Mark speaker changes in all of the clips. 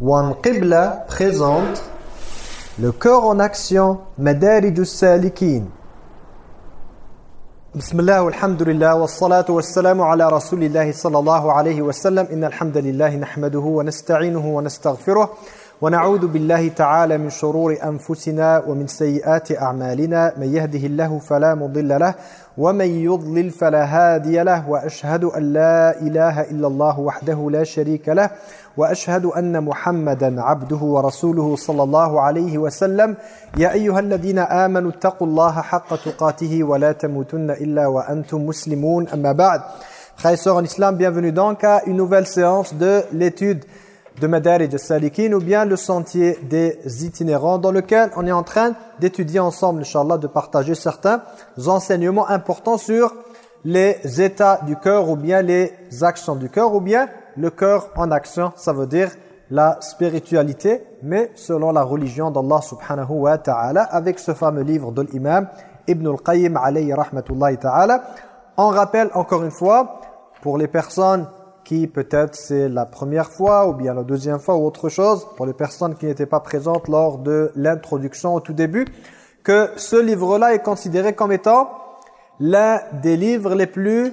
Speaker 1: One Qibla présente le cœur en action, Madarij salikin Bismillah, alhamdulillah, wa salatu wa salamu ala rasulillahi sallallahu alayhi wa sallam, inna alhamdulillahi nahmaduhu wa nasta'inuhu wa nastaghfiruh, wa na'udhu billahi ta'ala min shururi anfusina wa min sayyiati a'malina, man yahdihillahu fala mudilla wa man yudlil fala hadiya lah, wa ashhadu an la ilaha illallah wahdahu la sharika lah, وأشهد أن محمدا عبده ورسوله صلى الله عليه وسلم يا أيها الذين آمنوا اتقوا الله حق تقاته ولا تموتن إلا وأنتم مسلمون أما بعد Frères et sœurs en islam, bienvenue donc à une nouvelle séance de l'étude de Madarij al-Salikin ou bien le sentier des itinérants dans lequel on est en train d'étudier ensemble, Inch'Allah, de partager certains enseignements importants sur les états du cœur ou bien les actions du cœur ou bien le cœur en action, ça veut dire la spiritualité, mais selon la religion d'Allah subhanahu wa ta'ala, avec ce fameux livre de l'imam Ibn al-Qayyim alayhi rahmatullahi ta'ala. On rappelle encore une fois, pour les personnes qui peut-être c'est la première fois ou bien la deuxième fois ou autre chose, pour les personnes qui n'étaient pas présentes lors de l'introduction au tout début, que ce livre-là est considéré comme étant l'un des livres les plus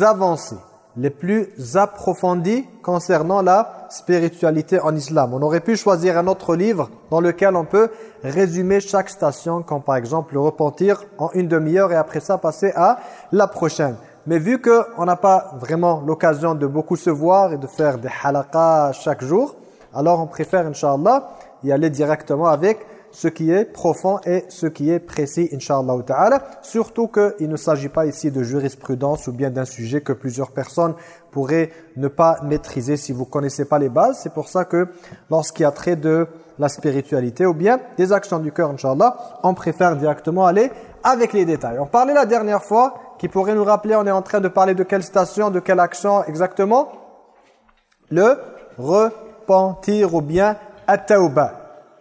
Speaker 1: avancés les plus approfondis concernant la spiritualité en islam. On aurait pu choisir un autre livre dans lequel on peut résumer chaque station, comme par exemple le repentir en une demi-heure et après ça passer à la prochaine. Mais vu qu'on n'a pas vraiment l'occasion de beaucoup se voir et de faire des halaqas chaque jour, alors on préfère, Inch'Allah, y aller directement avec ce qui est profond et ce qui est précis, Inch'Allah ta'ala. Surtout qu'il ne s'agit pas ici de jurisprudence ou bien d'un sujet que plusieurs personnes pourraient ne pas maîtriser si vous ne connaissez pas les bases. C'est pour ça que lorsqu'il y a trait de la spiritualité ou bien des actions du cœur, Inch'Allah, on préfère directement aller avec les détails. On parlait la dernière fois, qui pourrait nous rappeler, on est en train de parler de quelle station, de quelle action exactement? Le repentir ou bien at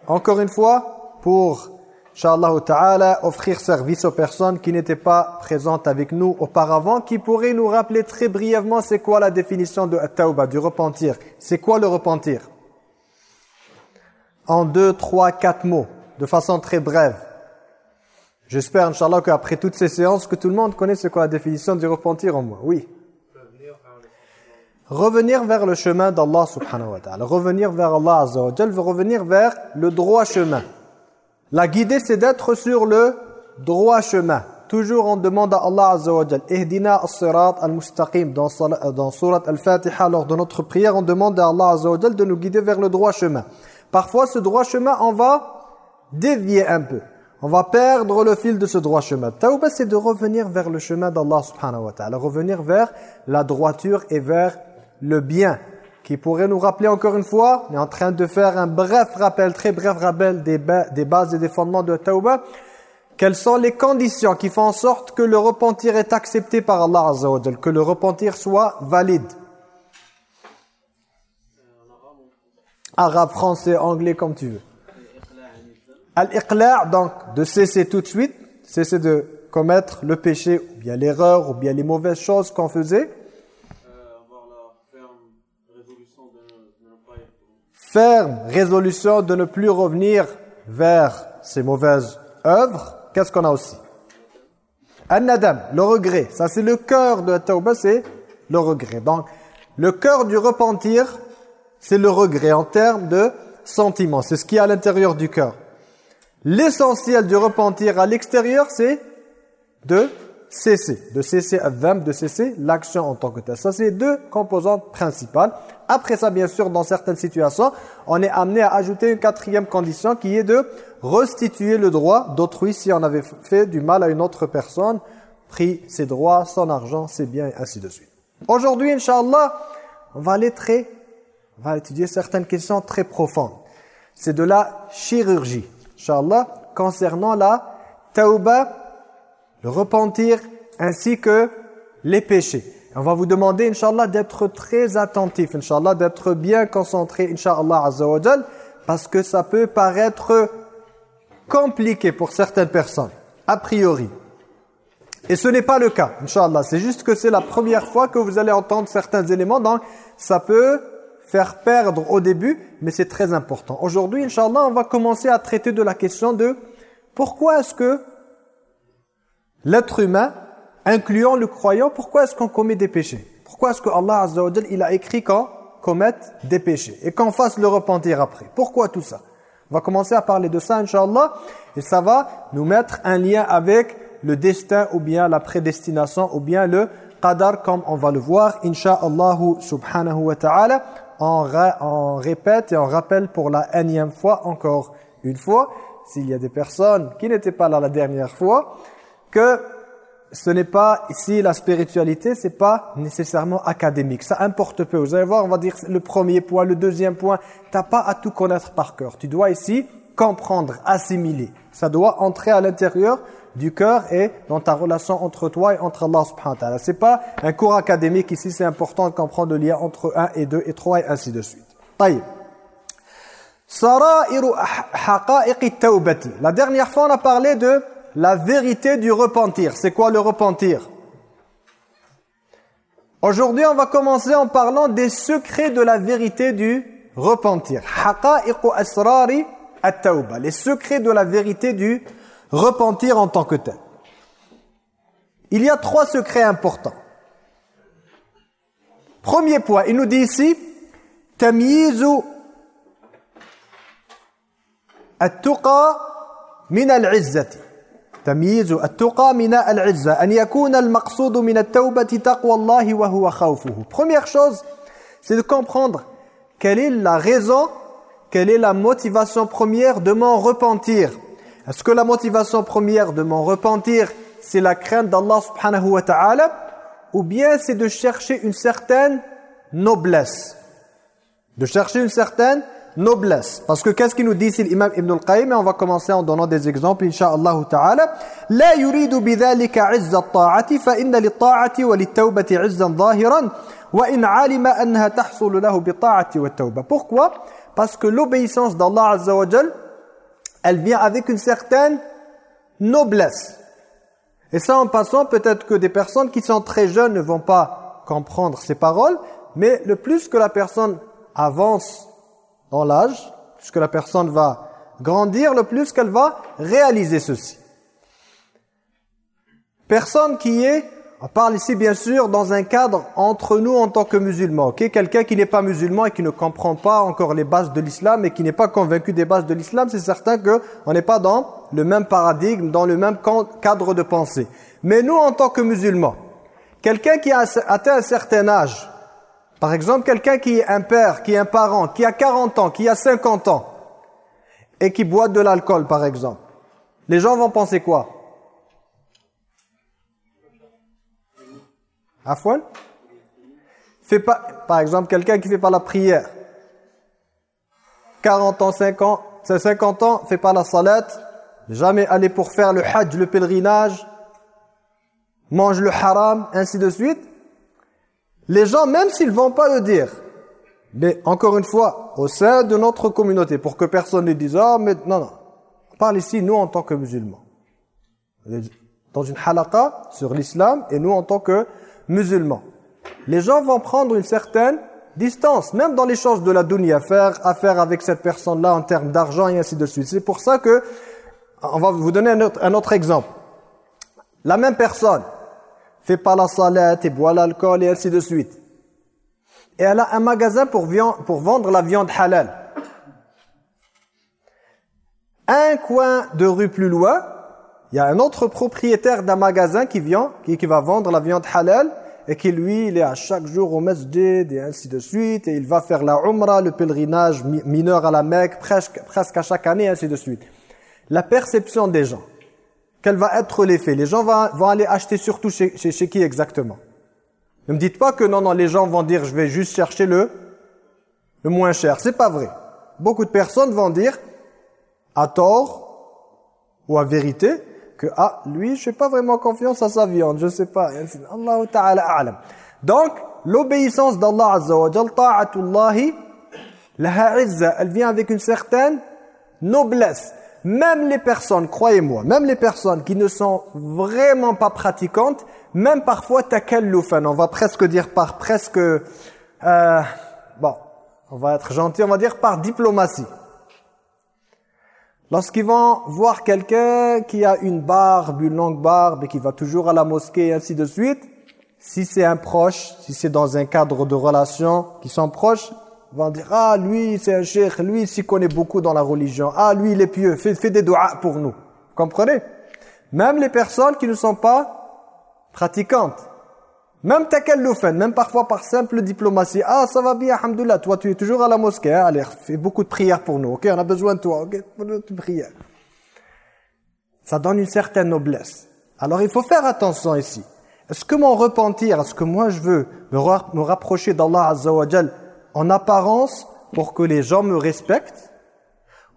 Speaker 1: Encore une fois, pour, Inch'Allah Ta'ala, offrir service aux personnes qui n'étaient pas présentes avec nous auparavant, qui pourraient nous rappeler très brièvement c'est quoi la définition de Tawbah, du repentir. C'est quoi le repentir? En deux, trois, quatre mots, de façon très brève. J'espère, Inch'Allah, qu'après toutes ces séances, que tout le monde connaît c'est quoi la définition du repentir en moi. Oui revenir vers le chemin d'Allah subhanahu wa ta'ala, revenir vers Allah azza wa revenir vers le droit chemin. La guider, c'est d'être sur le droit chemin. Toujours on demande à Allah Azza wa Jal, Ihdina as-sirat al-mustaqim. Dans, dans surat al-Fatiha, lors de notre prière, on demande à Allah Azza wa Jal de nous guider vers le droit chemin. Parfois, ce droit chemin, on va dévier un peu. On va perdre le fil de ce droit chemin. Tawbah, c'est de revenir vers le chemin d'Allah subhanahu wa ta'ala. Revenir vers la droiture et vers le bien qui pourrait nous rappeler encore une fois, on est en train de faire un bref rappel, très bref rappel des, bases et des fondements de Tawbah. Quelles sont les conditions qui font en sorte que le repentir est accepté par Allah que le repentir soit valide? Arabe, français, anglais, comme tu veux. Al-iqla' donc de cesser tout de suite, cesser de commettre le péché ou bien l'erreur ou bien les mauvaises choses qu'on faisait ferme résolution de ne plus revenir vers ces mauvaises œuvres, qu'est-ce qu'on a aussi? An-nadam, le regret. Ça, c'est le cœur de la tauba, c'est le regret. Donc, le cœur du repentir, c'est le regret en termes de sentiment. C'est ce qui est à l'intérieur du cœur. L'essentiel du repentir à l'extérieur, c'est de cesser. De cesser de cesser l'action en tant que telle. Ça, c'est deux composantes principales. Après ça, bien sûr, dans certaines situations, on est amené à ajouter une quatrième condition qui est de restituer le droit d'autrui si on avait fait du mal à une autre personne, pris ses droits, son argent, ses biens et ainsi de suite. Aujourd'hui, Inch'Allah, on va aller très, on va étudier certaines questions très profondes. C'est de la chirurgie, Inch'Allah, concernant la tauba le repentir ainsi que les péchés. On va vous demander, Inch'Allah, d'être très attentif, Inch'Allah, d'être bien concentré, Inch'Allah Azza parce que ça peut paraître compliqué pour certaines personnes, a priori. Et ce n'est pas le cas, Inch'Allah. C'est juste que c'est la première fois que vous allez entendre certains éléments, donc ça peut faire perdre au début, mais c'est très important. Aujourd'hui, Inch'Allah, on va commencer à traiter de la question de pourquoi est-ce que l'être humain, incluant le croyant, pourquoi est-ce qu'on commet des péchés? Pourquoi est-ce que Allah Azza il a écrit qu'on commette des péchés? Et qu'on fasse le repentir après. Pourquoi tout ça? On va commencer à parler de ça, Inch'Allah, et ça va nous mettre un lien avec le destin ou bien la prédestination ou bien le qadar comme on va le voir, Inch'Allah subhanahu wa ta'ala. On, répète et on rappelle pour la énième fois, encore une fois, s'il y a des personnes qui n'étaient pas là la dernière fois, que ce n'est pas ici la spiritualité, c'est pas nécessairement académique. Ça importe peu. Vous allez voir, on va dire le premier point, le deuxième point. T'as pas à tout connaître par cœur. Tu dois ici comprendre, assimiler. Ça doit entrer à l'intérieur du cœur et dans ta relation entre toi et entre Allah subhanahu wa ta'ala. C'est pas un cours académique ici, c'est important de comprendre le lien entre 1 et 2 et 3 et ainsi de suite. La dernière fois, on a parlé de la vérité du repentir. C'est quoi le repentir? Aujourd'hui, on va commencer en parlant des secrets de la vérité du repentir. Les secrets de la vérité du repentir en tant que tel. Il y a trois secrets importants. Premier point, il nous dit ici tamyizu at-tuqa min al-izzati. تمييز التقى من العزة أن يكون المقصود من التوبة تقوى الله وهو خوفه Première chose, c'est de comprendre quelle est la raison, quelle est la motivation première de mon repentir. Est-ce que la motivation première de mon repentir, c'est la crainte d'Allah subhanahu wa ta'ala ou bien c'est de chercher une certaine noblesse De chercher une certaine noblesse. Parce que qu'est-ce qu'il nous dit ici l'imam Ibn al-Qayyim On va commencer en donnant des exemples, insha'Allah ta'ala. La yuridu bidhalika izza ta'ati fa inna li ta'ati wa li tawbati izzan zahiran wa in alima anha tahsulu lahu bi ta'ati wa tawba. Pourquoi? Parce que l'obéissance d'Allah Azza wa Jal, elle vient avec une certaine noblesse. Et ça en passant, peut-être que des personnes qui sont très jeunes ne vont pas comprendre ces paroles, mais le plus que la personne avance dans l'âge, plus que la personne va grandir, le plus qu'elle va réaliser ceci. Personne qui est on parle ici bien sûr dans un cadre entre nous en tant que musulmans. ok? Quelqu'un qui n'est pas musulman et qui ne comprend pas encore les bases de l'islam et qui n'est pas convaincu des bases de l'islam, c'est certain qu'on n'est pas dans le même paradigme, dans le même cadre de pensée. Mais nous en tant que musulmans, quelqu'un qui a atteint un certain âge, par exemple quelqu'un qui est un père, qui est un parent, qui a 40 ans, qui a 50 ans, et qui boit de l'alcool par exemple, les gens vont penser quoi? Afwan? Fait pas, Par exemple, quelqu'un qui fait pas la prière. 40 ans, 5 ans, 50 ans, fait pas la salat, jamais aller pour faire le hajj, le pèlerinage, mange le haram, ainsi de suite. Les gens, même s'ils vont pas le dire, mais encore une fois, au sein de notre communauté, pour que personne ne dise « oh, mais non, non. On parle ici, nous, en tant que musulmans. Dans une halaqa sur l'islam, et nous, en tant que musulmans. Les gens vont prendre une certaine distance, même dans l'échange de la dunya, faire affaire avec cette personne-là en termes d'argent et ainsi de suite. C'est pour ça que, on va vous donner un autre exemple. La même personne fait pas la salette et boit l'alcool et ainsi de suite. Et elle a un magasin pour, pour vendre la viande halal. Un coin de rue plus loin, il y a un autre propriétaire d'un magasin qui vient, qui, qui va vendre la viande halal, et qui lui, il est à chaque jour au masjid et ainsi de suite, et il va faire la umrah, le pèlerinage mineur à la Mecque, presque, presque à chaque année, et ainsi de suite. La perception des gens, quel va être l'effet Les gens vont, aller acheter surtout chez, chez, qui exactement? Ne me dites pas que non, non, les gens vont dire, je vais juste chercher le, le moins cher. C'est pas vrai. Beaucoup de personnes vont dire, à tort ou à vérité, que ah lui je n'ai pas vraiment confiance à sa viande je sais pas. Allah ta'ala a'lam. Donc l'obéissance d'Allah azza wa jalla ta'atullah laha izza elle vient avec une certaine noblesse même les personnes croyez-moi même les personnes qui ne sont vraiment pas pratiquantes même parfois takallufan on va presque dire par presque euh, bon on va être gentil, on va dire par diplomatie. Lorsqu'ils vont voir quelqu'un qui a une barbe, une longue barbe et qui va toujours à la mosquée et ainsi de suite, si c'est un proche, si c'est dans un cadre de relations qui sont proches, ils vont dire « Ah, lui, c'est un cheikh, lui, il s'y connaît beaucoup dans la religion. Ah, lui, il est pieux, fais, des doigts pour nous. » Comprenez? Même les personnes qui ne sont pas pratiquantes. Même takallufan, même parfois par simple diplomatie. Ah, ça va bien, alhamdoulilah. Toi, tu es toujours à la mosquée. Hein? Allez, fais beaucoup de prières pour nous. Ok, on a besoin de toi. Ok, de prières. Ça donne une certaine noblesse. Alors, il faut faire attention ici. Est-ce que mon repentir, est-ce que moi je veux me, rapprocher d'Allah Azza en apparence pour que les gens me respectent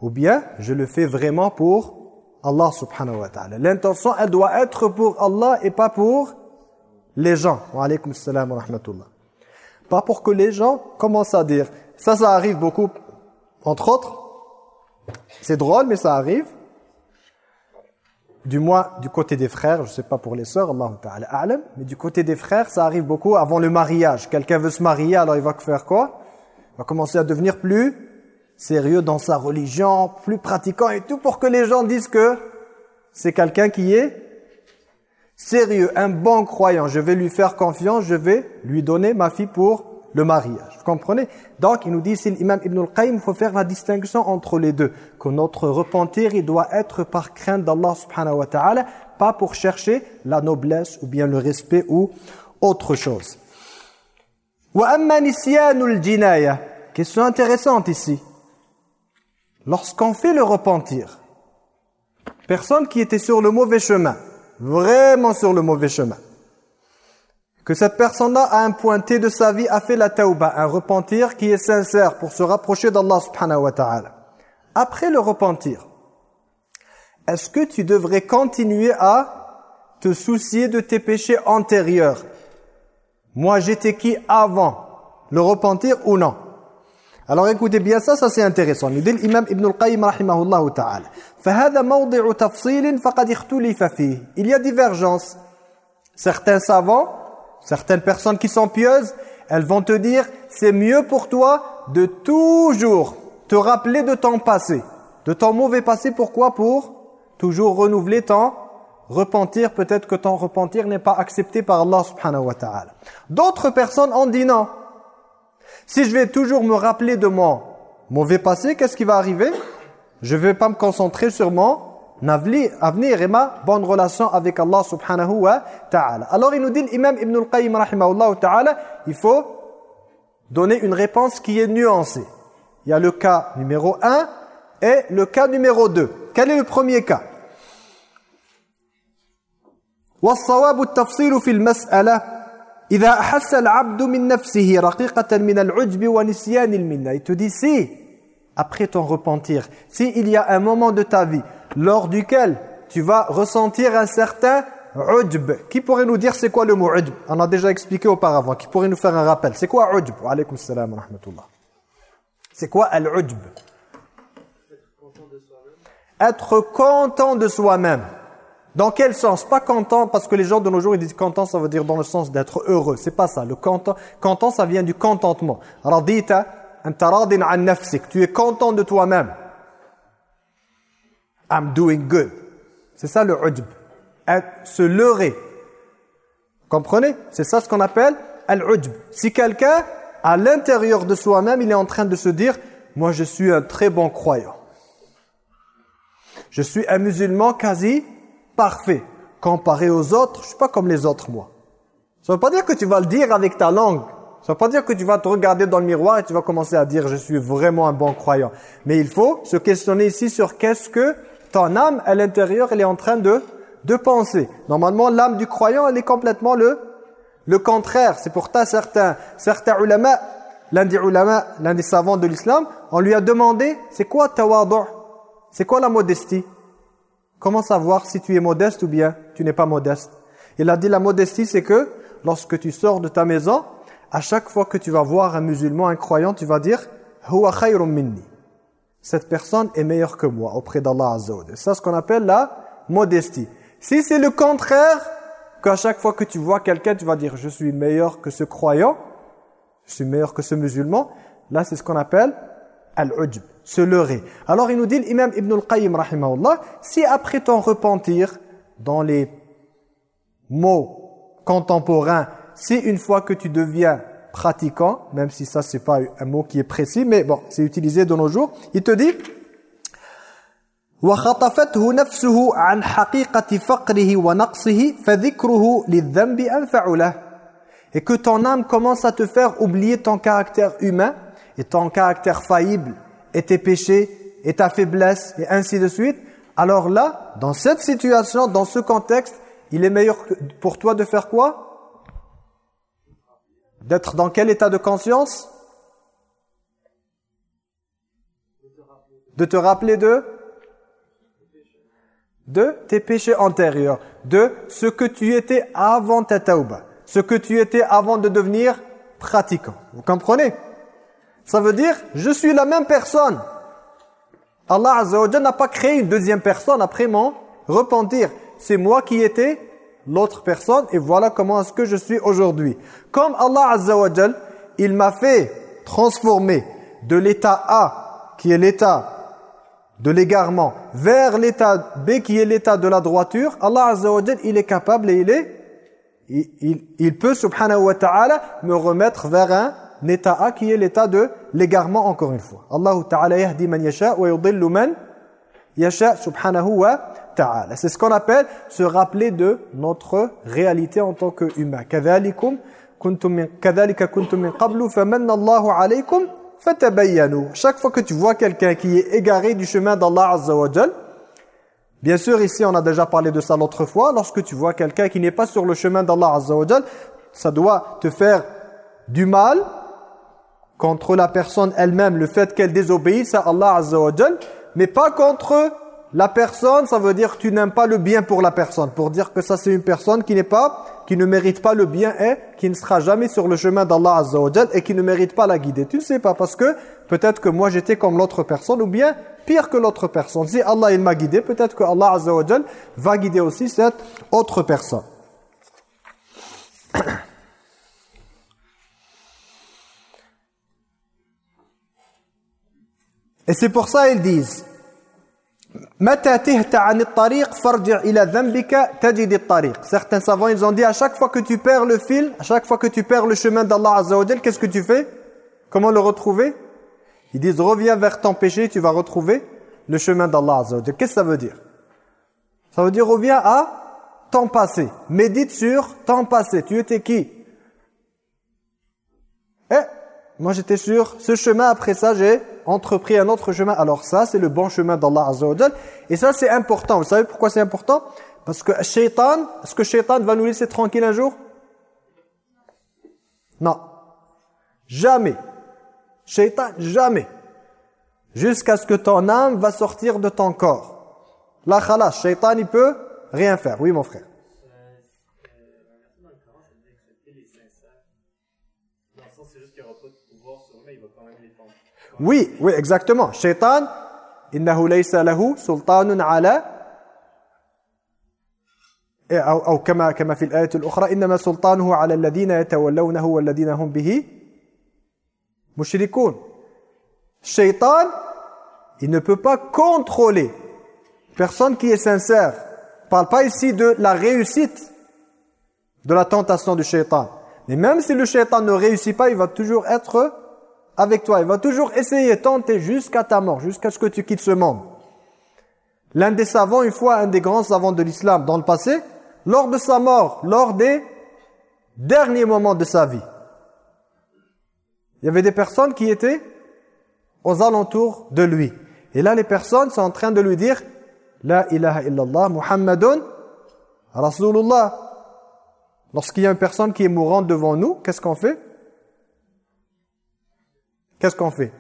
Speaker 1: ou bien je le fais vraiment pour Allah subhanahu wa ta'ala. L'intention, elle doit être pour Allah et pas pour les gens. Wa alaykum salam wa rahmatullah. Pas pour que les gens commencent à dire. Ça, ça arrive beaucoup. Entre autres, c'est drôle, mais ça arrive. Du moins, du côté des frères, je ne sais pas pour les sœurs, Allah ta'ala mais du côté des frères, ça arrive beaucoup avant le mariage. Quelqu'un veut se marier, alors il va faire quoi? Va commencer à devenir plus sérieux dans sa religion, plus pratiquant et tout, pour que les gens disent que c'est quelqu'un qui est sérieux, un bon croyant, je vais lui faire confiance, je vais lui donner ma fille pour le mariage. Vous comprenez? Donc, il nous dit, c'est l'imam Ibn al-Qayyim, il faut faire la distinction entre les deux. Que notre repentir, il doit être par crainte d'Allah subhanahu wa ta'ala, pas pour chercher la noblesse ou bien le respect ou autre chose. Question intéressante ici. Lorsqu'on fait le repentir, personne qui était sur le mauvais chemin, vraiment sur le mauvais chemin. Que cette personne-là, a un point T de sa vie, a fait la tauba, un repentir qui est sincère pour se rapprocher d'Allah subhanahu wa ta'ala. Après le repentir, est-ce que tu devrais continuer à te soucier de tes péchés antérieurs Moi, j'étais qui avant Le repentir ou non alors écoutez bien ça, ça c'est intéressant. Il dit l'imam Ibn al-Qayyim rahimahullah ta'ala. فَهَذَا مَوْضِعُ تَفْصِيلٍ فَقَدْ اِخْتُلِفَ فِيهِ Il y a divergence. Certains savants, certaines personnes qui sont pieuses, elles vont te dire, c'est mieux pour toi de toujours te rappeler de ton passé, de ton mauvais passé. Pourquoi Pour toujours renouveler ton repentir. Peut-être que ton repentir n'est pas accepté par Allah subhanahu wa ta'ala. D'autres personnes ont dit non. Si je vais toujours me rappeler de mon mauvais passé, qu'est-ce qui va arriver? Je ne vais pas me concentrer sur mon avenir et ma bonne relation avec Allah subhanahu wa ta'ala. Alors il nous dit l'imam Ibn al-Qayyim rahimahullah ta'ala, il faut donner une réponse qui est nuancée. Il y a le cas numéro 1 et le cas numéro 2. Quel est le premier cas? والصواب التفصيل في المسألة il te dit si, après ton repentir, si il y a un moment de ta vie lors duquel tu vas ressentir un certain ujb. Qui pourrait nous dire c'est quoi le mot ujb On a déjà expliqué auparavant. Qui pourrait nous faire un rappel C'est quoi ujb Alaykum salam wa rahmatullah. C'est quoi al-ujb Être content de soi-même. Dans quel sens? Pas content, parce que les gens de nos jours, ils disent content, ça veut dire dans le sens d'être heureux. C'est pas ça. Le content, content, ça vient du contentement. Radita. Tu es content de toi-même. I'm doing good. C'est ça le ujb. Se leurrer. Comprenez? C'est ça ce qu'on appelle al-ujb. Si quelqu'un, à l'intérieur de soi-même, il est en train de se dire, moi je suis un très bon croyant. Je suis un musulman quasi parfait. Comparé aux autres, je suis pas comme les autres, moi. Ça veut pas dire que tu vas le dire avec ta langue. Ça veut pas dire que tu vas te regarder dans le miroir et tu vas commencer à dire « je suis vraiment un bon croyant ». Mais il faut se questionner ici sur qu'est-ce que ton âme, à l'intérieur, elle est en train de, de penser. Normalement, l'âme du croyant, elle est complètement le, le contraire. C'est pour ça certains, certains ulama, l'un des ulama, l'un des savants de l'islam, on lui a demandé « c'est quoi tawadu' C'est quoi la modestie ?» Comment savoir si tu es modeste ou bien tu n'es pas modeste? Il a dit la modestie c'est que lorsque tu sors de ta maison, à chaque fois que tu vas voir un musulman, un croyant, tu vas dire « Huwa khayrun minni » Cette personne est meilleure que moi auprès d'Allah Azza wa C'est ce qu'on appelle la modestie. Si c'est le contraire, qu'à chaque fois que tu vois quelqu'un, tu vas dire « Je suis meilleur que ce croyant, je suis meilleur que ce musulman », là c'est ce qu'on appelle al-ujb, se leurrer. Alors il nous dit l'imam Ibn al-Qayyim rahimahullah, si après ton repentir dans les mots contemporains, si une fois que tu deviens pratiquant, même si ça c'est pas un mot qui est précis, mais bon, c'est utilisé de nos jours, il te dit وخطفته نفسه عن حقيقة فقره ونقصه فذكره للذنب أنفع له et que ton âme commence à te faire oublier ton caractère humain et ton caractère faillible et tes péchés et ta faiblesse et ainsi de suite. Alors là, dans cette situation, dans ce contexte, il est meilleur pour toi de faire quoi? D'être dans quel état de conscience? De te rappeler de? De tes péchés antérieurs, de ce que tu étais avant ta tauba, ce que tu étais avant de devenir pratiquant. Vous comprenez? Ça veut dire, je suis la même personne. Allah Azza n'a pas créé une deuxième personne après mon repentir. C'est moi qui étais l'autre personne et voilà comment est-ce que je suis aujourd'hui. Comme Allah Azza il m'a fait transformer de l'état A, qui est l'état de l'égarement vers l'état B qui est l'état de la droiture, Allah Azza il est capable et il est il, il, peut subhanahu wa ta'ala me remettre vers un état A qui est l'état de l'égarement encore une fois. Allah ta'ala yahdi man yasha wa yudillu man yasha subhanahu wa ta'ala. C'est ce qu'on appelle se rappeler de notre réalité en tant qu'humain. Kadhalikum kuntum min kuntum min qablu famanna Allahu alaykum chaque fois que tu vois quelqu'un qui est égaré du chemin d'Allah Azza bien sûr ici on a déjà parlé de ça l'autre fois, lorsque tu vois quelqu'un qui n'est pas sur le chemin d'Allah ça doit te faire du mal contre la personne elle-même, le fait qu'elle désobéisse à Allah Azza mais pas contre la personne, ça veut dire que tu n'aimes pas le bien pour la personne. Pour dire que ça c'est une personne qui n'est pas, qui ne mérite pas le bien et qui ne sera jamais sur le chemin d'Allah Azza et qui ne mérite pas la guider. Tu ne sais pas parce que peut-être que moi j'étais comme l'autre personne ou bien pire que l'autre personne. Si Allah il m'a guidé, peut-être que Allah Azza va guider aussi cette autre personne. Et c'est pour ça ils disent Certains savants, ils ont dit à chaque fois que tu perds le fil, à chaque fois que tu perds le chemin d'Allah Azza qu'est-ce que tu fais? Comment le retrouver? Ils disent reviens vers ton péché, tu vas retrouver le chemin d'Allah Azza Qu'est-ce que ça veut dire? Ça veut dire reviens à ton passé. Médite sur ton passé. Tu étais qui? Eh, moi j'étais sur ce chemin, après ça j'ai entrepris un autre chemin. Alors ça, c'est le bon chemin d'Allah Azza Et ça, c'est important. Vous savez pourquoi c'est important? Parce que Shaitan, est-ce que Shaitan va nous laisser tranquille un jour? Non. Jamais. Shaitan, jamais. Jusqu'à ce que ton âme va sortir de ton corps. La khalas, Shaitan, il peut rien faire. Oui, mon frère. Oui, oui, exactement. Shaitan, innahu laysa lahu sultanun ala أو أو كما كما في الآية الأخرى إنما سلطانه على الذين يتولونه والذين هم به مشركون. Shaitan, il ne peut pas contrôler. Personne qui est sincère. parle pas ici de la réussite de la tentation du shaitan. Mais même si le shaitan ne réussit pas, il va toujours être avec toi. Il va toujours essayer, tenter jusqu'à ta mort, jusqu'à ce que tu quittes ce monde. L'un des savants, une fois, un des grands savants de l'islam dans le passé, lors de sa mort, lors des derniers moments de sa vie, il y avait des personnes qui étaient aux alentours de lui. Et là, les personnes sont en train de lui dire « La ilaha illallah, Muhammadun Rasulullah ». Lorsqu'il y a une personne qui est mourante devant nous, qu'est-ce qu'on fait? Qu'est-ce qu'on fait?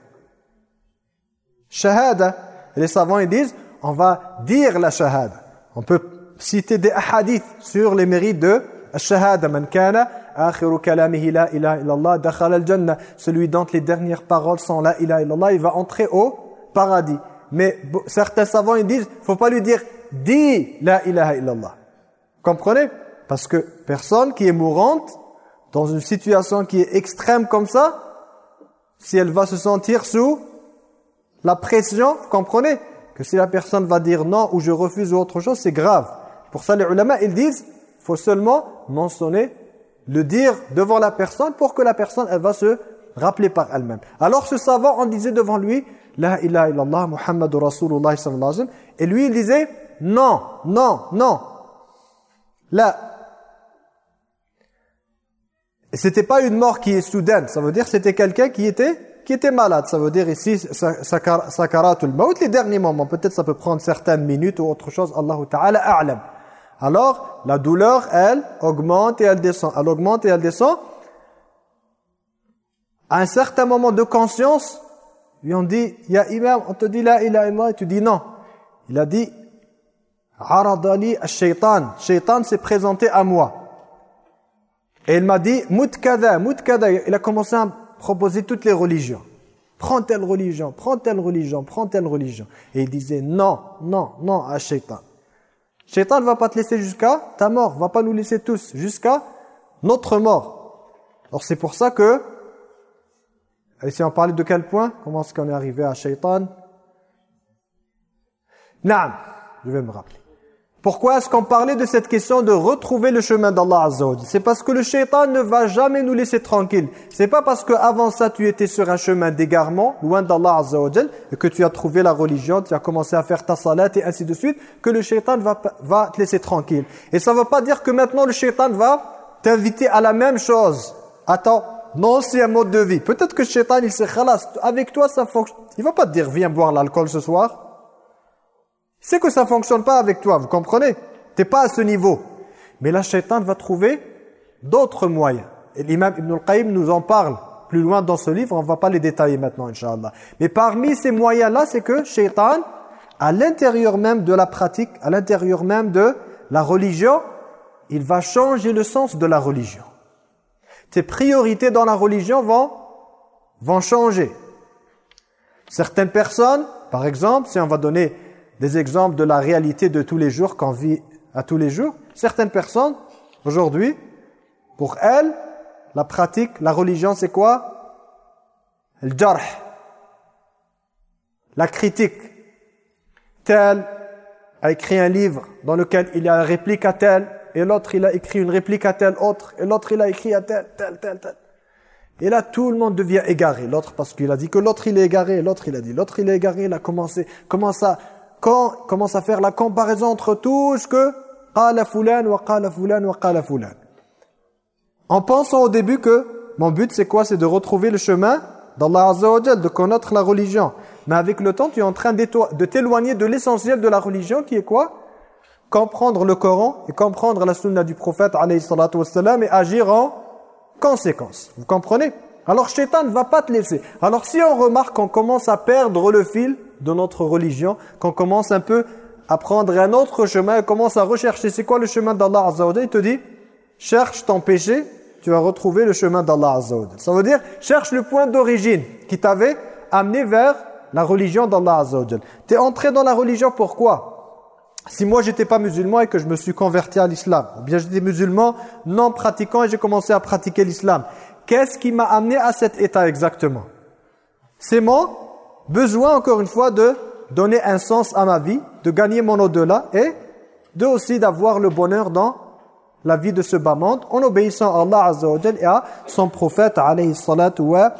Speaker 1: Shahada. les savants ils disent, on va dire la shahada. On peut citer des hadiths sur les mérites de shahada. Man kana akhiru kalamihi la ilaha illallah dakhala al-jannah. Celui dont les dernières paroles sont la ilaha illallah, il va entrer au paradis. Mais certains savants ils disent, faut pas lui dire dis la ilaha illallah. Comprenez? Parce que personne qui est mourante dans une situation qui est extrême comme ça, si elle va se sentir sous la pression, comprenez Que si la personne va dire non ou je refuse ou autre chose, c'est grave. Pour ça, les ulama, ils disent, faut seulement mentionner, le dire devant la personne pour que la personne, elle va se rappeler par elle-même. Alors ce savant, on disait devant lui, La ilaha illallah, Muhammadu Rasulullah sallallahu alayhi wa sallam. Et lui, il disait, non, non, non. Là. Et c'était pas une mort qui est soudaine. Ça veut dire c'était quelqu'un qui était qui était malade. Ça veut dire ici, sakaratul maut, les derniers moments. Peut-être ça peut prendre certaines minutes ou autre chose. Allahu Ta'ala a'lam. Alors, la douleur, elle, augmente et elle descend. Elle augmente et elle descend. À un certain moment de conscience, lui on dit, « Ya imam, on te dit la ilaha illallah » et tu dis non. Il a dit, « Aradali al-shaytan » Shaytan s'est présenté à moi. Et il m'a dit, « Mutkada, mutkada » Il a commencé à proposer toutes les religions. Prends telle religion, prends telle religion, prends telle religion. Et il disait non, non, non à Shaitan. Shaitan ne va pas te laisser jusqu'à ta mort, va pas nous laisser tous jusqu'à notre mort. Alors c'est pour ça que, et si on parlait de quel point Comment est-ce qu'on est arrivé à Shaitan? Naam, je vais me rappeler. Pourquoi est-ce qu'on parlait de cette question de retrouver le chemin d'Allah Azza C'est parce que le shaitan ne va jamais nous laisser tranquilles. C'est pas parce qu'avant ça tu étais sur un chemin d'égarement, loin d'Allah Azza et que tu as trouvé la religion, tu as commencé à faire ta salat et ainsi de suite, que le shaitan va, te laisser tranquille. Et ça ne veut pas dire que maintenant le shaitan va t'inviter à la même chose. Attends, non c'est un mode de vie. Peut-être que le shaitan il s'est khalas, avec toi ça fonctionne. Il va pas te dire viens boire l'alcool ce soir. C'est que ça ne fonctionne pas avec toi, vous comprenez? Tu n'es pas à ce niveau. Mais la shaitan va trouver d'autres moyens. Et l'imam Ibn al-Qayyim nous en parle plus loin dans ce livre, on ne va pas les détailler maintenant, Inch'Allah. Mais parmi ces moyens-là, c'est que shaitan, à l'intérieur même de la pratique, à l'intérieur même de la religion, il va changer le sens de la religion. Tes priorités dans la religion vont, vont changer. Certaines personnes, par exemple, si on va donner des exemples de la réalité de tous les jours qu'on vit à tous les jours. Certaines personnes, aujourd'hui, pour elles, la pratique, la religion, c'est quoi? Le jarh. La critique. Tel a écrit un livre dans lequel il y a une réplique à tel, et l'autre il a écrit une réplique à tel autre, et l'autre il a écrit à tel, tel, tel, tel. Et là, tout le monde devient égaré. L'autre, parce qu'il a dit que l'autre il est égaré, l'autre il a dit l'autre il est égaré, il a commencé, commence à quand commence à faire la comparaison entre tout ce que qala fulan wa qala fulan wa qala fulan. En pensant au début que mon but c'est quoi? C'est de retrouver le chemin d'Allah Azza wa de connaître la religion. Mais avec le temps, tu es en train de t'éloigner de l'essentiel de la religion qui est quoi? Comprendre le Coran et comprendre la sunna du prophète alayhi salatu et agir en conséquence. Vous comprenez? Alors Shaitan ne va pas te laisser. Alors si on remarque qu'on commence à perdre le fil de notre religion, qu'on commence un peu à prendre un autre chemin, et commence à rechercher c'est quoi le chemin d'Allah Azza il te dit cherche ton péché, tu vas retrouver le chemin d'Allah Azza Ça veut dire cherche le point d'origine qui t'avait amené vers la religion d'Allah Azza Tu es entré dans la religion pourquoi? Si moi j'étais pas musulman et que je me suis converti à l'islam, ou bien j'étais musulman non pratiquant et j'ai commencé à pratiquer l'islam, qu'est-ce qui m'a amené à cet état exactement? C'est mon besoin, encore une fois, de donner un sens à ma vie, de gagner mon au-delà et de aussi d'avoir le bonheur dans la vie de ce bas monde en obéissant à Allah Azza wa et à son prophète alayhi salatu wa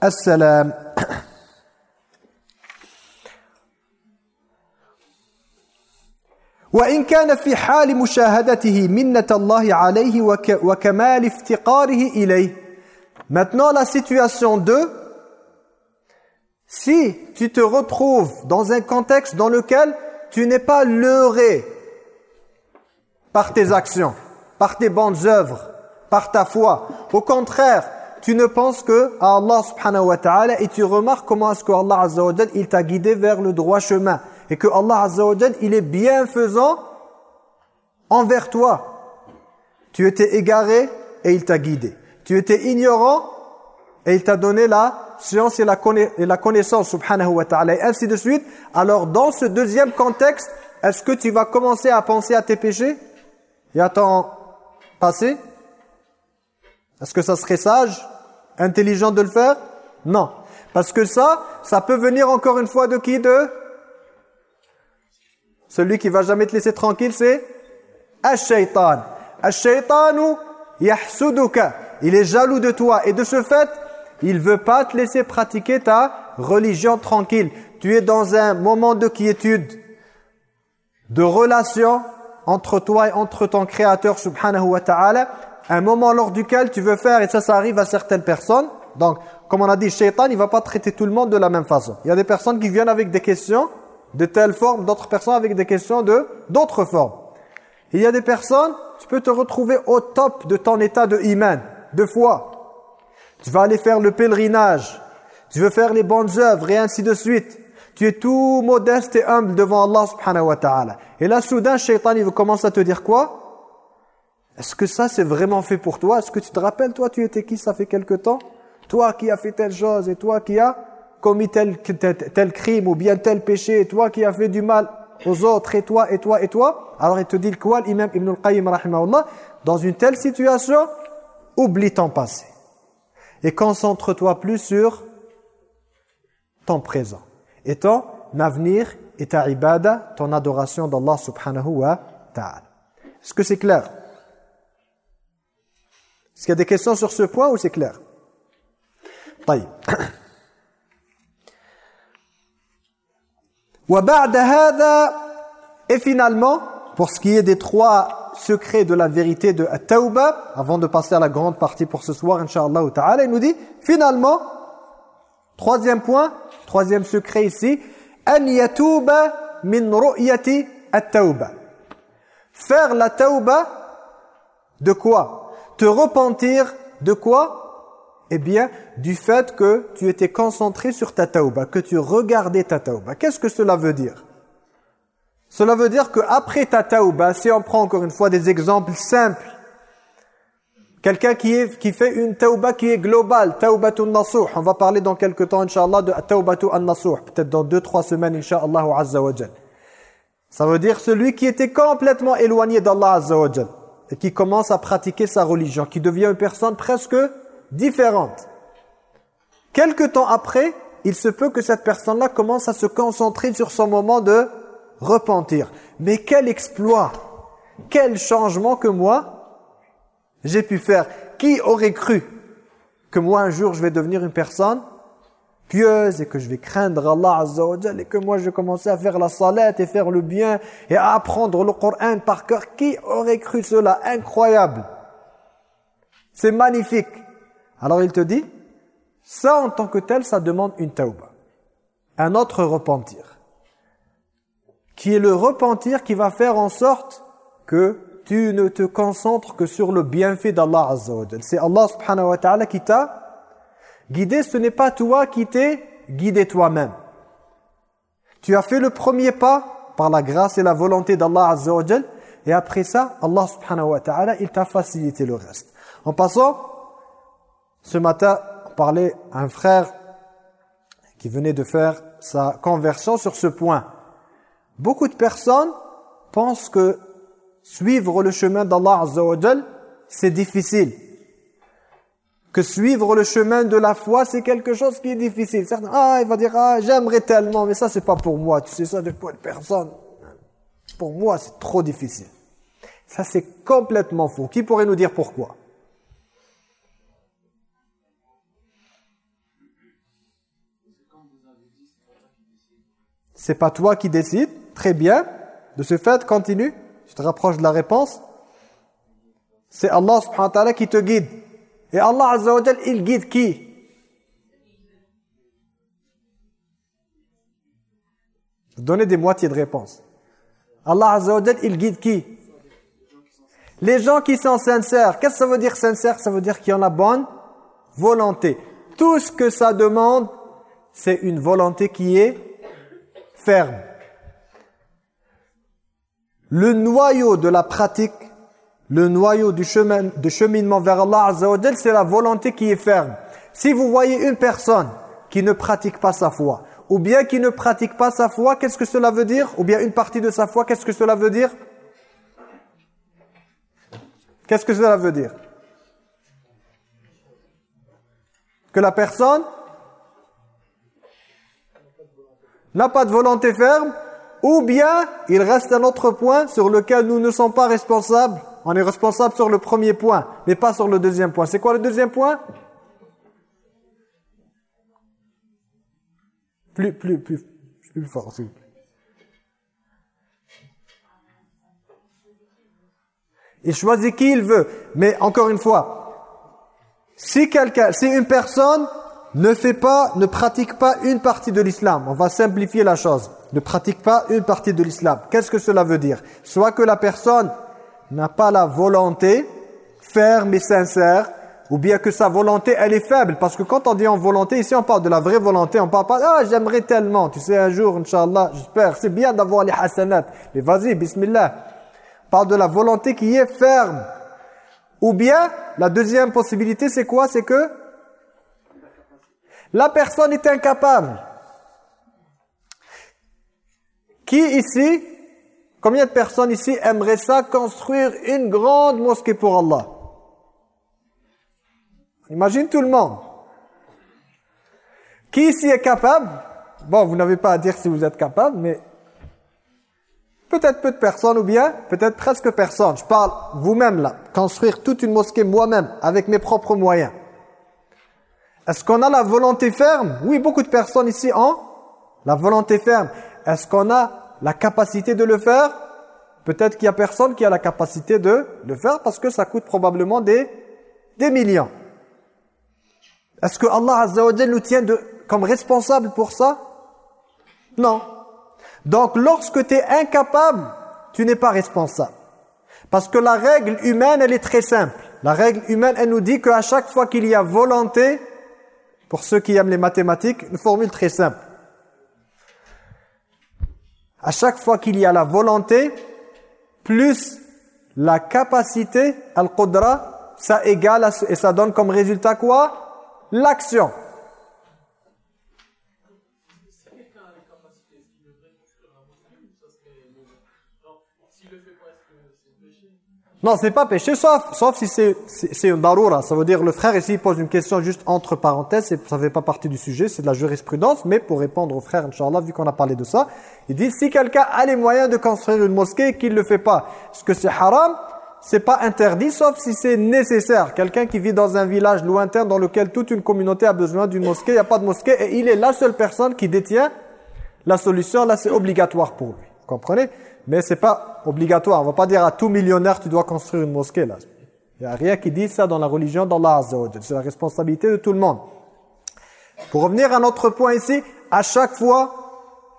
Speaker 1: assalam. وإن كان في حال مشاهدته منة الله عليه وكمال افتقاره إليه Maintenant la situation 2 si tu te retrouves dans un contexte dans lequel tu n'es pas leurré par tes actions, par tes bonnes œuvres, par ta foi. Au contraire, tu ne penses que à Allah subhanahu wa ta'ala et tu remarques comment est-ce que Allah azza wa il t'a guidé vers le droit chemin et que Allah azza wa il est bienfaisant envers toi. Tu étais égaré et il t'a guidé. Tu étais ignorant et il t'a donné la science et la, connaissance, subhanahu wa ta'ala, et ainsi de suite, alors dans ce deuxième contexte, est-ce que tu vas commencer à penser à tes péchés? Et à ton passé? Est-ce que ça serait sage, intelligent de le faire? Non. Parce que ça, ça peut venir encore une fois de qui? De Celui qui va jamais te laisser tranquille, c'est Ash-shaytan. Ash-shaytanu yahsuduka. Il est jaloux de toi. Et de ce fait, il veut pas te laisser pratiquer ta religion tranquille. Tu es dans un moment de quiétude, de relation entre toi et entre ton Créateur subhanahu wa ta'ala. Un moment lors duquel tu veux faire, et ça, ça arrive à certaines personnes. Donc, comme on a dit, shaitan, il va pas traiter tout le monde de la même façon. Il y a des personnes qui viennent avec des questions de telle forme, d'autres personnes avec des questions de d'autres formes. Il y a des personnes, tu peux te retrouver au top de ton état de iman, de foi. Tu vas aller faire le pèlerinage, tu veux faire les bonnes œuvres et ainsi de suite. Tu es tout modeste et humble devant Allah subhanahu wa ta'ala. Et là, soudain, shaitan, il commence à te dire quoi? Est-ce que ça, c'est vraiment fait pour toi? Est-ce que tu te rappelles, toi, tu étais qui? Ça fait quelque temps Toi qui as fait telle chose et toi qui as commis tel, tel, crime ou bien tel péché et toi qui as fait du mal aux autres et toi et toi et toi. Alors il te dit quoi l'imam Ibn al-Qayyim dans une telle situation, oublie ton passé et concentre-toi plus sur ton présent. Et ton avenir et ta ibada, ton adoration d'Allah subhanahu wa ta'ala. Est-ce que c'est clair? Est-ce qu'il y a des questions sur ce point ou c'est clair? Et finalement, pour ce qui est des trois secrets de la vérité de At-Tawbah, avant de passer à la grande partie pour ce soir, Inch'Allah ta'ala, il nous dit, finalement, troisième point, troisième secret ici, an yatuba min ru'yati at-tawbah. Faire la tauba de quoi? Te repentir de quoi? Eh bien, du fait que tu étais concentré sur ta tauba, que tu regardais ta tauba. Qu'est-ce que cela veut dire? Cela veut dire qu'après ta tauba, si on prend encore une fois des exemples simples, quelqu'un qui, fait une tauba qui est globale, taubatun nasuh, on va parler dans quelques temps, inshallah, de taubatu an-nasuh, peut-être dans deux, trois semaines, inshallah, azza wa Ça veut dire celui qui était complètement éloigné d'Allah azza wa et qui commence à pratiquer sa religion, qui devient une personne presque différentes. Quelque temps après, il se peut que cette personne-là commence à se concentrer sur son moment de repentir. Mais quel exploit Quel changement que moi, j'ai pu faire Qui aurait cru que moi un jour je vais devenir une personne pieuse et que je vais craindre Allah Azza et que moi je vais commencer à faire la salat et faire le bien et à apprendre le Coran par cœur? Qui aurait cru cela? Incroyable C'est magnifique alors il te dit, ça en tant que tel, ça demande une tauba. Un autre repentir. Qui est le repentir qui va faire en sorte que tu ne te concentres que sur le bienfait d'Allah Azza C'est Allah subhanahu wa ta'ala qui t'a guidé. Ce n'est pas toi qui t'es guidé toi-même. Tu as fait le premier pas par la grâce et la volonté d'Allah Azza Et après ça, Allah subhanahu wa ta'ala, il t'a facilité le reste. En passant, ce matin, on parlait à un frère qui venait de faire sa conversion sur ce point. Beaucoup de personnes pensent que suivre le chemin d'Allah Azza c'est difficile. Que suivre le chemin de la foi, c'est quelque chose qui est difficile. Certains, ah, il va dire, ah, j'aimerais tellement, mais ça, c'est pas pour moi. Tu sais ça de de personne. Pour moi, c'est trop difficile. Ça, c'est complètement faux. Qui pourrait nous dire pourquoi? C'est pas toi qui décides. Très bien. De ce fait, continue. Tu te rapproches de la réponse. C'est Allah subhanahu wa ta'ala qui te guide. Et Allah azza wa il guide qui? Donnez des moitiés de réponse. Allah azza wa il guide qui? Les gens qui sont sincères. Qu'est-ce que ça veut dire sincère? Ça veut dire qu'ils ont la bonne volonté. Tout ce que ça demande, c'est une volonté qui est ferme. Le noyau de la pratique, le noyau du chemin, de cheminement vers Allah Azza c'est la volonté qui est ferme. Si vous voyez une personne qui ne pratique pas sa foi, ou bien qui ne pratique pas sa foi, qu'est-ce que cela veut dire? Ou bien une partie de sa foi, qu'est-ce que cela veut dire? Qu'est-ce que cela veut dire? Que la personne n'a pas de volonté ferme, ou bien il reste un autre point sur lequel nous ne sommes pas responsables. On est responsable sur le premier point, mais pas sur le deuxième point. C'est quoi le deuxième point? Plus, plus, plus, plus fort, s'il vous plaît. Il choisit qui il veut. Mais encore une fois, si quelqu'un, si une personne ne fait pas, ne pratique pas une partie de l'islam, on va simplifier la chose, ne pratique pas une partie de l'islam, qu'est-ce que cela veut dire? Soit que la personne n'a pas la volonté ferme et sincère, ou bien que sa volonté, elle est faible. Parce que quand on dit en volonté, ici on parle de la vraie volonté, on parle pas « Ah, j'aimerais tellement, tu sais, un jour, Inch'Allah, j'espère, c'est bien d'avoir les hasanat. » Mais vas-y, bismillah. Parle de la volonté qui est ferme. Ou bien, la deuxième possibilité, c'est quoi? C'est que la personne est incapable. Qui ici, combien de personnes ici aimeraient ça, construire une grande mosquée pour Allah? Imagine tout le monde. Qui ici est capable? Bon, vous n'avez pas à dire si vous êtes capable, mais Peut-être peu de personnes ou bien peut-être presque personne. Je parle vous-même là, construire toute une mosquée moi-même avec mes propres moyens. Est-ce qu'on a la volonté ferme? Oui, beaucoup de personnes ici ont la volonté ferme. Est-ce qu'on a la capacité de le faire? Peut-être qu'il y a personne qui a la capacité de le faire parce que ça coûte probablement des, des millions. Est-ce que Allah Azza nous tient de, comme responsable pour ça? Non. Donc lorsque tu es incapable, tu n'es pas responsable. Parce que la règle humaine, elle est très simple. La règle humaine, elle nous dit qu'à chaque fois qu'il y a volonté, pour ceux qui aiment les mathématiques, une formule très simple. À chaque fois qu'il y a la volonté, plus la capacité, al-qudra, ça égale et ça donne comme résultat quoi? L'action. Non, c'est pas péché, sauf, sauf si c'est une daroura. Ça veut dire, le frère ici pose une question juste entre parenthèses, ça ne fait pas partie du sujet, c'est de la jurisprudence, mais pour répondre au frère, Inch'Allah, vu qu'on a parlé de ça, il dit, si quelqu'un a les moyens de construire une mosquée et qu'il ne le fait pas, est-ce que c'est haram? C'est pas interdit, sauf si c'est nécessaire. Quelqu'un qui vit dans un village lointain dans lequel toute une communauté a besoin d'une mosquée, il n'y a pas de mosquée, et il est la seule personne qui détient la solution, là c'est obligatoire pour lui. Vous comprenez? Mais c'est pas obligatoire. On va pas dire à tout millionnaire tu dois construire une mosquée là. Il n'y a rien qui dit ça dans la religion d'Allah Azza C'est la responsabilité de tout le monde. Pour revenir à notre point ici, à chaque fois,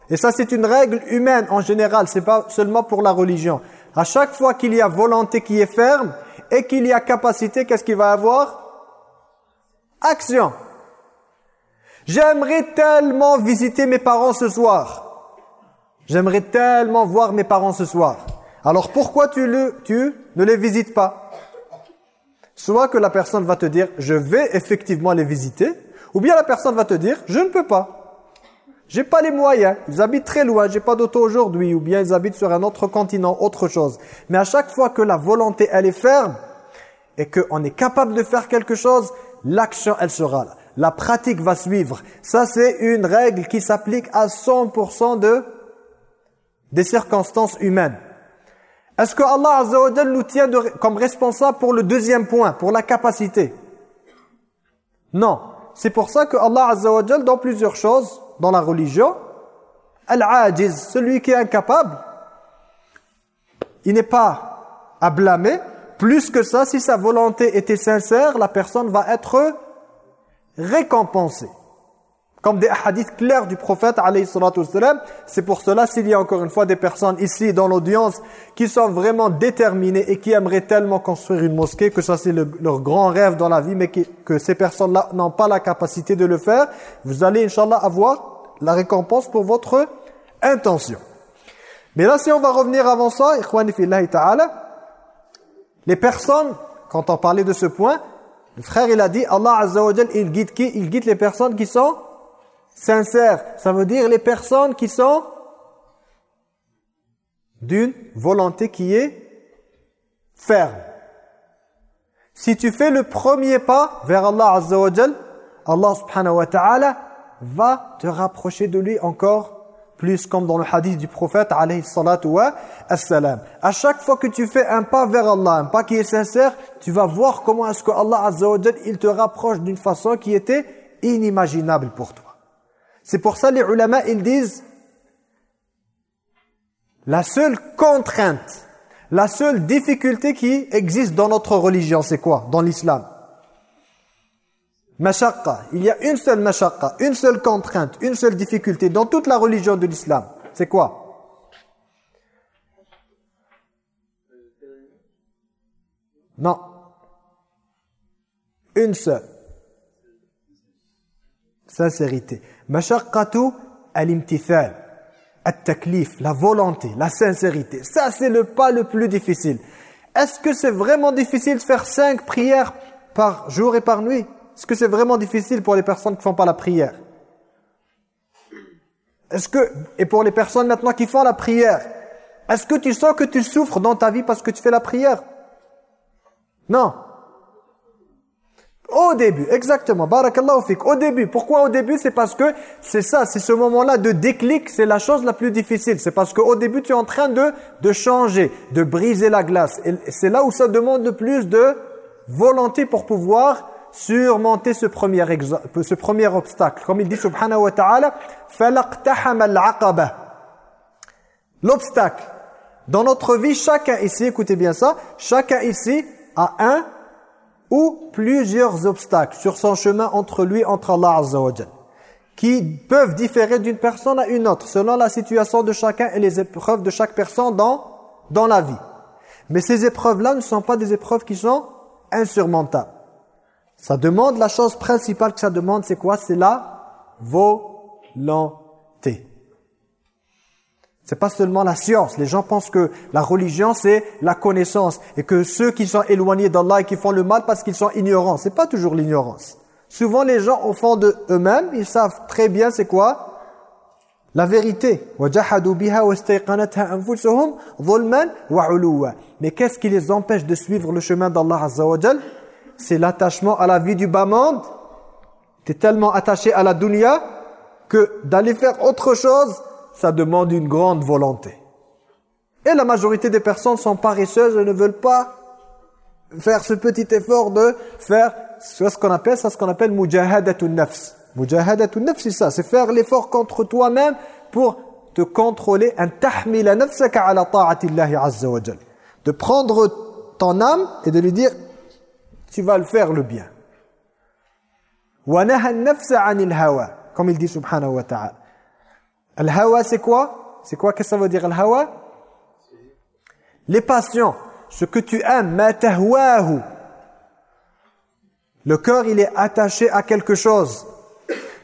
Speaker 1: et ça c'est une règle humaine en général, c'est pas seulement pour la religion. À chaque fois qu'il y a volonté qui est ferme et qu'il y a capacité, qu'est-ce qu'il va avoir? Action. J'aimerais tellement visiter mes parents ce soir. J'aimerais tellement voir mes parents ce soir. Alors pourquoi tu, ne les visites pas? Soit que la personne va te dire, je vais effectivement les visiter, ou bien la personne va te dire, je ne peux pas. J'ai pas les moyens, ils habitent très loin, j'ai pas d'auto aujourd'hui, ou bien ils habitent sur un autre continent, autre chose. Mais à chaque fois que la volonté, elle est ferme, et qu'on est capable de faire quelque chose, l'action, elle sera là. La pratique va suivre. Ça, c'est une règle qui s'applique à 100% de des circonstances humaines. Est-ce que Allah Azza nous tient comme responsable pour le deuxième point, pour la capacité? Non. C'est pour ça que Allah Azza dans plusieurs choses, dans la religion, Al-Ajiz, celui qui est incapable, il n'est pas à blâmer. Plus que ça, si sa volonté était sincère, la personne va être récompensée. Comme des hadiths clairs du prophète C'est pour cela s'il y a encore une fois des personnes ici dans l'audience qui sont vraiment déterminées et qui aimeraient tellement construire une mosquée, que ça c'est leur grand rêve dans la vie, mais que ces personnes-là n'ont pas la capacité de le faire, vous allez Inch'Allah avoir la récompense pour votre intention. Mais là si on va revenir avant ça, les personnes, quand on parlait de ce point, le frère il a dit, Allah Azza wa il guide qui? Il guide les personnes qui sont sincère, ça veut dire les personnes qui sont d'une volonté qui est ferme. Si tu fais le premier pas vers Allah Azza wa Allah subhanahu wa ta'ala va te rapprocher de lui encore plus comme dans le hadith du prophète alayhi salatu wa assalam. À chaque fois que tu fais un pas vers Allah, un pas qui est sincère, tu vas voir comment est-ce que Allah azza wa il te rapproche d'une façon qui était inimaginable pour toi. C'est pour ça les ulama ils disent la seule contrainte, la seule difficulté qui existe dans notre religion, c'est quoi? Dans l'islam Mashaqqa. Il y a une seule mashaqqa, une seule contrainte, une seule difficulté dans toute la religion de l'islam. C'est quoi? Non. Une seule. Sincérité. Mashaqqatu al-imtithal. At-taklif, la volonté, la sincérité. Ça, c'est le pas le plus difficile. Est-ce que c'est vraiment difficile de faire cinq prières par jour et par nuit? Est-ce que c'est vraiment difficile pour les personnes qui font pas la prière? Est-ce que, et pour les personnes maintenant qui font la prière, est-ce que tu sens que tu souffres dans ta vie parce que tu fais la prière? Non. Au début, exactement. Barakallahu fik. Au début. Pourquoi au début? C'est parce que c'est ça, c'est ce moment-là de déclic, c'est la chose la plus difficile. C'est parce qu'au début, tu es en train de, de changer, de briser la glace. Et c'est là où ça demande le plus de volonté pour pouvoir surmonter ce premier, ce premier obstacle. Comme il dit subhanahu wa ta'ala, L'obstacle. Dans notre vie, chacun ici, écoutez bien ça, chacun ici a un ou plusieurs obstacles sur son chemin entre lui, entre Allah qui peuvent différer d'une personne à une autre, selon la situation de chacun et les épreuves de chaque personne dans, dans la vie. Mais ces épreuves-là ne sont pas des épreuves qui sont insurmontables. Ça demande, la chose principale que ça demande, c'est quoi? C'est la volonté. C'est pas seulement la science. Les gens pensent que la religion, c'est la connaissance. Et que ceux qui sont éloignés d'Allah et qui font le mal parce qu'ils sont ignorants. C'est pas toujours l'ignorance. Souvent, les gens, au fond de eux-mêmes, ils savent très bien c'est quoi La vérité. Mais qu'est-ce qui les empêche de suivre le chemin d'Allah Azza c'est l'attachement à la vie du bas monde. Tu es tellement attaché à la dunya que d'aller faire autre chose, ça demande une grande volonté. Et la majorité des personnes sont paresseuses et ne veulent pas faire ce petit effort de faire ce qu'on appelle ça ce qu'on appelle mujahadatun nafs. Mujahadatun nafs c'est ça, c'est faire l'effort contre toi-même pour te contrôler an tahmila nafsaka ala ta'ati Allah azza wa De prendre ton âme et de lui dire tu vas le faire le bien. Comme il dit subhanahu wa ta'ala. Al-hawa c'est quoi? C'est quoi que ça veut dire al-hawa? Les passions. Ce que tu aimes. Ma Le cœur il est attaché à quelque chose.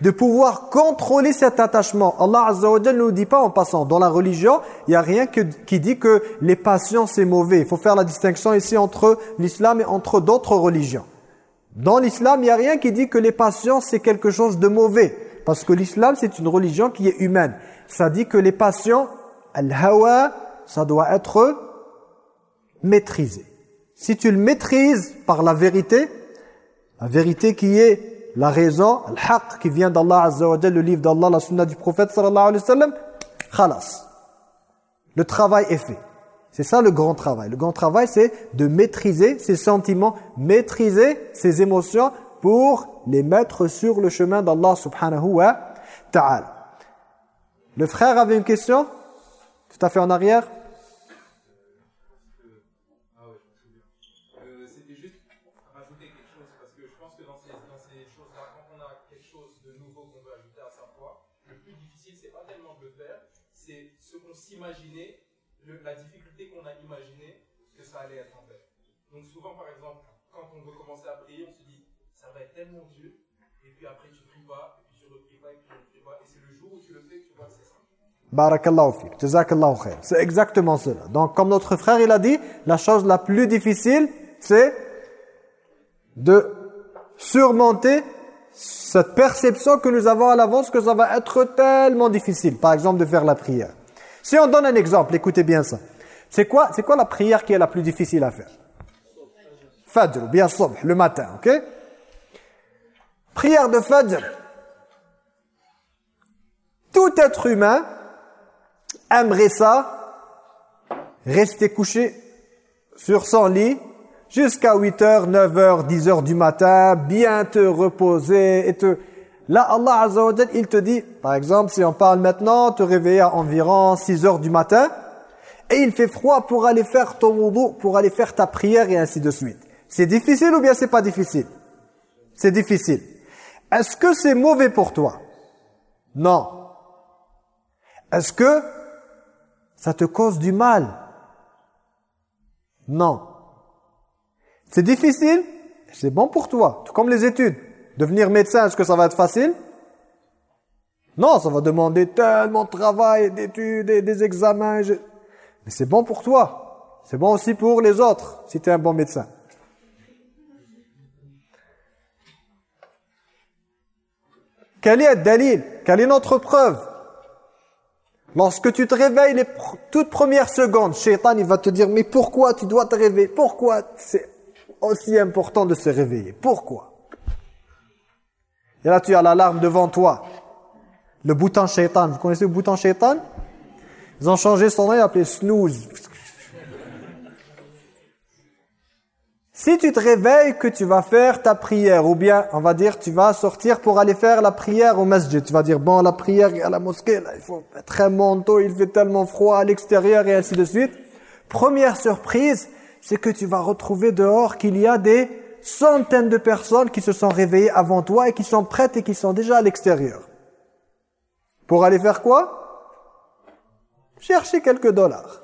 Speaker 1: De pouvoir contrôler cet attachement. Allah Azza wa ne nous dit pas en passant. Dans la religion, il n'y a rien qui dit que les passions c'est mauvais. Il faut faire la distinction ici entre l'islam et entre d'autres religions. Dans l'islam, il n'y a rien qui dit que les passions c'est quelque chose de mauvais. Parce que l'islam c'est une religion qui est humaine. Ça dit que les passions, al-hawa, ça doit être maîtrisé. Si tu le maîtrises par la vérité, la vérité qui est la raison, le haq qui vient d'Allah Azza le livre d'Allah, la sunna du prophète sallallahu alayhi wa sallam, khalas. Le travail est fait. C'est ça le grand travail. Le grand travail, c'est de maîtriser ses sentiments, maîtriser ses émotions pour les mettre sur le chemin d'Allah subhanahu wa ta'ala. Le frère avait une question? Tout à fait en arrière
Speaker 2: la difficulté qu'on a imaginé que ça allait être en fait. Donc souvent, par exemple, quand on veut commencer à prier, on se dit, ça va être tellement et puis après tu pas, et puis tu pas, et puis tu pas, et c'est le jour où tu le fais que tu c'est
Speaker 1: exactement cela. Donc comme notre frère il a dit, la chose la plus difficile, c'est de surmonter cette perception que nous avons à l'avance que ça va être tellement difficile. Par exemple, de faire la prière. Si on donne un exemple, écoutez bien ça. C'est quoi, quoi la prière qui est la plus difficile à faire? Fajr, bien subh, le matin, ok? Prière de Fajr. Tout être humain aimerait ça, rester couché sur son lit jusqu'à 8h, 9h, 10h du matin, bien te reposer et te... Là, Allah Azza wa il te dit, par exemple, si on parle maintenant, te réveiller à environ 6h du matin, et il fait froid pour aller faire ton wudu, pour aller faire ta prière et ainsi de suite. C'est difficile ou bien c'est pas difficile? C'est difficile. Est-ce que c'est mauvais pour toi? Non. Est-ce que ça te cause du mal? Non. C'est difficile, c'est bon pour toi, tout comme les études. Devenir médecin, est-ce que ça va être facile? Non, ça va demander tellement de travail, d'études, et des examens. Mais c'est bon pour toi. C'est bon aussi pour les autres, si tu es un bon médecin. Quel est dalil? Quelle est notre preuve? Lorsque tu te réveilles les toutes premières secondes, Shaitan il va te dire, mais pourquoi tu dois te réveiller? Pourquoi C'est aussi important de se réveiller? Pourquoi? Et là, tu as l'alarme devant toi. Le bouton shaitan. Vous connaissez le bouton shaitan Ils ont changé son nom, ils appelé snooze. Si tu te réveilles que tu vas faire ta prière, ou bien, on va dire, tu vas sortir pour aller faire la prière au masjid. Tu vas dire, bon, la prière à la mosquée, là, il faut mettre un manteau, il fait tellement froid à l'extérieur, et ainsi de suite. Première surprise, c'est que tu vas retrouver dehors qu'il y a des centaines de personnes qui se sont réveillées avant toi et qui sont prêtes et qui sont déjà à l'extérieur. Pour aller faire quoi? Chercher quelques dollars.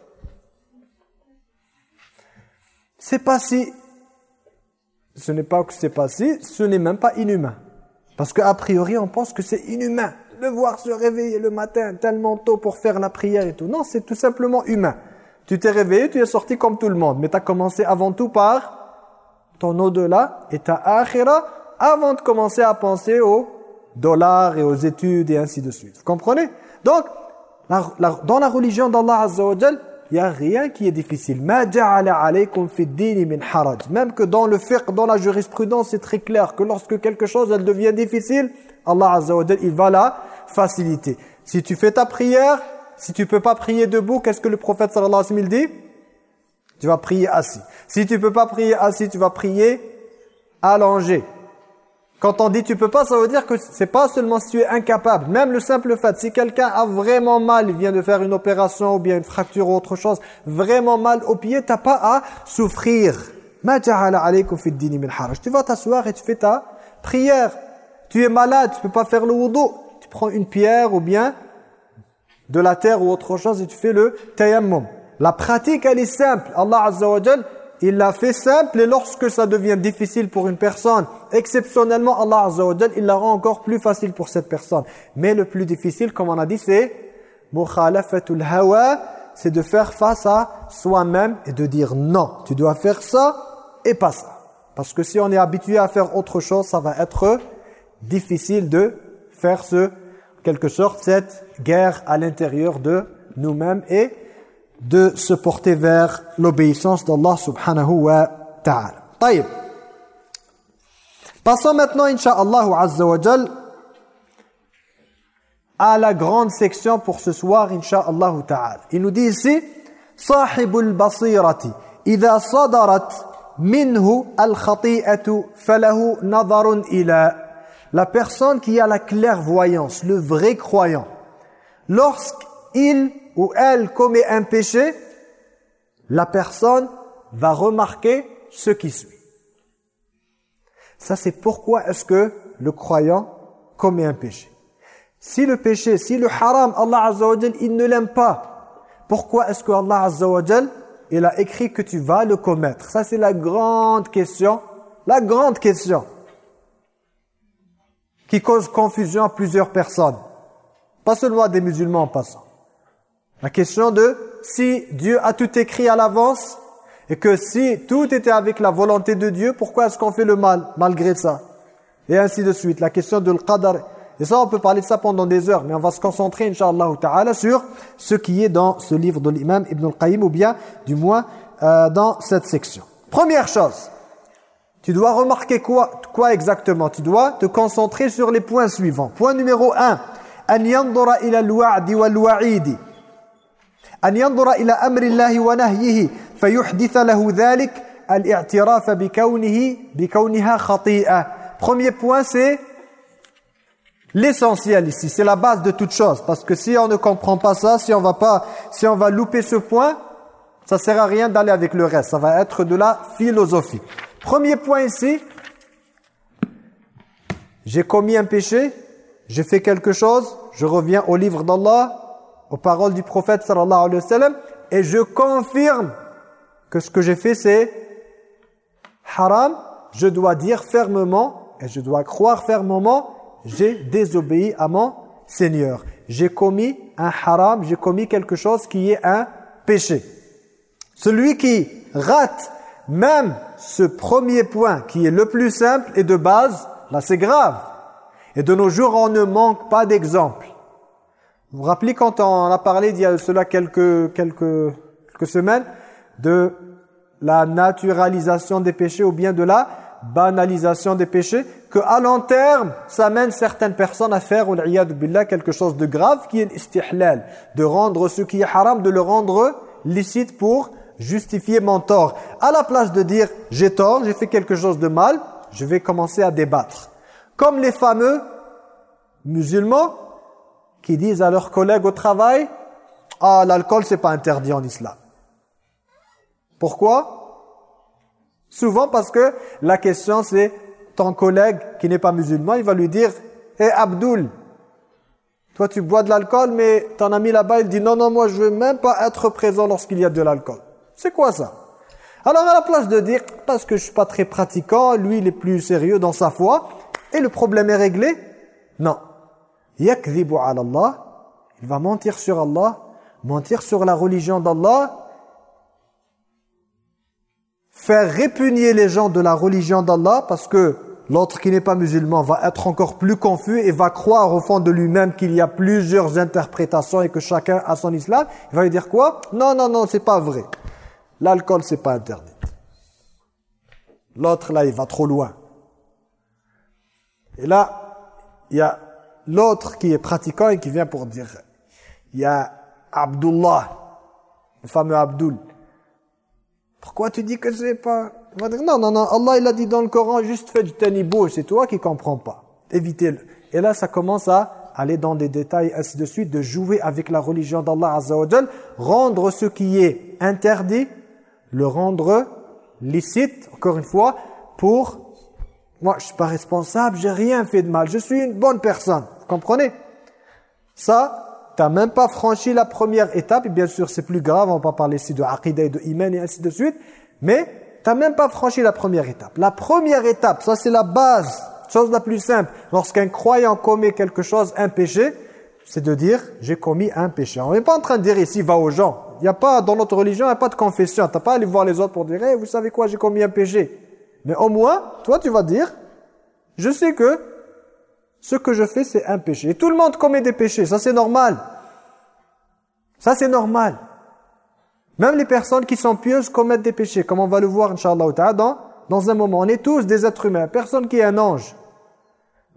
Speaker 1: C'est pas si... Ce n'est pas que c'est pas si, ce n'est même pas inhumain. Parce qu'a priori, on pense que c'est inhumain de voir se réveiller le matin tellement tôt pour faire la prière et tout. Non, c'est tout simplement humain. Tu t'es réveillé, tu es sorti comme tout le monde. Mais tu as commencé avant tout par ton au-delà et ta akhira avant de commencer à penser aux dollars et aux études et ainsi de suite. Vous comprenez? Donc, dans la religion d'Allah Azza wa il n'y a rien qui est difficile. Même que dans le fiqh, dans la jurisprudence, c'est très clair que lorsque quelque chose elle devient difficile, Allah Azza wa il va la faciliter. Si tu fais ta prière, si tu peux pas prier debout, qu'est-ce que le prophète sallallahu alayhi wa sallam dit? Tu vas prier assis. Si tu peux pas prier assis, tu vas prier allongé. Quand on dit tu peux pas, ça veut dire que c'est pas seulement si tu es incapable. Même le simple fait, si quelqu'un a vraiment mal, il vient de faire une opération ou bien une fracture ou autre chose, vraiment mal au pied, t'as pas à souffrir. Tu vas t'asseoir et tu fais ta prière. Tu es malade, tu peux pas faire le wudu. Tu prends une pierre ou bien de la terre ou autre chose et tu fais le tayammum. La pratique, elle est simple. Allah Azza wa il l'a fait simple et lorsque ça devient difficile pour une personne, exceptionnellement, Allah Azza wa il la rend encore plus facile pour cette personne. Mais le plus difficile, comme on a dit, c'est mukhalafatul hawa, c'est de faire face à soi-même et de dire non, tu dois faire ça et pas ça. Parce que si on est habitué à faire autre chose, ça va être difficile de faire ce quelque sorte cette guerre à l'intérieur de nous-mêmes et de se porter vers l'obéissance d'Allah subhanahu wa ta'ala. Taïb. Passons maintenant, Inch'Allah azza wa à la grande section pour ce soir, Inch'Allah ta'ala. Il nous dit ici, Sahibul basirati, idha sadarat minhu al-khati'atu falahu nadarun ila. La personne qui a la clairvoyance, le vrai croyant, lorsqu'il ou elle commet un péché, la personne va remarquer ce qui suit. Ça, c'est pourquoi est-ce que le croyant commet un péché. Si le péché, si le haram, Allah Azza wa il ne l'aime pas, pourquoi est-ce que Allah Azza wa il a écrit que tu vas le commettre? Ça, c'est la grande question, la grande question qui cause confusion à plusieurs personnes. Pas seulement des musulmans en passant. La question de si Dieu a tout écrit à l'avance et que si tout était avec la volonté de Dieu, pourquoi est-ce qu'on fait le mal malgré ça Et ainsi de suite. La question de l'qadar. Et ça, on peut parler de ça pendant des heures, mais on va se concentrer, Inch'Allah ta'ala, sur ce qui est dans ce livre de l'imam Ibn al-Qayyim, ou bien, du moins, euh, dans cette section. Première chose, tu dois remarquer quoi, quoi exactement Tu dois te concentrer sur les points suivants. Point numéro 1. أن ينظر إلى الوعد والوعيد أن ينظر إلى أمر الله ونهيه فيحدث له ذلك الاعتراف بكونه بكونها خطيئة Premier point c'est l'essentiel ici, c'est la base de toute chose parce que si on ne comprend pas ça, si on va pas si on va louper ce point, ça sert à rien d'aller avec le reste, ça va être de la philosophie. Premier point ici, j'ai commis un péché, j'ai fait quelque chose, je reviens au livre d'Allah, aux paroles du prophète sallallahu alayhi wa et je confirme que ce que j'ai fait c'est haram, je dois dire fermement, et je dois croire fermement, j'ai désobéi à mon Seigneur. J'ai commis un haram, j'ai commis quelque chose qui est un péché. Celui qui rate même ce premier point qui est le plus simple et de base, là c'est grave. Et de nos jours, on ne manque pas d'exemples. Vous vous rappelez quand on a parlé il y a cela quelques, quelques, quelques semaines de la naturalisation des péchés ou bien de la banalisation des péchés que à long terme, ça mène certaines personnes à faire billah, quelque chose de grave qui est l'istihlal, de rendre ce qui est haram, de le rendre licite pour justifier mon tort. À la place de dire j'ai tort, j'ai fait quelque chose de mal, je vais commencer à débattre. Comme les fameux musulmans qui disent à leurs collègues au travail « Ah, l'alcool, c'est pas interdit en islam. » Pourquoi? Souvent parce que la question c'est ton collègue qui n'est pas musulman, il va lui dire « Hé Abdul, toi tu bois de l'alcool mais ton ami là-bas il dit « Non, non, moi je veux même pas être présent lorsqu'il y a de l'alcool. » C'est quoi ça? Alors à la place de dire « Parce que je suis pas très pratiquant, lui il est plus sérieux dans sa foi. » Et le problème est réglé Non il va mentir sur Allah, mentir sur la religion d'Allah, faire répugner les gens de la religion d'Allah parce que l'autre qui n'est pas musulman va être encore plus confus et va croire au fond de lui-même qu'il y a plusieurs interprétations et que chacun a son islam, il va lui dire quoi? Non, non, non, c'est pas vrai. L'alcool, c'est pas interdit. L'autre, là, il va trop loin. Et là, il y a l'autre qui est pratiquant et qui vient pour dire, il y a Abdullah, le fameux Abdul. Pourquoi tu dis que c'est pas... Va non, non, non, Allah il a dit dans le Coran, juste fais du tanibou, c'est toi qui comprends pas. Évitez-le. Et là, ça commence à aller dans des détails, ainsi de suite, de jouer avec la religion d'Allah Azza rendre ce qui est interdit, le rendre licite, encore une fois, pour moi, je suis pas responsable, j'ai rien fait de mal, je suis une bonne personne. Vous comprenez? Ça, tu n'as même pas franchi la première étape, et bien sûr c'est plus grave, on va pas parler ici de aqidah et de iman et ainsi de suite, mais tu n'as même pas franchi la première étape. La première étape, ça c'est la base, chose la plus simple. Lorsqu'un croyant commet quelque chose, un péché, c'est de dire j'ai commis un péché. On n'est pas en train de dire ici va aux gens. Il n'y a pas dans notre religion, il n'y a pas de confession. Tu n'as pas à voir les autres pour dire hey, vous savez quoi, j'ai commis un péché. Mais au moins, toi tu vas dire, je sais que ce que je fais c'est un péché. Tout le monde commet des péchés, ça c'est normal. Ça c'est normal. Même les personnes qui sont pieuses commettent des péchés, comme on va le voir, Inch'Allah, dans, dans un moment. On est tous des êtres humains, personne qui est un ange.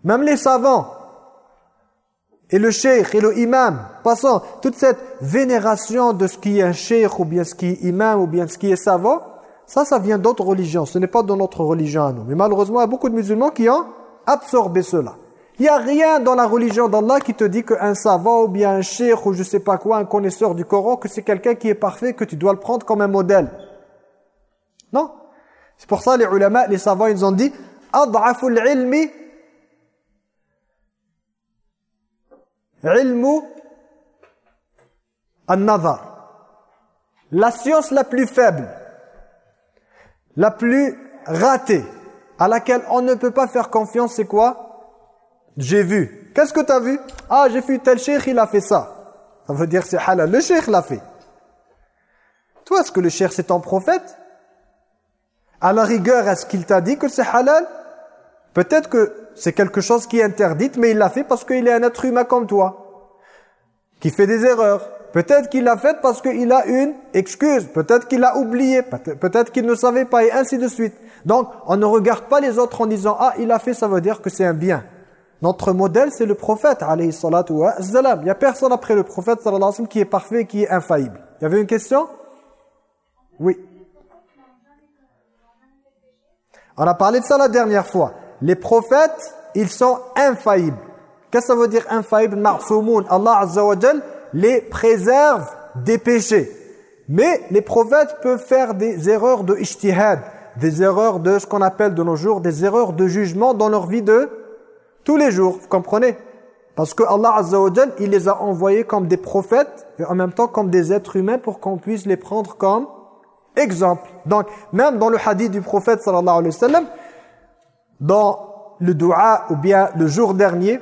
Speaker 1: Même les savants, et le cheikh, et le imam, passons, toute cette vénération de ce qui est un cheikh, ou bien ce qui est imam, ou bien ce qui est savant, ça, ça vient d'autres religions. Ce n'est pas dans notre religion à nous. Mais malheureusement, il y a beaucoup de musulmans qui ont absorbé cela. Il n'y a rien dans la religion d'Allah qui te dit qu'un savant ou bien un cheikh ou je ne sais pas quoi, un connaisseur du Coran, que c'est quelqu'un qui est parfait, que tu dois le prendre comme un modèle. Non. C'est pour ça les ulama, les savants, ils ont dit « Ad'aful ilmi ilmu an-nazar » La science la plus faible la plus ratée, à laquelle on ne peut pas faire confiance, c'est quoi? J'ai vu. Qu'est-ce que tu vu? Ah, j'ai vu tel cheikh, il a fait ça. Ça veut dire c'est halal. Le cheikh l'a fait. Toi, est-ce que le cheikh c'est ton prophète? À la rigueur, est-ce qu'il t'a dit que c'est halal? Peut-être que c'est quelque chose qui est interdit, mais il l'a fait parce qu'il est un être humain comme toi, qui fait des erreurs. Peut-être qu'il l'a fait parce qu'il a une excuse. Peut-être qu'il a oublié. Peut-être qu'il ne savait pas et ainsi de suite. Donc, on ne regarde pas les autres en disant « Ah, il a fait, ça veut dire que c'est un bien ». Notre modèle, c'est le prophète, alayhi salatu wa Il n'y a personne après le prophète, sallallahu alayhi wa sallam, qui est parfait, qui est infaillible. Il y avait une question? Oui. On a parlé de ça la dernière fois. Les prophètes, ils sont infaillibles. Qu'est-ce que ça veut dire infaillible Allah Azza wa les préserve des péchés. Mais les prophètes peuvent faire des erreurs de ijtihad, des erreurs de ce qu'on appelle de nos jours, des erreurs de jugement dans leur vie de tous les jours. Vous comprenez? Parce que Allah Azza wa il les a envoyés comme des prophètes et en même temps comme des êtres humains pour qu'on puisse les prendre comme exemple. Donc, même dans le hadith du prophète sallallahu alayhi wa sallam, dans le dua ou bien le jour dernier,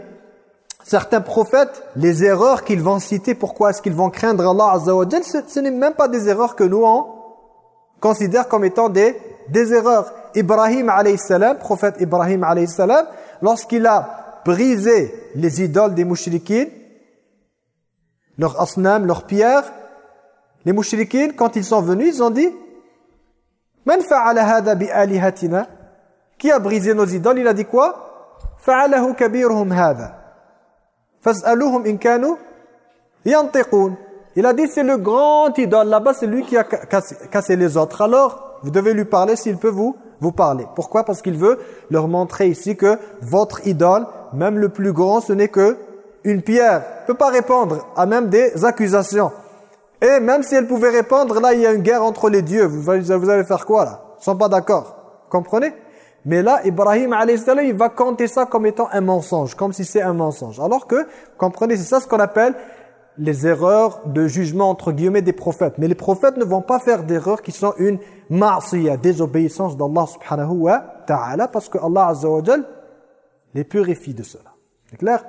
Speaker 1: certains prophètes, les erreurs qu'ils vont citer, pourquoi est-ce qu'ils vont craindre Allah Azza wa ce, n'est même pas des erreurs que nous on considère comme étant des, des erreurs. Ibrahim alayhi salam, prophète Ibrahim alayhi salam, lorsqu'il a brisé les idoles des mouchriquines, leurs asnam, leurs pierres, les mouchriquines, quand ils sont venus, ils ont dit Man fa'ala hada bi alihatina? Qui a brisé nos idoles? Il a dit quoi Fa'alahu kabirhum hada. Fas'aluhum in kanu yantiqun. Il a dit c'est le grand idole là-bas, c'est lui qui a cassé, les autres. Alors, vous devez lui parler s'il peut vous vous parler. Pourquoi? Parce qu'il veut leur montrer ici que votre idole, même le plus grand, ce n'est que une pierre. ne peut pas répondre à même des accusations. Et même si elle pouvait répondre, là, il y a une guerre entre les dieux. Vous, vous allez faire quoi, là? Ils sont pas d'accord. Comprenez? Mais là, Ibrahim, salam, il va compter ça comme étant un mensonge, comme si c'est un mensonge. Alors que, comprenez, c'est ça ce qu'on appelle les erreurs de jugement, entre guillemets, des prophètes. Mais les prophètes ne vont pas faire d'erreurs qui sont une ma'siyah, désobéissance d'Allah subhanahu wa ta'ala, parce que Allah azza les purifie de cela. C'est clair?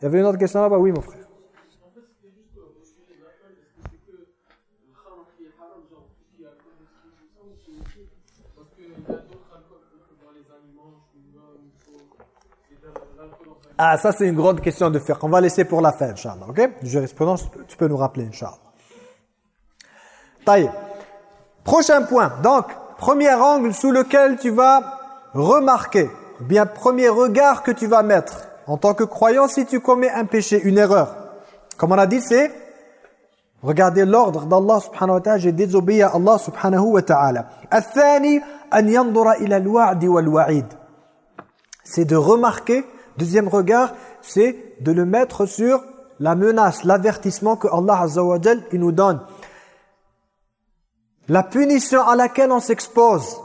Speaker 1: Il y avait une autre question là-bas? Oui, mon frère. Ah, ça c'est une grande question de faire. On va laisser pour la fin, Inch'Allah. Ok? Jurisprudence, tu peux nous rappeler, Inch'Allah. Taïe. Prochain point. Donc, premier angle sous lequel tu vas remarquer, bien premier regard que tu vas mettre en tant que croyant si tu commets un péché, une erreur. Comme on a dit, c'est regarder l'ordre d'Allah subhanahu wa ta'ala, j'ai désobéi à Allah subhanahu wa ta'ala. C'est de remarquer Deuxième regard, c'est de le mettre sur la menace, l'avertissement que Allah Azza wa il nous donne. La punition à laquelle on s'expose.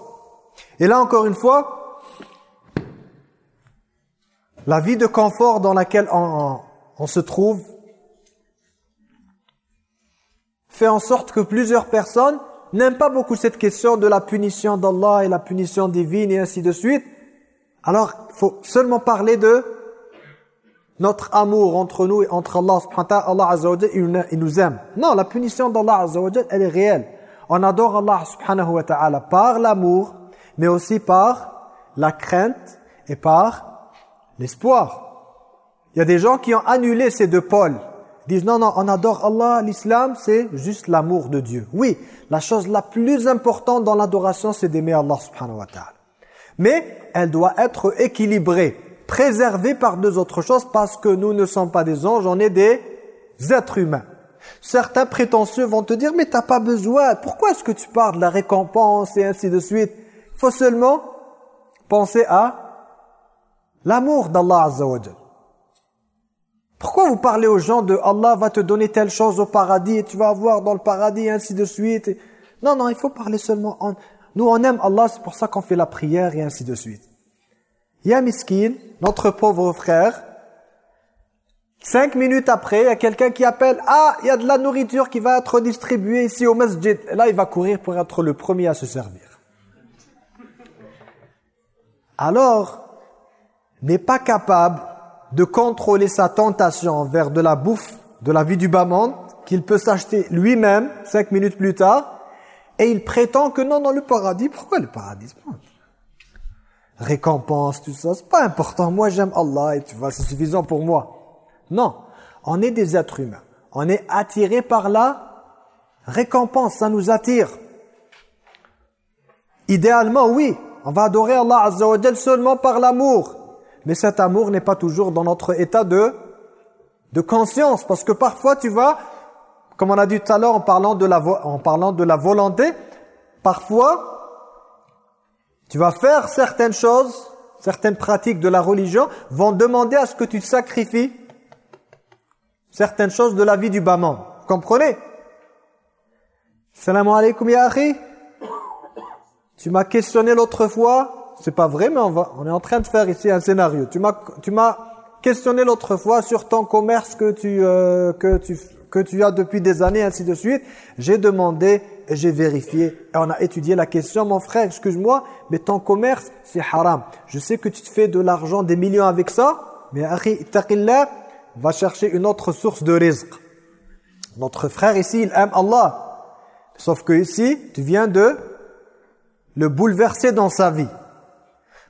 Speaker 1: Et là encore une fois, la vie de confort dans laquelle on, on se trouve fait en sorte que plusieurs personnes n'aiment pas beaucoup cette question de la punition d'Allah et la punition divine et ainsi de suite. Alors, il faut seulement parler de notre amour entre nous et entre Allah subhanahu wa ta'ala. Allah azza wa il nous aime. Non, la punition d'Allah azza wa elle est réelle. On adore Allah subhanahu wa ta'ala par l'amour, mais aussi par la crainte et par l'espoir. Il y a des gens qui ont annulé ces deux pôles. Ils disent non, non, on adore Allah, l'islam, c'est juste l'amour de Dieu. Oui, la chose la plus importante dans l'adoration, c'est d'aimer Allah subhanahu wa ta'ala mais elle doit être équilibrée, préservée par deux autres choses parce que nous ne sommes pas des anges, on est des êtres humains. Certains prétentieux vont te dire, mais tu n'as pas besoin, pourquoi est-ce que tu parles de la récompense et ainsi de suite? Il faut seulement penser à l'amour d'Allah Azza wa Pourquoi vous parlez aux gens de Allah va te donner telle chose au paradis et tu vas avoir dans le paradis et ainsi de suite? Non, non, il faut parler seulement en, nous, on aime Allah, c'est pour ça qu'on fait la prière et ainsi de suite. Ya miskin, notre pauvre frère, cinq minutes après, il y a quelqu'un qui appelle « Ah, il y a de la nourriture qui va être distribuée ici au masjid. » Là, il va courir pour être le premier à se servir. Alors, n'est pas capable de contrôler sa tentation vers de la bouffe, de la vie du bas monde, qu'il peut s'acheter lui-même cinq minutes plus tard, et il prétend que non, dans le paradis, pourquoi le paradis Récompense, tout ça, c'est pas important. Moi, j'aime Allah et tu vois, c'est suffisant pour moi. Non, on est des êtres humains. On est attiré par la récompense, ça nous attire. Idéalement, oui, on va adorer Allah Azza seulement par l'amour. Mais cet amour n'est pas toujours dans notre état de, de conscience. Parce que parfois, tu vas Comme on a dit tout à l'heure en, parlant de la en parlant de la volonté, parfois, tu vas faire certaines choses, certaines pratiques de la religion vont demander à ce que tu sacrifies certaines choses de la vie du Baman. Comprenez? Salam alaikum ya. Tu m'as questionné l'autre fois, c'est pas vrai mais on, va, on est en train de faire ici un scénario. Tu m'as tu m'as questionné l'autre fois sur ton commerce que tu euh, que tu que tu as depuis des années ainsi de suite. J'ai demandé et j'ai vérifié et on a étudié la question mon frère, excuse-moi, mais ton commerce c'est haram. Je sais que tu te fais de l'argent des millions avec ça, mais taqillah va chercher une autre source de rizq. Notre frère ici, il aime Allah. Sauf que ici, tu viens de le bouleverser dans sa vie.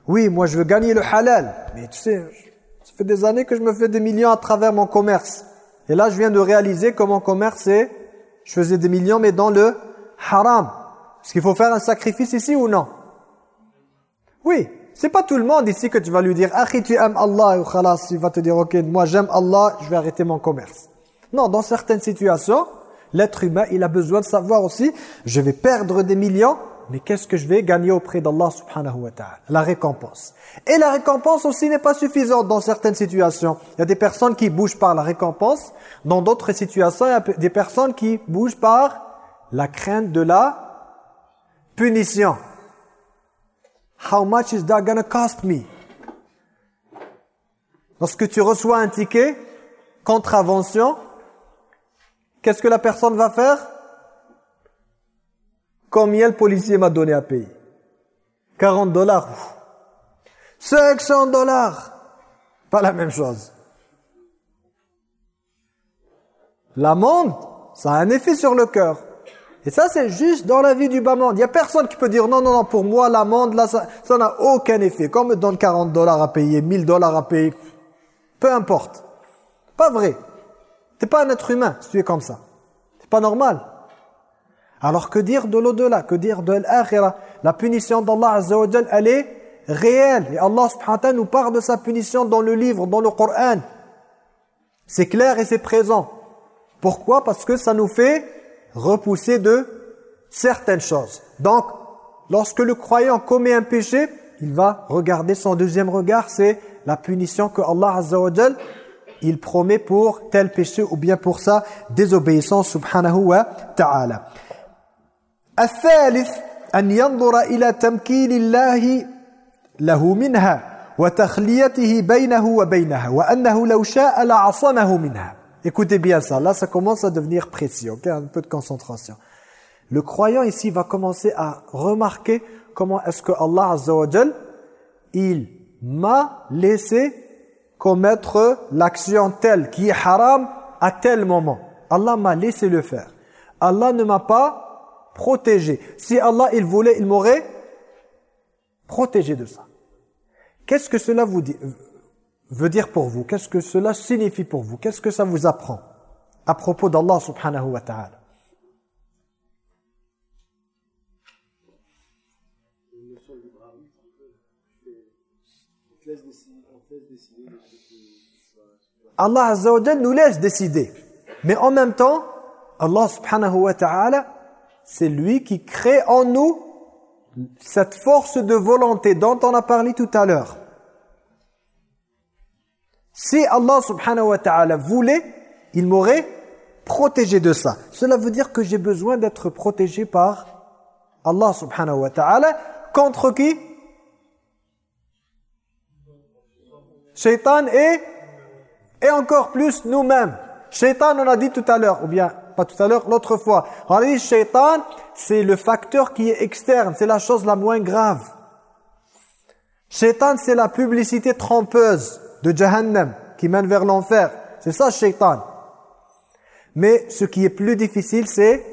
Speaker 1: Oui, moi je veux gagner le halal. Mais tu sais, ça fait des années que je me fais des millions à travers mon commerce. Et là, je viens de réaliser que mon commerce. Je faisais des millions, mais dans le haram. Est-ce qu'il faut faire un sacrifice ici ou non? Oui. C'est pas tout le monde ici que tu vas lui dire « Akhi, tu aimes Allah » ou khalas, il va te dire « Ok, moi j'aime Allah, je vais arrêter mon commerce. » Non, dans certaines situations, l'être humain, il a besoin de savoir aussi, je vais perdre des millions, mais qu'est-ce que je vais gagner auprès d'Allah subhanahu wa ta'ala? La récompense. Et la récompense aussi n'est pas suffisante dans certaines situations. Il y a des personnes qui bougent par la récompense. Dans d'autres situations, il y a des personnes qui bougent par la crainte de la punition. How much is that gonna cost me? Lorsque tu reçois un ticket, contravention, Qu'est-ce que la personne va faire? Combien le policier m'a donné à payer? 40 dollars. 500 dollars. Pas la même chose. L'amende, ça a un effet sur le cœur. Et ça, c'est juste dans la vie du bas monde. Il n'y a personne qui peut dire non, non, non, pour moi, l'amende, là, ça n'a aucun effet. Comme me donne 40 dollars à payer, 1000 dollars à payer, peu importe. Pas vrai. Tu n'es pas un être humain si tu es comme ça. C'est pas normal. Alors que dire de l'au-delà Que dire de l'akhira? La punition d'Allah Azza elle est réelle. Et Allah subhanahu wa ta'ala nous parle de sa punition dans le livre, dans le Coran. C'est clair et c'est présent. Pourquoi? Parce que ça nous fait repousser de certaines choses. Donc, lorsque le croyant commet un péché, il va regarder son deuxième regard, c'est la punition que Allah Azza il promet pour tel péché ou bien pour sa désobéissance subhanahu wa ta'ala. الثالث أن ينظر إلى تمكين الله له منها وتخليته بينه وبينها وأنه لو شاء لعصمه منها Écoutez bien ça, là ça commence à devenir précis, ok un peu de concentration. Le croyant ici va commencer à remarquer comment est-ce que Allah Azza wa Jal, il m'a laissé commettre l'action telle qui est haram à tel moment. Allah m'a laissé le faire. Allah ne m'a pas protégé. Si Allah il voulait, il m'aurait protégé de ça. Qu'est-ce que cela vous dit, veut dire pour vous? Qu'est-ce que cela signifie pour vous? Qu'est-ce que ça vous apprend à propos d'Allah subhanahu wa ta'ala? Allah Azza wa nous laisse décider. Mais en même temps, Allah subhanahu wa ta'ala, c'est lui qui crée en nous cette force de volonté dont on a parlé tout à l'heure. Si Allah subhanahu wa ta'ala voulait, il m'aurait protégé de ça. Cela veut dire que j'ai besoin d'être protégé par Allah subhanahu wa ta'ala. Contre qui? Shaitan et et encore plus nous-mêmes. Shaitan, on a dit tout à l'heure, ou bien pas tout à l'heure, l'autre fois. Dit shaitan, c'est le facteur qui est externe, c'est la chose la moins grave. Shaitan, c'est la publicité trompeuse de Jahannam qui mène vers l'enfer. C'est ça, shaitan. Mais ce qui est plus difficile, c'est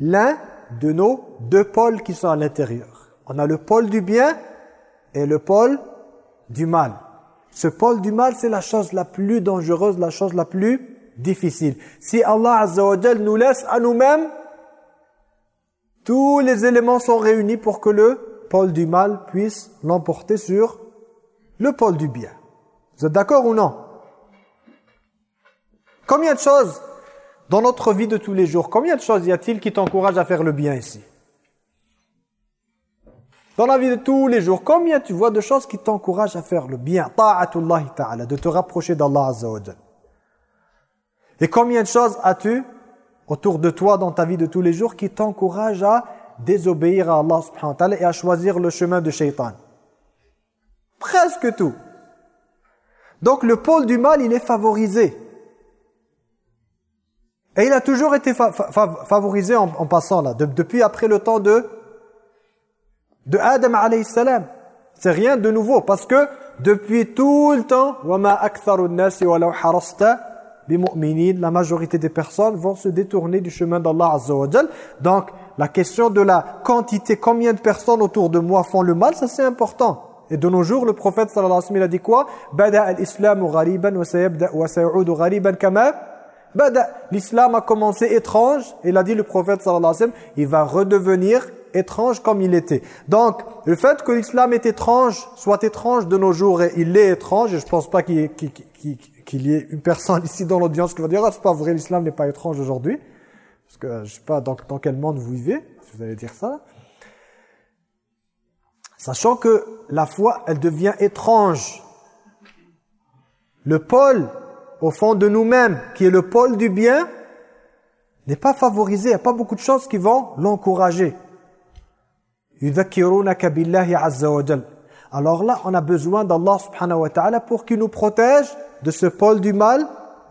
Speaker 1: l'un de nos deux pôles qui sont à l'intérieur. On a le pôle du bien et le pôle du mal. Ce pôle du mal, c'est la chose la plus dangereuse, la chose la plus difficile. Si Allah Azza nous laisse à nous-mêmes, tous les éléments sont réunis pour que le pôle du mal puisse l'emporter sur le pôle du bien. Vous êtes d'accord ou non? Combien de choses Dans notre vie de tous les jours, combien de choses y a-t-il qui t'encouragent à faire le bien ici? Dans la vie de tous les jours, combien tu vois de choses qui t'encouragent à faire le bien? Ta'atullahi ta'ala, de te rapprocher d'Allah Azza Et combien de choses as-tu autour de toi dans ta vie de tous les jours qui t'encouragent à désobéir à Allah subhanahu wa ta'ala et à choisir le chemin de shaitan Presque tout. Donc le pôle du mal, il est favorisé. Et il a toujours été favorisé en, passant là, depuis après le temps de, Adam alayhi. C'est rien de nouveau parce que depuis tout le temps, la majorité des personnes vont se détourner du chemin d'Allah Azza Donc la question de la quantité, combien de personnes autour de moi font le mal, ça c'est important. Et de nos jours, le prophète sallallahu alayhi wa sallam, a dit quoi? L'islam a commencé étrange, et il a dit le prophète sallallahu alayhi wa sallam, il va redevenir étrange comme il était. Donc, le fait que l'islam est étrange, soit étrange de nos jours, et il est étrange, et je pense pas qu'il y, ait une personne ici dans l'audience qui va dire ah, c'est pas vrai, l'islam n'est pas étrange aujourd'hui ». Parce que je sais pas dans, dans quel monde vous vivez, si vous allez dire ça. Sachant que la foi, elle devient étrange. Le pôle, au fond de nous-mêmes, qui est le pôle du bien, n'est pas favorisé. Il n'y a pas beaucoup de choses qui vont l'encourager. Alors là, on a besoin d'Allah subhanahu wa ta'ala pour qu'il nous protège de ce pôle du mal,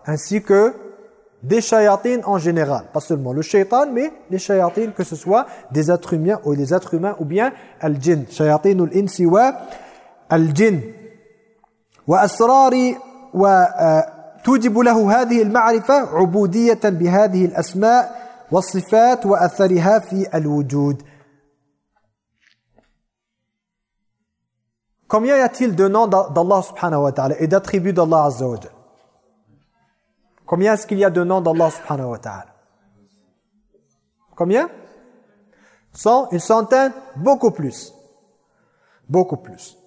Speaker 1: ainsi que des shayatines en général. Pas seulement le shaitan, mais les shayatines, que ce soit des êtres humains ou des êtres humains, ou bien al-jinn. Shayatinul insi wa al-jinn. Wa asrari wa euh, tujibu lahu hadhi al-ma'rifa ubudiyatan bihadhi al-asma' wa sifat wa athariha fi al-wujud. Combien y a-t-il de noms d'Allah subhanahu wa ta'ala et d'attributs d'Allah azza Combien est-ce qu'il y a de noms d'Allah subhanahu wa ta'ala? Combien? Cent, une centaine, beaucoup plus. Beaucoup plus.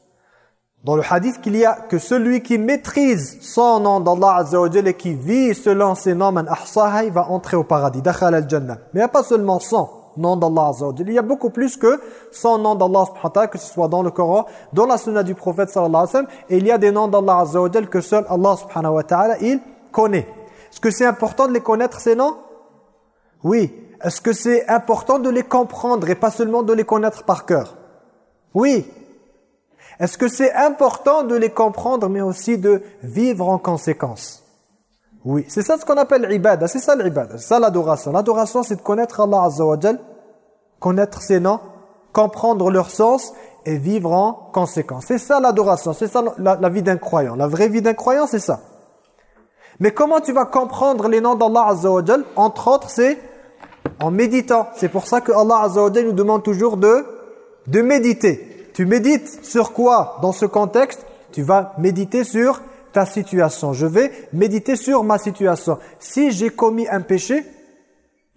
Speaker 1: Dans le hadith qu'il y a que celui qui maîtrise son nom d'Allah Azza wa et qui vit selon ses noms, va entrer au paradis, al-jannah. Mais il n'y a pas seulement 100 noms d'Allah Il y a beaucoup plus que 100 noms d'Allah subhanahu que ce soit dans le Coran, dans la sunna du prophète sallallahu alayhi wa. Et il y a des noms d'Allah que seul Allah subhanahu wa ta'ala, il connaît. Est-ce que c'est important de les connaître ces noms? Oui. Est-ce que c'est important de les comprendre et pas seulement de les connaître par cœur? Oui. Est-ce que c'est important de les comprendre mais aussi de vivre en conséquence? Oui. C'est ça ce qu'on appelle l'ibad. C'est ça l'ibad. C'est ça l'adoration. L'adoration c'est de connaître Allah Azza connaître ses noms, comprendre leur sens et vivre en conséquence. C'est ça l'adoration. C'est ça la, vie d'un croyant. La vraie vie d'un croyant c'est ça. Mais comment tu vas comprendre les noms d'Allah Azza Entre autres, c'est en méditant. C'est pour ça que Allah Azza nous demande toujours de, de méditer. Tu médites sur quoi? Dans ce contexte Tu vas méditer sur ta situation. Je vais méditer sur ma situation. Si j'ai commis un péché,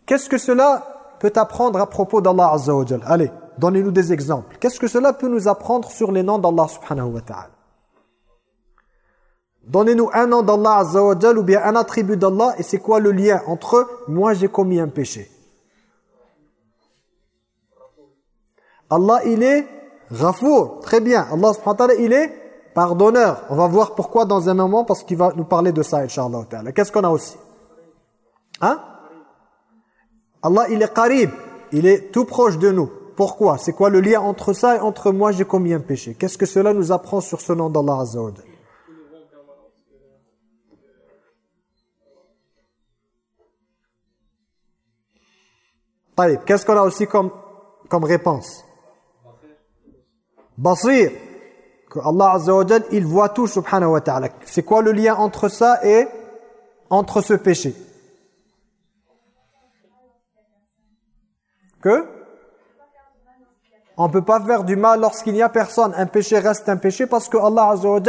Speaker 1: qu'est-ce que cela peut apprendre à propos d'Allah Azza Allez, donnez-nous des exemples. Qu'est-ce que cela peut nous apprendre sur les noms d'Allah subhanahu wa ta'ala? Donnez-nous un nom d'Allah Azza ou bien un attribut d'Allah et c'est quoi le lien entre moi j'ai commis un péché? Allah il est Ghafour, très bien. Allah subhanahu wa ta'ala il est pardonneur. On va voir pourquoi dans un moment parce qu'il va nous parler de ça Inch'Allah Qu'est-ce qu'on a aussi? Hein? Allah il est qarib, il est tout proche de nous. Pourquoi? C'est quoi le lien entre ça et entre moi j'ai commis un péché Qu'est-ce que cela nous apprend sur ce nom d'Allah Azza Qu'est-ce qu'on a aussi comme, comme réponse? Basir. Que Allah Azza wa il voit tout subhanahu wa ta'ala. C'est quoi le lien entre ça et entre ce péché? Que? On ne peut pas faire du mal lorsqu'il n'y a personne. Un péché reste un péché parce que Allah Azza wa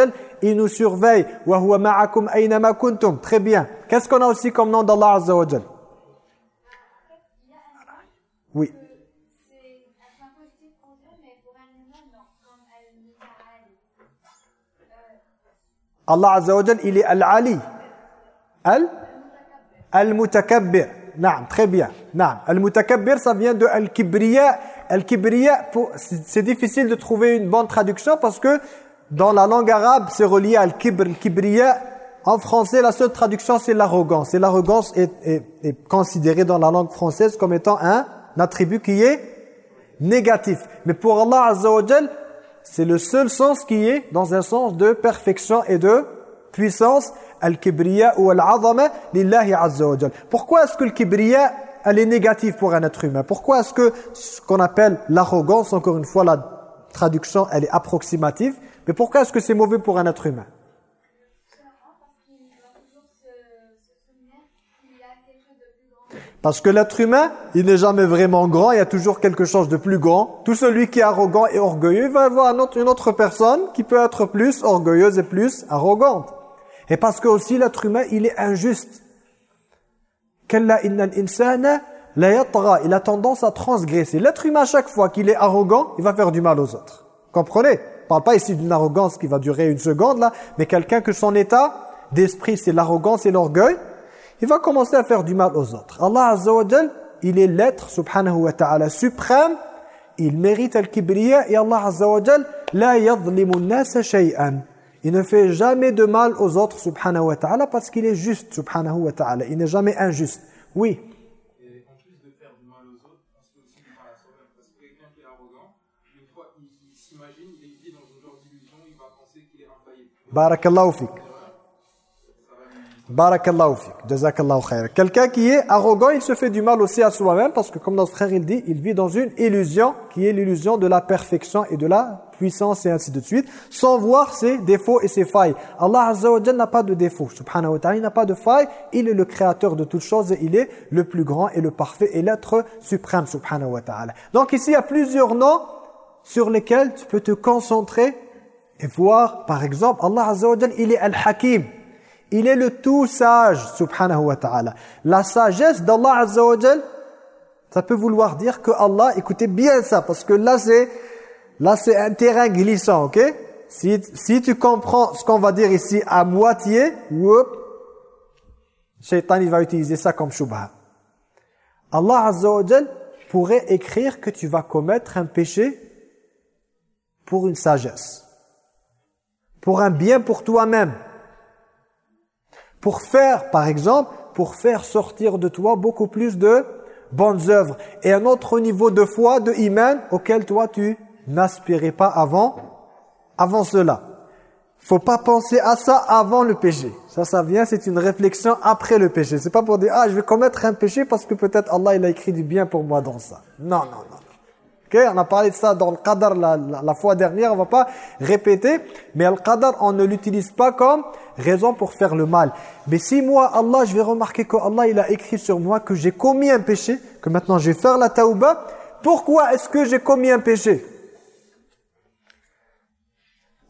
Speaker 1: il nous surveille. Wa huwa ma'akum kuntum. Très bien. Qu'est-ce qu'on a aussi comme nom d'Allah Azza wa oui. Allah Azza wa il est Al-Ali. Al? Al-mutakabbir. Naam, très bien. Naam. Al-mutakabbir, ça vient de al-kibriya. Al-kibriya, c'est difficile de trouver une bonne traduction parce que dans la langue arabe, c'est relié à al-kibr, al-kibriya. En français, la seule traduction, c'est l'arrogance. Et l'arrogance est, est, considérée dans la langue française comme étant un, attribut qui est négatif. Mais pour Allah Azza wa c'est le seul sens qui est dans un sens de perfection et de puissance al-kibriya ou al-azama lillahi azza wa Pourquoi est-ce que le kibriya elle est négative pour un être humain? Pourquoi est-ce que ce qu'on appelle l'arrogance, encore une fois la traduction elle est approximative, mais pourquoi est-ce que c'est mauvais pour un être humain? Parce que l'être humain, il n'est jamais vraiment grand, il y a toujours quelque chose de plus grand. Tout celui qui est arrogant et orgueilleux, il va avoir une autre personne qui peut être plus orgueilleuse et plus arrogante. Et parce que aussi l'être humain, il est injuste. Il a tendance à transgresser. L'être humain, chaque fois qu'il est arrogant, il va faire du mal aux autres. Comprenez? On parle pas ici d'une arrogance qui va durer une seconde, là, mais quelqu'un que son état d'esprit, c'est l'arrogance et l'orgueil, il va commencer à faire du mal aux autres. Allah Azza wa il est l'être, subhanahu wa ta'ala, suprême, il mérite al-kibriya, et Allah Azza wa la yadlimu nasa shay'an. Il ne fait jamais de mal aux autres, subhanahu wa ta'ala, parce qu'il est juste, subhanahu wa ta'ala. Il n'est jamais injuste. Oui.
Speaker 2: Et en plus de faire du mal aux autres, on se fait aussi du mal à soi-même. Parce que quelqu'un qui est arrogant, une fois, il, il s'imagine, il vit dans une genre d'illusion, il va penser qu'il est infaillible.
Speaker 1: Barakallahu fik. Barakallahu fik. Quelqu'un qui est arrogant, il se fait du mal aussi à soi-même parce que comme notre frère il dit, il vit dans une illusion qui est l'illusion de la perfection et de la puissance et ainsi de suite, sans voir ses défauts et ses failles. Allah Azza wa n'a pas de défauts, subhanahu wa ta'ala, il n'a pas de failles, il est le créateur de toutes choses et il est le plus grand et le parfait et l'être suprême, subhanahu wa ta'ala. Donc ici, il y a plusieurs noms sur lesquels tu peux te concentrer et voir, par exemple, Allah Azza wa il est Al-Hakim, il est le tout sage, subhanahu wa ta'ala. La sagesse d'Allah Azza ça peut vouloir dire que Allah, écoutez bien ça, parce que là c'est là c'est un terrain glissant, ok? Si, si tu comprends ce qu'on va dire ici à moitié, whoop, Shaitan il va utiliser ça comme shubha. Allah Azza pourrait écrire que tu vas commettre un péché pour une sagesse, pour un bien pour toi-même pour faire, par exemple, pour faire sortir de toi beaucoup plus de bonnes œuvres et un autre niveau de foi, de iman auquel toi tu n'aspirais pas avant, avant cela. faut pas penser à ça avant le péché. Ça, ça vient, c'est une réflexion après le péché. C'est pas pour dire, ah, je vais commettre un péché parce que peut-être Allah, il a écrit du bien pour moi dans ça. Non, non, non. On a parlé de ça dans le qadar la, fois dernière, on va pas répéter. Mais le qadar, on ne l'utilise pas comme raison pour faire le mal. Mais si moi, Allah, je vais remarquer que Allah, il a écrit sur moi que j'ai commis un péché, que maintenant je vais faire la tauba, pourquoi est-ce que j'ai commis un péché?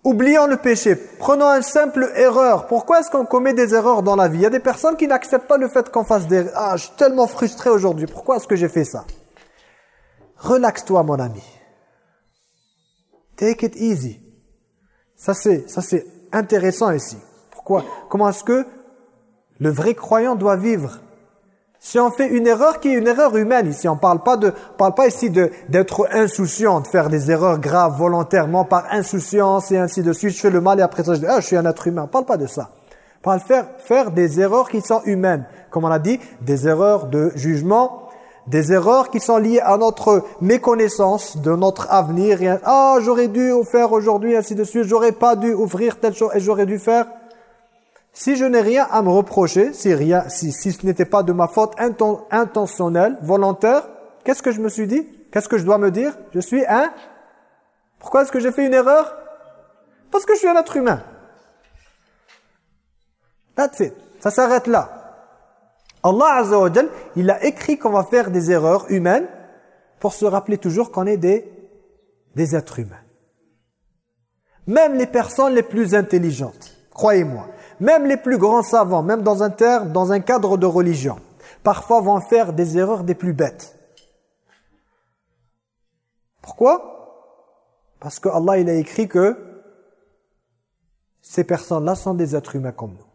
Speaker 1: Oublions le péché, prenons une simple erreur. Pourquoi est-ce qu'on commet des erreurs dans la vie? Il y a des personnes qui n'acceptent pas le fait qu'on fasse des... Ah, je suis tellement frustré aujourd'hui, pourquoi est-ce que j'ai fait ça? Relaxe-toi, mon ami. Take it easy. Ça, c'est intéressant ici. Pourquoi? Comment est-ce que le vrai croyant doit vivre? Si on fait une erreur qui est une erreur humaine, ici on parle pas de, parle pas ici d'être insouciant, de faire des erreurs graves volontairement par insouciance et ainsi de suite. Je fais le mal et après ça je dis ah je suis un être humain. On parle pas de ça. On parle faire faire des erreurs qui sont humaines, comme on a dit, des erreurs de jugement, des erreurs qui sont liées à notre méconnaissance de notre avenir. Ah, j'aurais dû faire aujourd'hui, ainsi de suite. J'aurais pas dû ouvrir telle chose et j'aurais dû faire. Si je n'ai rien à me reprocher, si, rien, si, ce n'était pas de ma faute intentionnelle, volontaire, qu'est-ce que je me suis dit? Qu'est-ce que je dois me dire? Je suis un... Pourquoi est-ce que j'ai fait une erreur? Parce que je suis un être humain. That's it. Ça s'arrête là. Allah Azza il a écrit qu'on va faire des erreurs humaines pour se rappeler toujours qu'on est des, des êtres humains. Même les personnes les plus intelligentes, croyez-moi, même les plus grands savants, même dans un terme, dans un cadre de religion, parfois vont faire des erreurs des plus bêtes. Pourquoi? Parce que Allah il a écrit que ces personnes-là sont des êtres humains comme nous.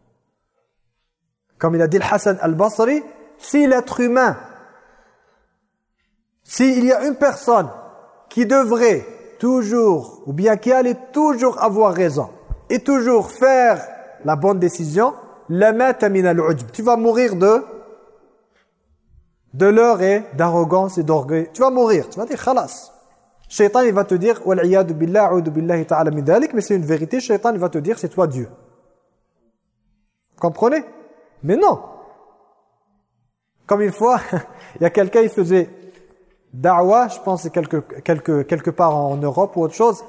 Speaker 1: Comme il a dit le Hassan al-Basri, si l'être humain, s'il y a une personne qui devrait toujours, ou bien qui allait toujours avoir raison, et toujours faire la bonne décision, Tu vas mourir de de l'heure et d'arrogance et d'orgueil. Tu vas mourir. Tu vas dire, khalas. Shaitan, il va te dire, billah, billahi ta'ala mais c'est une vérité. Shaitan, il va te dire, c'est toi Dieu. comprenez? Mais non. Comme une fois, il y a quelqu'un, il faisait da'wa, je pense quelque, quelque, quelque part en Europe ou autre chose.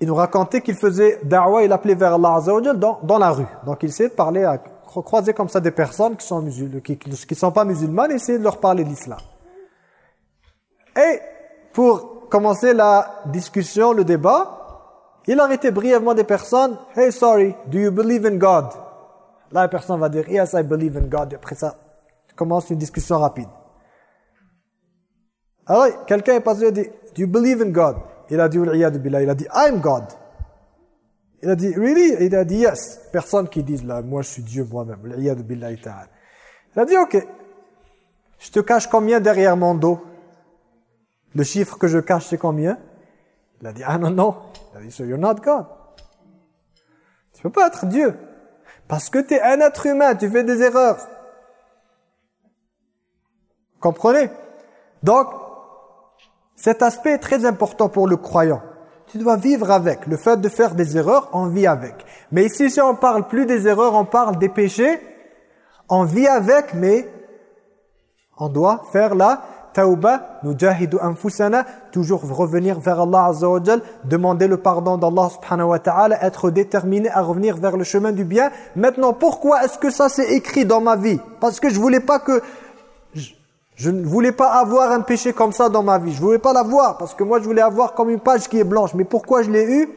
Speaker 1: Il nous racontait qu'il faisait da'wa, il appelait vers Allah dans, dans la rue. Donc il sait parler à croiser comme ça des personnes qui sont qui ne sont pas musulmanes, et essayer de leur parler de l'islam. Et pour commencer la discussion, le débat, il arrêtait brièvement des personnes. Hey, sorry, do you believe in God? Là, la personne va dire, yes, I believe in God. Et après ça, commence une discussion rapide. Alors, quelqu'un est passé et dit, do you believe in God? Il a dit, il a dit, I'm God. Il a dit, really? Il a dit, yes. Personne qui dise, là, moi je suis Dieu moi-même. Il a dit, ok. Je te cache combien derrière mon dos? Le chiffre que je cache, c'est combien? Il a dit, ah non, non. Il a dit, so you're not God. Tu peux pas être Dieu. Parce que tu es un être humain, tu fais des erreurs. Comprenez? Donc, cet aspect est très important pour le croyant. Tu dois vivre avec. Le fait de faire des erreurs, on vit avec. Mais ici, si on parle plus des erreurs, on parle des péchés, on vit avec, mais on doit faire la tauba, nujahidu anfusana, toujours revenir vers Allah Azza demander le pardon d'Allah subhanahu wa ta'ala, être déterminé à revenir vers le chemin du bien. Maintenant, pourquoi est-ce que ça s'est écrit dans ma vie? Parce que je voulais pas que je ne voulais pas avoir un péché comme ça dans ma vie. Je voulais pas l'avoir parce que moi je voulais avoir comme une page qui est blanche. Mais pourquoi je l'ai eu?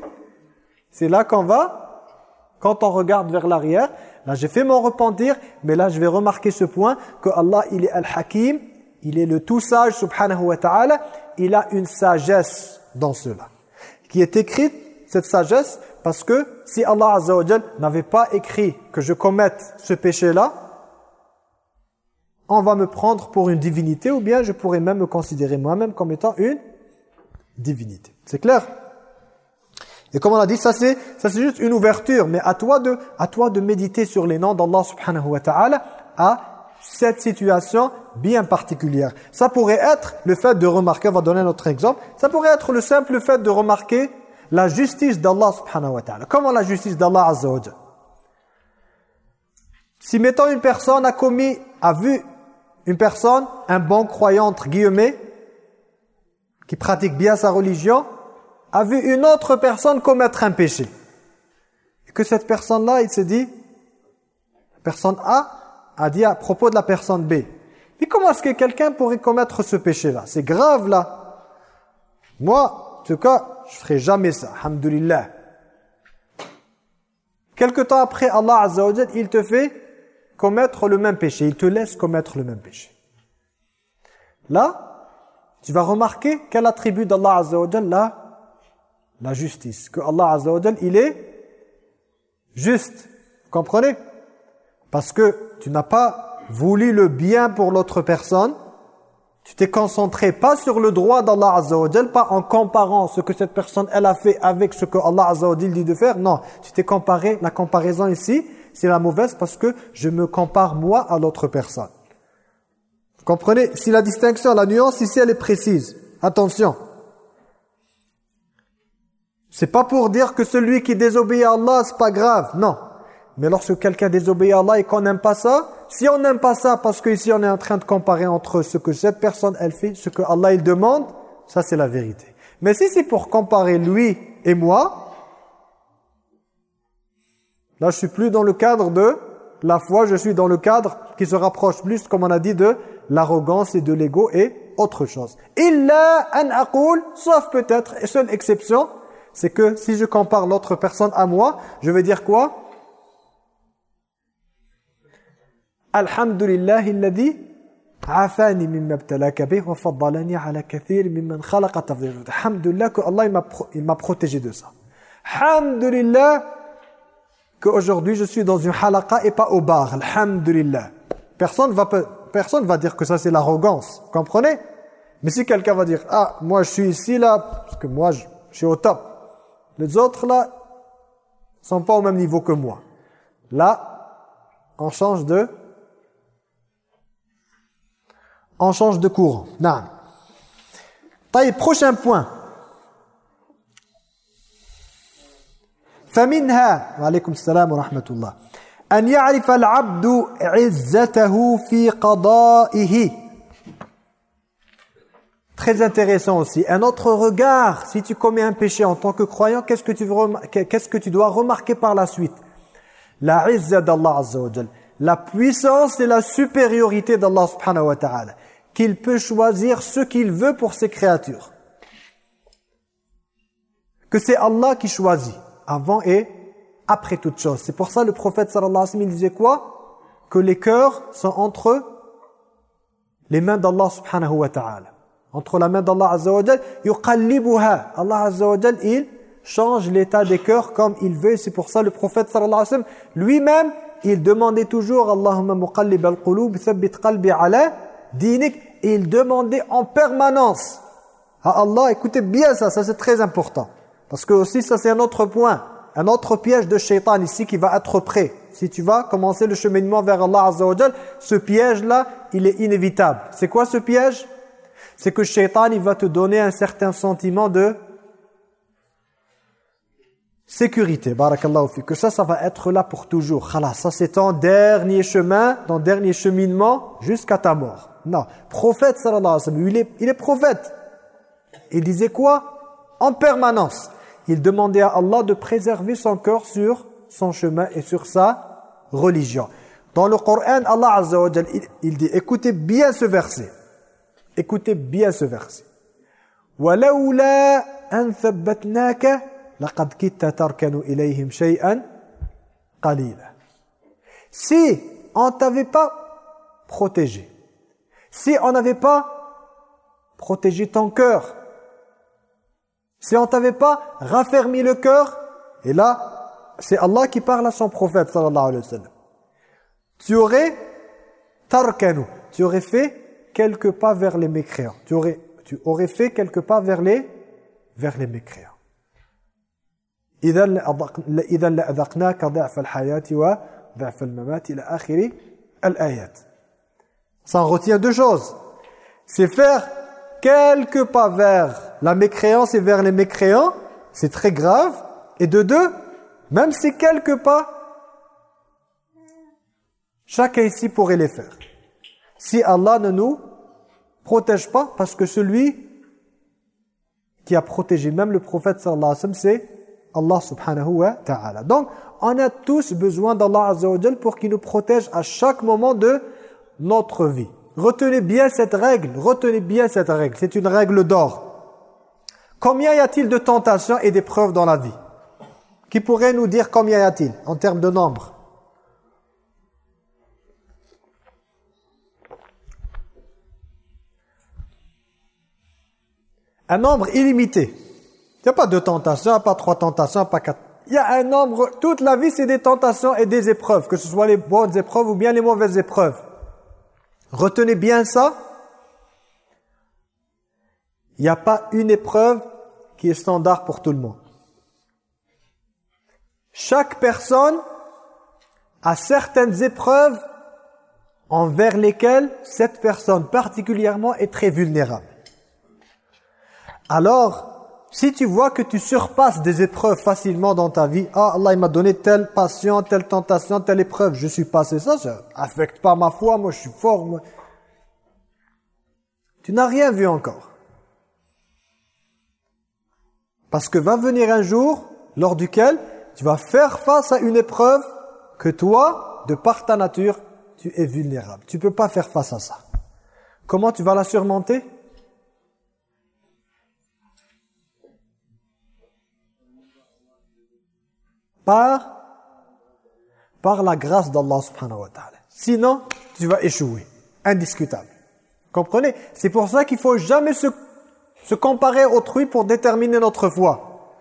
Speaker 1: C'est là qu'on va, quand on regarde vers l'arrière, là j'ai fait mon repentir, mais là je vais remarquer ce point, que Allah il est Al-Hakim, il est le tout sage subhanahu wa ta'ala, il a une sagesse dans cela. Qui est écrite, cette sagesse, parce que si Allah Azza n'avait pas écrit que je commette ce péché-là, on va me prendre pour une divinité ou bien je pourrais même me considérer moi-même comme étant une divinité. C'est clair? Et comme on a dit, ça c'est ça c'est juste une ouverture, mais à toi de à toi de méditer sur les noms d'Allah subhanahu wa ta'ala à cette situation bien particulière. Ça pourrait être le fait de remarquer, on va donner un autre exemple, ça pourrait être le simple fait de remarquer la justice d'Allah subhanahu wa ta'ala. Comment la justice d'Allah azza wa Si mettons une personne a commis, a vu une personne, un bon croyant entre qui pratique bien sa religion, a vu une autre personne commettre un péché. Et que cette personne-là, il s'est dit, personne A a dit à propos de la personne B, mais comment est-ce que quelqu'un pourrait commettre ce péché-là? C'est grave là. Moi, en tout cas, je ferai jamais ça, alhamdoulilah. Quelque temps après, Allah Azza wa il te fait commettre le même péché. Il te laisse commettre le même péché. Là, tu vas remarquer quel attribut d'Allah Azza wa la, la justice. Que Allah Azza wa il est juste. Vous comprenez? Parce que tu n'as pas voulu le bien pour l'autre personne. Tu t'es concentré pas sur le droit d'Allah Azza wa pas en comparant ce que cette personne elle a fait avec ce que Allah Azza wa dit de faire. Non, tu t'es comparé, la comparaison ici, c'est la mauvaise parce que je me compare moi à l'autre personne. Vous comprenez? Si la distinction, la nuance ici, elle est précise. Attention. C'est pas pour dire que celui qui désobéit à Allah, c'est pas grave. Non. Mais lorsque quelqu'un désobéit à Allah et qu'on n'aime pas ça, si on n'aime pas ça parce qu'ici on est en train de comparer entre ce que cette personne elle fait, ce que Allah il demande, ça c'est la vérité. Mais si c'est pour comparer lui et moi, Là, je suis plus dans le cadre de la foi, je suis dans le cadre qui se rapproche plus, comme on a dit, de l'arrogance et de l'ego et autre chose. Illa an aqul, sauf peut-être, et seule exception, c'est que si je compare l'autre personne à moi, je vais dire quoi? Alhamdulillah alladhi afani mimma ibtalaka bih wa faddalani. Alhamdulillah que Allah il m'a protégé de ça. Alhamdulillah qu'aujourd'hui je suis dans une halaqa et pas au bar. Alhamdulillah. Personne va personne va dire que ça c'est l'arrogance. Comprenez? Mais si quelqu'un va dire ah moi je suis ici là parce que moi je, suis au top. Les autres là sont pas au même niveau que moi. Là on change de on change de courant. Non. prochain point. فمنها وعليكم السلام ورحمة الله أن يعرف العبد عزته في قضائه Très intéressant aussi. Un autre regard, si tu commets un péché en tant que croyant, qu'est-ce que tu, qu'est-ce que tu dois remarquer par la suite La izza d'Allah Azza wa La puissance et la supériorité d'Allah subhanahu wa ta'ala. Qu'il peut choisir ce qu'il veut pour ses créatures. Que c'est Allah qui choisit avant et après toute chose. C'est pour ça le prophète sallallahu alayhi wa sallam disait quoi? Que les cœurs sont entre les mains d'Allah subhanahu wa ta'ala. Entre la main d'Allah azza. Allah azza il change l'état des cœurs comme il veut. C'est pour ça le prophète sallallahu alayhi wa sallam lui-même, il demandait toujours Allahumma muqallib al-qulub thabbit qalbi ala dinik. Et il demandait en permanence à Allah, écoutez bien ça, ça c'est très important. Parce que aussi, ça c'est un autre point, un autre piège de shaitan ici qui va être prêt. Si tu vas commencer le cheminement vers Allah Azza ce piège-là, il est inévitable. C'est quoi ce piège? C'est que shaitan, il va te donner un certain sentiment de sécurité. Barakallahu. Que ça, ça va être là pour toujours. Khalas, ça c'est ton dernier chemin, ton dernier cheminement jusqu'à ta mort. Non. Prophète sallallahu alayhi wa sallam, il est, il est prophète. Il disait quoi En permanence il demandait à Allah de préserver son cœur sur son chemin et sur sa religion. Dans le Coran, Allah Azza wa il, dit, écoutez bien ce verset. Écoutez bien ce verset. وَلَوْلَا أَن ثَبَّتْنَاكَ لَقَدْ كِتَّ تَرْكَنُ إِلَيْهِمْ شَيْئًا قَلِيلًا Si on t'avait pas protégé, si on n'avait pas protégé ton cœur, si on t'avait pas raffermi le cœur, et là, c'est Allah qui parle à son prophète, sallallahu alayhi wa sallam. Tu aurais tarkanu, tu aurais fait quelques pas vers les mécréants. Tu aurais, tu aurais fait quelques pas vers les, vers les mécréants. إذا لأذقناك ضعف الحياة وضعف الممات إلى آخر الآيات. ça en retient deux choses. C'est faire quelques pas vers la mécréance et vers les mécréants, c'est très grave. Et de deux, même si quelques pas, chacun ici pourrait les faire. Si Allah ne nous protège pas, parce que celui qui a protégé même le prophète sallallahu alayhi wa sallam, c'est Allah subhanahu wa ta'ala. Donc, on a tous besoin d'Allah azza pour qu'il nous protège à chaque moment de notre vie. Retenez bien cette règle, retenez bien cette règle. C'est une règle d'or. Combien y a-t-il de tentations et d'épreuves dans la vie? Qui pourrait nous dire combien y a-t-il en termes de nombre? Un nombre illimité. Il n'y a pas deux tentations, pas trois tentations, pas quatre. Il y a un nombre, toute la vie c'est des tentations et des épreuves, que ce soit les bonnes épreuves ou bien les mauvaises épreuves. Retenez bien ça. Il n'y a pas une épreuve qui est standard pour tout le monde. Chaque personne a certaines épreuves envers lesquelles cette personne particulièrement est très vulnérable. Alors, si tu vois que tu surpasses des épreuves facilement dans ta vie, ah Allah m'a donné telle passion, telle tentation, telle épreuve, je suis passé ça, ça affecte pas ma foi, moi je suis fort. Tu n'as rien vu encore. Parce que va venir un jour lors duquel tu vas faire face à une épreuve que toi, de par ta nature, tu es vulnérable. Tu ne peux pas faire face à ça. Comment tu vas la surmonter? Par, par la grâce d'Allah subhanahu wa ta'ala. Sinon, tu vas échouer. Indiscutable. Comprenez? C'est pour ça qu'il faut jamais se, se comparer autrui pour déterminer notre foi.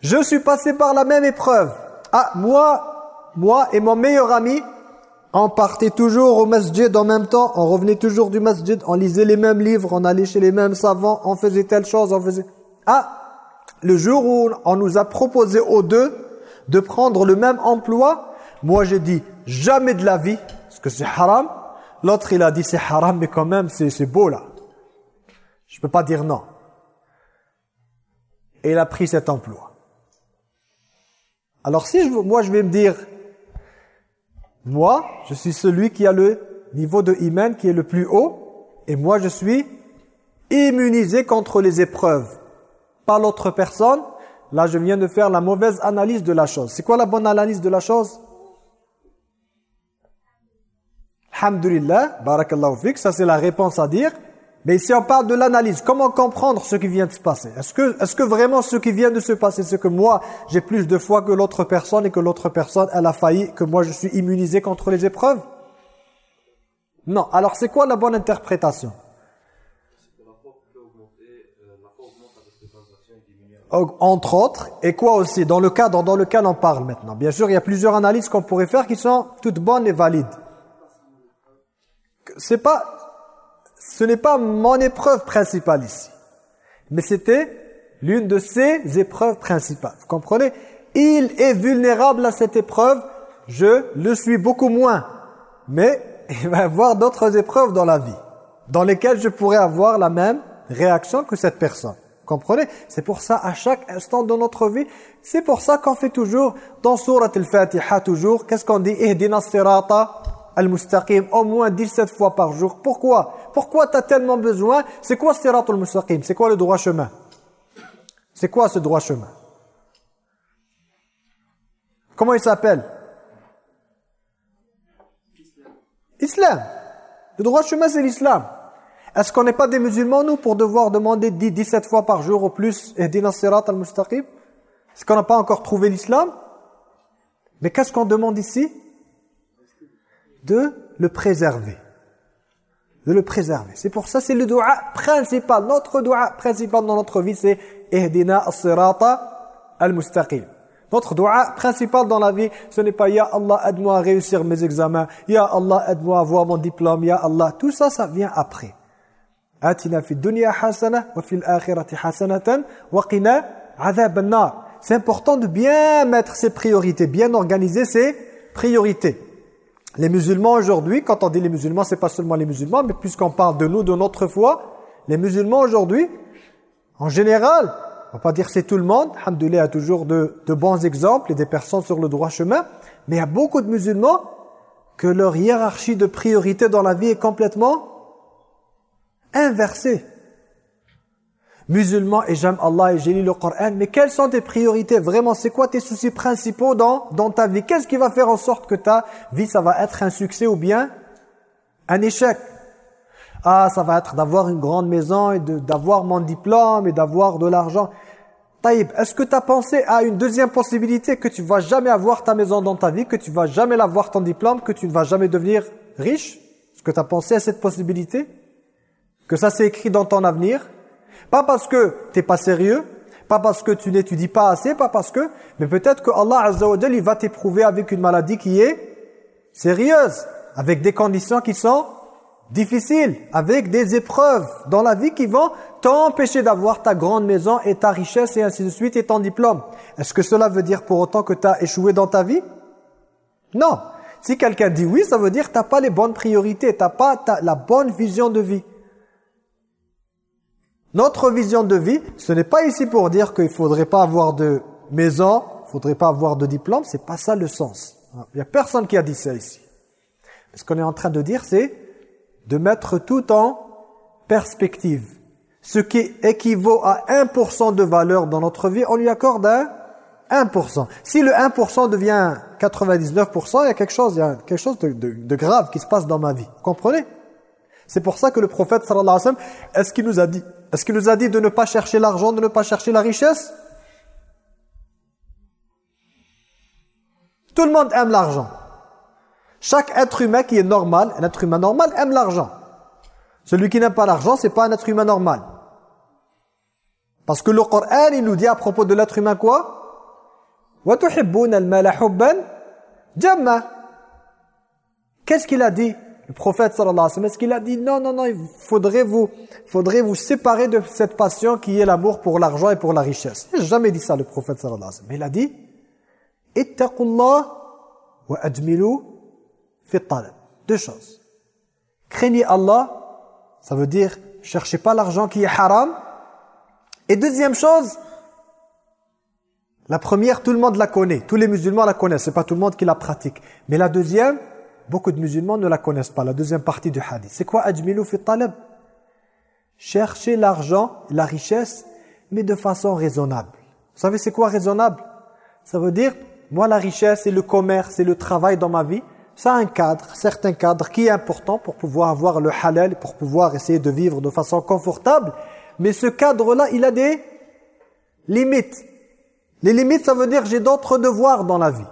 Speaker 1: Je suis passé par la même épreuve. Ah, moi, moi et mon meilleur ami, on partait toujours au masjid en même temps, on revenait toujours du masjid, on lisait les mêmes livres, on allait chez les mêmes savants, on faisait telle chose, on faisait... Ah, le jour où on nous a proposé aux deux de prendre le même emploi, moi j'ai dit jamais de la vie, parce que c'est haram. L'autre il a dit c'est haram, mais quand même c'est beau là. Je ne peux pas dire non. Et il a pris cet emploi. Alors si moi je vais me dire, moi je suis celui qui a le niveau de iman qui est le plus haut, et moi je suis immunisé contre les épreuves. Pas l'autre personne, là je viens de faire la mauvaise analyse de la chose. C'est quoi la bonne analyse de la chose? Alhamdulillah, barakallahu fik, ça c'est la réponse à dire. Mais ici on parle de l'analyse, comment comprendre ce qui vient de se passer? Est-ce que, est que vraiment ce qui vient de se passer, c'est que moi j'ai plus de foi que l'autre personne et que l'autre personne elle a failli, que moi je suis immunisé contre les épreuves? Non, alors c'est quoi la bonne interprétation? Entre autres, et quoi aussi Dans le cadre dans lequel on parle maintenant. Bien sûr, il y a plusieurs analyses qu'on pourrait faire qui sont toutes bonnes et valides c'est pas, ce n'est pas mon épreuve principale ici. Mais c'était l'une de ses épreuves principales. Vous comprenez? Il est vulnérable à cette épreuve, je le suis beaucoup moins. Mais il va y avoir d'autres épreuves dans la vie, dans lesquelles je pourrais avoir la même réaction que cette personne. Comprenez? C'est pour ça, à chaque instant de notre vie, c'est pour ça qu'on fait toujours, dans Surat al-Fatiha, toujours, qu'est-ce qu'on dit? Ihdina sirata al-mustaqim au moins 17 fois par jour. Pourquoi? Pourquoi tu as tellement besoin? C'est quoi sirat al-mustaqim? C'est quoi le droit chemin? C'est quoi ce droit chemin? Comment il s'appelle? Islam. Le droit chemin, c'est l'islam. Est-ce qu'on n'est pas des musulmans, nous, pour devoir demander 10, 17 fois par jour au plus Ehdina sirat al-mustaqim? Est-ce qu'on n'a pas encore trouvé l'islam? Mais qu'est-ce qu'on demande ici? De le préserver. De le préserver. C'est pour ça, c'est le dua principal. Notre dua principal dans notre vie, c'est « Ehdina as-sirata al-mustaqim ». Notre dua principal dans la vie, ce n'est pas « Ya Allah, aide-moi à réussir mes examens »,« Ya Allah, aide-moi à avoir mon diplôme »,« Ya Allah ». Tout ça, ça vient après. « Atina fi dunya hasana wa fil akhirati hasanatan wa qina C'est important de bien mettre ses priorités, bien organiser ses priorités. Les musulmans aujourd'hui, quand on dit les musulmans, c'est pas seulement les musulmans, mais puisqu'on parle de nous, de notre foi, les musulmans aujourd'hui, en général, on va pas dire c'est tout le monde, Alhamdoulilah a toujours de, de bons exemples et des personnes sur le droit chemin, mais il y a beaucoup de musulmans que leur hiérarchie de priorité dans la vie est complètement inversée musulman et j'aime Allah et j'ai lu le Coran, mais quelles sont tes priorités? Vraiment, c'est quoi tes soucis principaux dans, dans ta vie? Qu'est-ce qui va faire en sorte que ta vie, ça va être un succès ou bien un échec? Ah, ça va être d'avoir une grande maison et d'avoir mon diplôme et d'avoir de l'argent. Taïb, est-ce que tu as pensé à une deuxième possibilité que tu vas jamais avoir ta maison dans ta vie, que tu vas jamais avoir ton diplôme, que tu ne vas jamais devenir riche? Est-ce que tu as pensé à cette possibilité? Que ça c'est écrit dans ton avenir pas parce que tu n'es pas sérieux, pas parce que tu n'étudies pas assez, pas parce que... Mais peut-être que Allah Azza il va t'éprouver avec une maladie qui est sérieuse, avec des conditions qui sont difficiles, avec des épreuves dans la vie qui vont t'empêcher d'avoir ta grande maison et ta richesse et ainsi de suite et ton diplôme. Est-ce que cela veut dire pour autant que tu as échoué dans ta vie? Non. Si quelqu'un dit oui, ça veut dire que tu n'as pas les bonnes priorités, tu n'as pas la bonne vision de vie. Notre vision de vie, ce n'est pas ici pour dire qu'il ne faudrait pas avoir de maison, il ne faudrait pas avoir de diplôme, c'est pas ça le sens. Il n'y a personne qui a dit ça ici. Ce qu'on est en train de dire, c'est de mettre tout en perspective. Ce qui équivaut à 1% de valeur dans notre vie, on lui accorde un 1%. Si le 1% devient 99%, il y a quelque chose, il y a quelque chose de, de grave qui se passe dans ma vie. Vous comprenez? C'est pour ça que le prophète, sallallahu alayhi wa sallam, est-ce qu'il nous a dit Est-ce qu'il nous a dit de ne pas chercher l'argent, de ne pas chercher la richesse? Tout le monde aime l'argent. Chaque être humain qui est normal, un être humain normal aime l'argent. Celui qui n'aime pas l'argent, c'est pas un être humain normal. Parce que le Coran, il nous dit à propos de l'être humain quoi? Qu'est-ce qu'il a dit? Le prophète sallallahu alayhi wa sallam Est-ce qu'il a dit non, non, non, il faudrait vous, faudrait vous séparer de cette passion qui est l'amour pour l'argent et pour la richesse Il n'a jamais dit ça le prophète sallallahu alayhi wa sallam. Mais il a dit « Ittaqullah wa admilu fi talab » Deux choses. Craignez Allah, ça veut dire cherchez pas l'argent qui est haram. Et deuxième chose, la première, tout le monde la connaît. Tous les musulmans la connaissent. C'est pas tout le monde qui la pratique. Mais la deuxième, beaucoup de musulmans ne la connaissent pas. La deuxième partie du hadith. C'est quoi Ajmilu fi talab? Chercher l'argent, la richesse, mais de façon raisonnable. Vous savez c'est quoi raisonnable? Ça veut dire, moi la richesse et le commerce et le travail dans ma vie, ça a un cadre, certain cadre qui est important pour pouvoir avoir le halal, pour pouvoir essayer de vivre de façon confortable. Mais ce cadre-là, il a des limites. Les limites, ça veut dire j'ai d'autres devoirs dans la vie.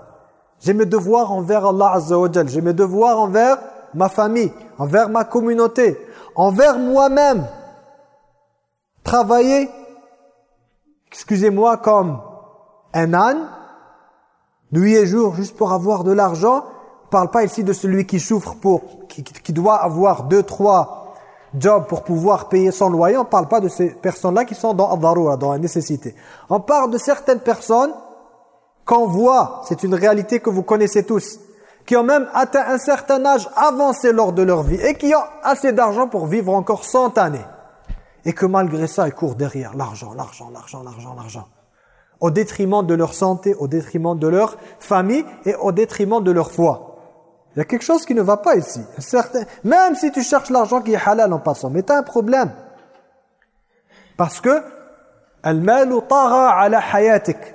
Speaker 1: J'ai mes devoirs envers Allah Azza J'ai mes devoirs envers ma famille, envers ma communauté, envers moi-même. Travailler, excusez-moi, comme un âne, nuit et jour, juste pour avoir de l'argent. On parle pas ici de celui qui souffre pour, qui, qui doit avoir deux, trois job pour pouvoir payer son loyer, on parle pas de ces personnes-là qui sont dans dans la nécessité. On parle de certaines personnes qu'on voit, c'est une réalité que vous connaissez tous, qui ont même atteint un certain âge avancé lors de leur vie et qui ont assez d'argent pour vivre encore 100 années. Et que malgré ça, ils courent derrière l'argent, l'argent, l'argent, l'argent, l'argent. Au détriment de leur santé, au détriment de leur famille et au détriment de leur foi. Il y a quelque chose qui ne va pas ici. Certain, même si tu cherches l'argent qui est halal en passant, mais tu as un problème. Parce que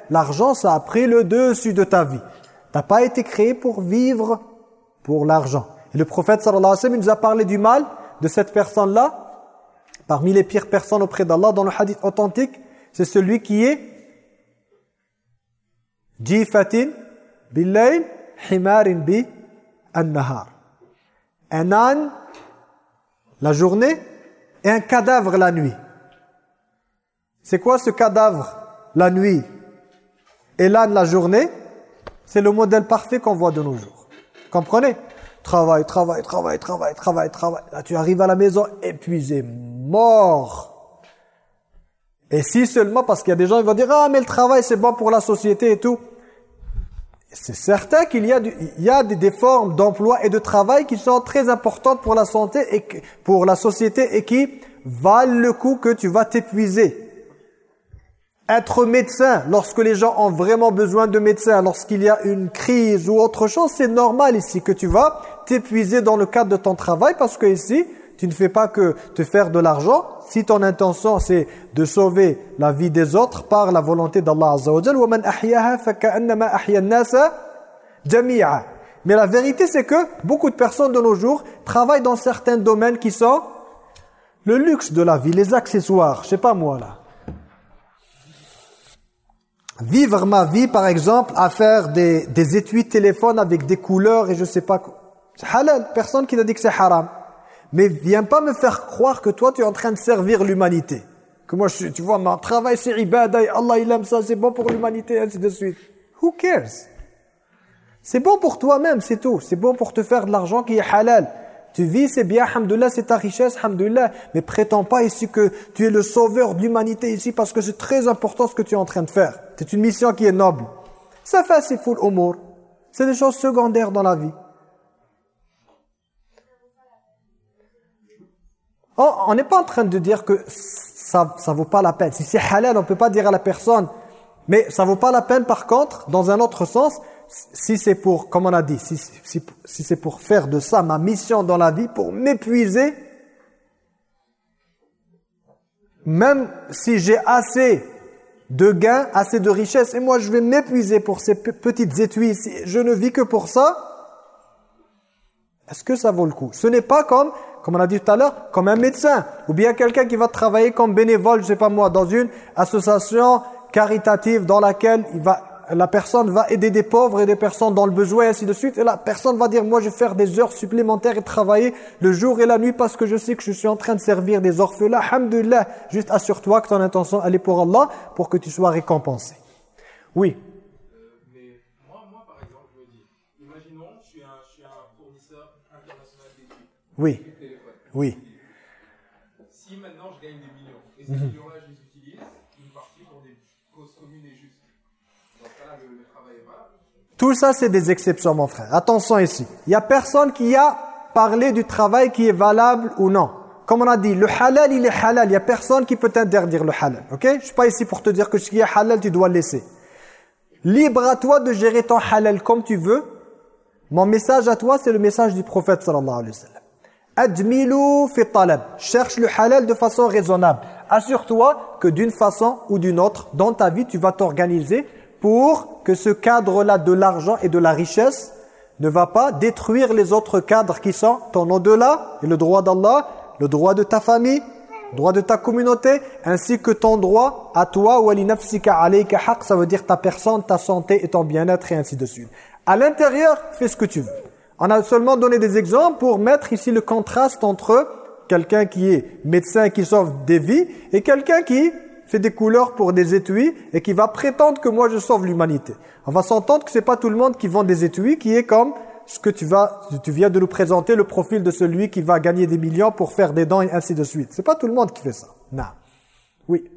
Speaker 1: l'argent ça a pris le dessus de ta vie. Tu n'as pas été créé pour vivre pour l'argent. Et le prophète sallallahu alayhi wa sallam nous a parlé du mal de cette personne-là. Parmi les pires personnes auprès d'Allah dans le hadith authentique, c'est celui qui est jifatin billayl himarin bi nahar Un âne la journée et un cadavre la nuit. C'est quoi ce cadavre la nuit et l'âne la journée? C'est le modèle parfait qu'on voit de nos jours. Comprenez? Travail, travail, travail, travail, travail, travail. Là, tu arrives à la maison épuisé, mort. Et si seulement, parce qu'il y a des gens qui vont dire « Ah, mais le travail, c'est bon pour la société et tout. » c'est certain qu'il y a, il y a des, formes d'emploi et de travail qui sont très importantes pour la santé et pour la société et qui valent le coup que tu vas t'épuiser. Être médecin, lorsque les gens ont vraiment besoin de médecin, lorsqu'il y a une crise ou autre chose, c'est normal ici que tu vas t'épuiser dans le cadre de ton travail parce que ici, tu ne fais pas que te faire de l'argent. Si ton intention c'est de sauver la vie des autres par la volonté d'Allah Azza wa Mais la vérité c'est que beaucoup de personnes de nos jours travaillent dans certains domaines qui sont le luxe de la vie, les accessoires, je sais pas moi là. Vivre ma vie par exemple à faire des, des étuis de téléphone avec des couleurs et je sais pas quoi. C'est halal, personne qui n'a dit que c'est haram. Mais viens pas me faire croire que toi, tu es en train de servir l'humanité. Que moi, je, tu vois, mon travail, c'est ibadah, Allah, il aime ça, c'est bon pour l'humanité, ainsi de suite. Who cares? C'est bon pour toi-même, c'est tout. C'est bon pour te faire de l'argent qui est halal. Tu vis, c'est bien, hamdoulah, c'est ta richesse, hamdoulah. Mais prétends pas ici que tu es le sauveur de l'humanité ici parce que c'est très important ce que tu es en train de faire. C'est une mission qui est noble. Ça fait, c'est full humour. C'est des choses secondaires dans la vie. Oh, on n'est pas en train de dire que ça ne vaut pas la peine. Si c'est halal, on ne peut pas dire à la personne. Mais ça vaut pas la peine par contre, dans un autre sens, si c'est pour, comme on a dit, si, c'est pour faire de ça ma mission dans la vie, pour m'épuiser, même si j'ai assez de gains, assez de richesses, et moi je vais m'épuiser pour ces petites étuis, je ne vis que pour ça, est-ce que ça vaut le coup? Ce n'est pas comme comme on a dit tout à l'heure, comme un médecin, ou bien quelqu'un qui va travailler comme bénévole, je sais pas moi, dans une association caritative dans laquelle il va, la personne va aider des pauvres et des personnes dans le besoin, et ainsi de suite, et la personne va dire, moi je vais faire des heures supplémentaires et travailler le jour et la nuit parce que je sais que je suis en train de servir des orphelins, alhamdulillah, juste assure-toi que ton intention elle est pour Allah, pour que tu sois récompensé. Oui. Oui, oui.
Speaker 2: Si maintenant je gagne des millions, et ces millions-là, je les utilise, une partie pour des causes communes et justes. Dans ce cas-là, le, le travail est valable.
Speaker 1: Tout ça, c'est des exceptions, mon frère. Attention ici. Il n'y a personne qui a parlé du travail qui est valable ou non. Comme on a dit, le halal, il est halal. Il n'y a personne qui peut t'interdire le halal. Ok? Je ne suis pas ici pour te dire que ce qui est halal, tu dois le laisser. Libre à toi de gérer ton halal comme tu veux. Mon message à toi, c'est le message du prophète sallallahu alayhi wa sallam. Admilu fi talab. Cherche le halal de façon raisonnable. Assure-toi que d'une façon ou d'une autre, dans ta vie, tu vas t'organiser pour que ce cadre-là de l'argent et de la richesse ne va pas détruire les autres cadres qui sont ton au-delà et le droit d'Allah, le droit de ta famille, le droit de ta communauté, ainsi que ton droit à toi ou nafsika alayka haq, ça veut dire ta personne, ta santé et ton bien-être et ainsi de suite. À l'intérieur, fais ce que tu veux. On a seulement donné des exemples pour mettre ici le contraste entre quelqu'un qui est médecin qui sauve des vies et quelqu'un qui fait des couleurs pour des étuis et qui va prétendre que moi je sauve l'humanité. On va s'entendre que c'est pas tout le monde qui vend des étuis qui est comme ce que tu vas tu viens de nous présenter le profil de celui qui va gagner des millions pour faire des dents et ainsi de suite. C'est pas tout le monde qui fait ça. Non. Oui.
Speaker 3: Suis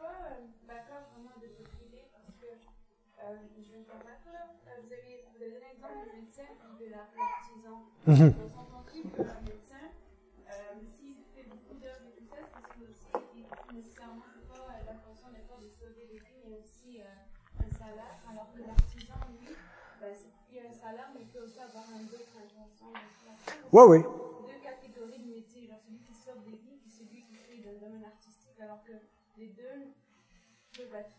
Speaker 3: pas euh, d'accord vraiment de votre idée parce que euh, je ne suis pas d'accord. Euh, Vous avez, vous avez donné l'exemple du médecin et de la- l'artisan.
Speaker 1: Mhm.
Speaker 3: On s'entend-il que le médecin, euh, s'il fait beaucoup d'heures et tout ça, c'est parce que aussi, il- nécessairement, c'est pas euh, l'intention n'est pas de sauver les vies, mais aussi euh, un salaire. Alors que l'artisan, lui, ben, c'est- il a un salaire, mais il peut aussi avoir un autre intention.
Speaker 1: Ouais, ouais.
Speaker 3: Deux catégories de métiers, genre celui qui sauve des vies, puis celui qui fait dans le domaine artistique, alors que les deux peuvent être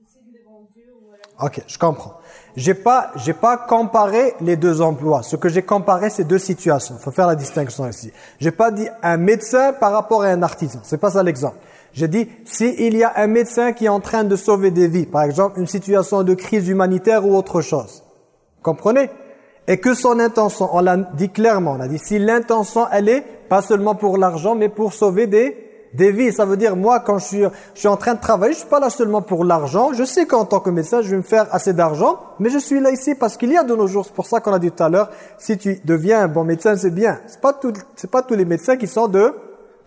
Speaker 3: aussi devant Dieu ou à la
Speaker 1: Ok, je comprends. J'ai pas, j'ai pas comparé les deux emplois. Ce que j'ai comparé, c'est deux situations. Il faut faire la distinction ici. J'ai pas dit un médecin par rapport à un artisan. C'est pas ça l'exemple. J'ai dit, s'il y a un médecin qui est en train de sauver des vies, par exemple une situation de crise humanitaire ou autre chose, comprenez? Et que son intention, on l'a dit clairement, on a dit, si l'intention, elle est pas seulement pour l'argent, mais pour sauver des des vies. Ça veut dire, moi, quand je suis, je suis en train de travailler, je suis pas là seulement pour l'argent. Je sais qu'en tant que médecin, je vais me faire assez d'argent, mais je suis là ici parce qu'il y a de nos jours, c'est pour ça qu'on a dit tout à l'heure, si tu deviens un bon médecin, c'est bien. C'est pas tout, pas tous les médecins qui sont de,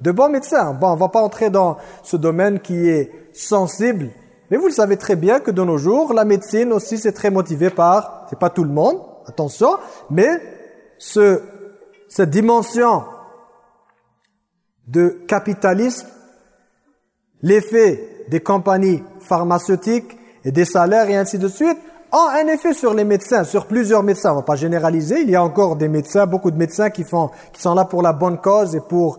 Speaker 1: de bons médecins. Bon, on va pas entrer dans ce domaine qui est sensible. Mais vous le savez très bien que de nos jours, la médecine aussi, c'est très motivé par, c'est pas tout le monde, attention, mais ce, cette dimension de capitalisme, l'effet des compagnies pharmaceutiques et des salaires et ainsi de suite, ont un effet sur les médecins, sur plusieurs médecins. On ne va pas généraliser, il y a encore des médecins, beaucoup de médecins qui, font, qui sont là pour la bonne cause et pour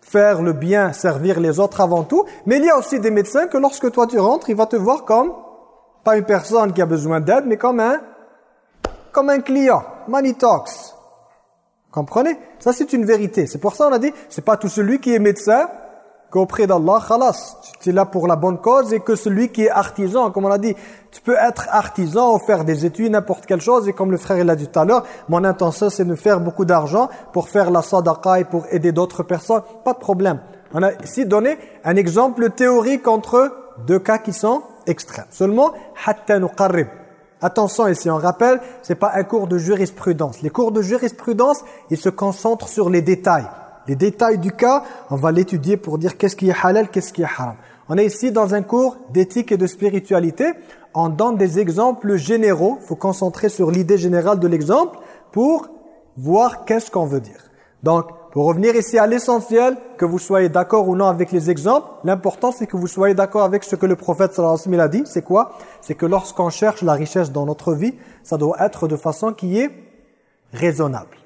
Speaker 1: faire le bien, servir les autres avant tout. Mais il y a aussi des médecins que lorsque toi tu rentres, il va te voir comme, pas une personne qui a besoin d'aide, mais comme un, comme un client, money talks. Comprenez? Ça, c'est une vérité. C'est pour ça on a dit, c'est pas tout celui qui est médecin qu'auprès d'Allah, khalas, tu es là pour la bonne cause et que celui qui est artisan, comme on a dit, tu peux être artisan ou faire des études, n'importe quelle chose, et comme le frère l'a dit tout à l'heure, mon intention c'est de faire beaucoup d'argent pour faire la sadaqa et pour aider d'autres personnes, pas de problème. On a ici donné un exemple théorique entre deux cas qui sont extrêmes. Seulement, hatta nuqarrib. Attention ici, on rappelle, c'est pas un cours de jurisprudence. Les cours de jurisprudence, ils se concentrent sur les détails. Les détails du cas, on va l'étudier pour dire qu'est-ce qui est halal, qu'est-ce qui est haram. On est ici dans un cours d'éthique et de spiritualité. On donne des exemples généraux. Il faut concentrer sur l'idée générale de l'exemple pour voir qu'est-ce qu'on veut dire. Donc, pour revenir ici à l'essentiel, que vous soyez d'accord ou non avec les exemples, l'important c'est que vous soyez d'accord avec ce que le prophète sallallahu alayhi wa a dit. C'est quoi? C'est que lorsqu'on cherche la richesse dans notre vie, ça doit être de façon qui est raisonnable.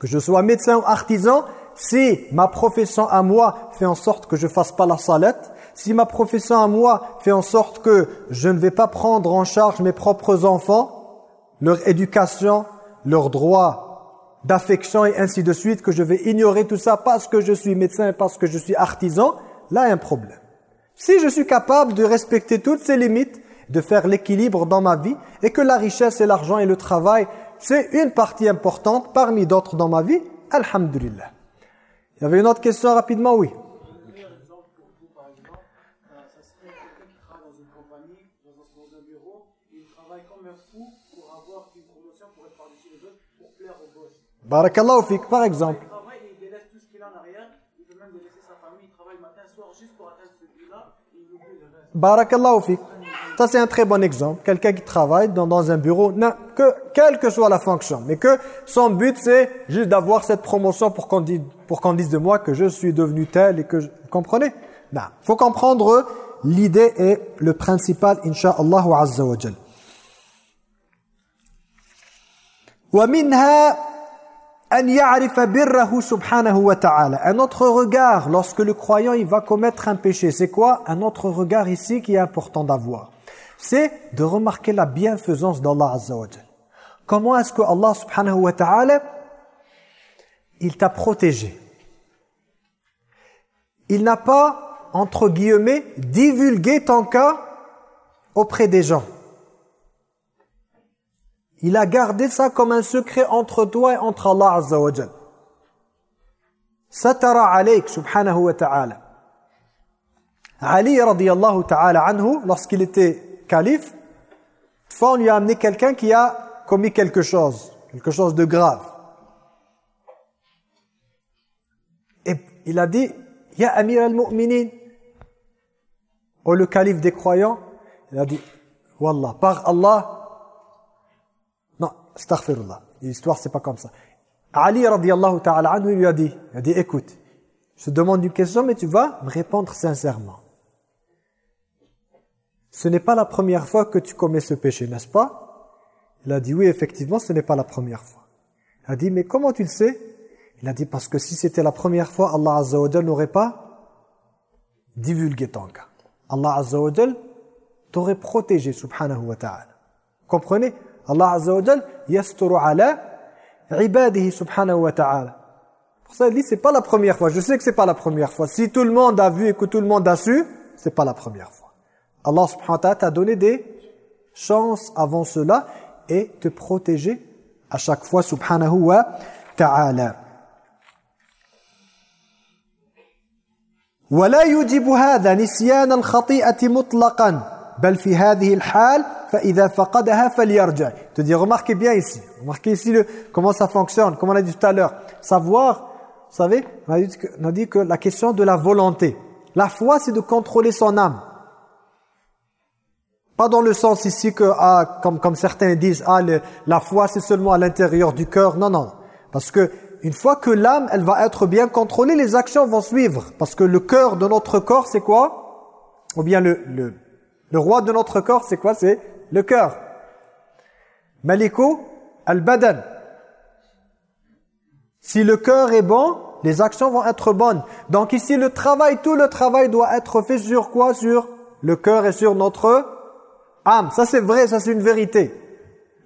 Speaker 1: Que je sois médecin ou artisan, si ma profession à moi fait en sorte que je fasse pas la salette, si ma profession à moi fait en sorte que je ne vais pas prendre en charge mes propres enfants, leur éducation, leurs droits d'affection et ainsi de suite, que je vais ignorer tout ça parce que je suis médecin parce que je suis artisan, là il y a un problème. Si je suis capable de respecter toutes ces limites, de faire l'équilibre dans ma vie, et que la richesse et l'argent et le travail, c'est une partie importante parmi d'autres dans ma vie, alhamdulillah. Il y avait une autre question rapidement, oui.
Speaker 4: Le meilleur exemple pour vous, par exemple, euh, ça serait quelqu'un qui travaille dans une compagnie, dans un, dans un bureau, et il travaille comme un fou pour avoir une promotion pour être par-dessus les autres, pour plaire au boss.
Speaker 1: Barakallahu fik, par exemple.
Speaker 4: Il travaille et il délaisse tout ce qu'il a en arrière. Il peut même délaisser sa famille. Il travaille matin, soir, juste pour atteindre ce but-là. Et il oublie le reste.
Speaker 1: Barakallahu fik. Ça, c'est un très bon exemple. Quelqu'un qui travaille dans, dans un bureau, non, que, quelle que soit la fonction, mais que son but, c'est juste d'avoir cette promotion pour qu'on dise, qu'on dise de moi que je suis devenu tel et que je... Vous comprenez? Non. faut comprendre l'idée et le principal, insha'Allah azza wa jal. Un autre regard lorsque le croyant il va commettre un péché. C'est quoi? Un autre regard ici qui est important d'avoir. C'est de remarquer la bienfaisance d'Allah Azza. Comment est-ce que Allah subhanahu wa ta'ala il t'a protégé? Il n'a pas, entre guillemets, divulgué ton cas auprès des gens. Il a gardé ça comme un secret entre toi et entre Allah Azza wa Jal. Satara alayk subhanahu wa ta'ala. Ali radiyallahu ta'ala anhu, lorsqu'il était calife, fois on lui a amené quelqu'un qui a commis quelque chose, quelque chose de grave. Et il a dit, Ya Amir al-Mu'minin, oh le calife des croyants, il a dit, Wallah, par Allah, astaghfirullah. L'histoire, c'est pas comme ça. Ali, radiallahu ta'ala lui a dit, il a dit, écoute, je te demande une question, mais tu vas me répondre sincèrement. Ce n'est pas la première fois que tu commets ce péché, n'est-ce pas? Il a dit, oui, effectivement, ce n'est pas la première fois. Il a dit, mais comment tu le sais? Il a dit, parce que si c'était la première fois, Allah Azza n'aurait pas divulgué ton cas. Allah Azza wa t'aurait protégé, subhanahu wa ta'ala. Comprenez? Allah Azza wa Jal yasturu ala ibadihi subhanahu wa ta'ala. Pour ça, il dit, c'est pas la première fois. Je sais que c'est pas la première fois. Si tout le monde a vu et que tout le monde a su, c'est pas la première fois. Allah subhanahu wa ta'ala t'a donné des chances avant cela et te protéger à chaque fois subhanahu wa ta'ala. ولا يجب هذا نسيان الخطيئة مطلقا bal fi hadhihi al-hal fa idha faqadaha falyarja. Te dis remarquez bien ici, remarquez ici le, comment ça fonctionne, comme on a dit tout à l'heure, savoir, vous savez, on a, dit que, on a dit que la question de la volonté. La foi c'est de contrôler son âme. Pas dans le sens ici que, ah, comme, comme certains disent, ah, le, la foi c'est seulement à l'intérieur du cœur. Non, non. Parce que une fois que l'âme, elle va être bien contrôlée, les actions vont suivre. Parce que le cœur de notre corps, c'est quoi? Ou bien le, le, le roi de notre corps, c'est quoi? C'est le cœur. Maliko al-badan. Si le cœur est bon, les actions vont être bonnes. Donc ici, le travail, tout le travail doit être fait sur quoi? Sur le cœur et sur notre âme. Ça c'est vrai, ça c'est une vérité.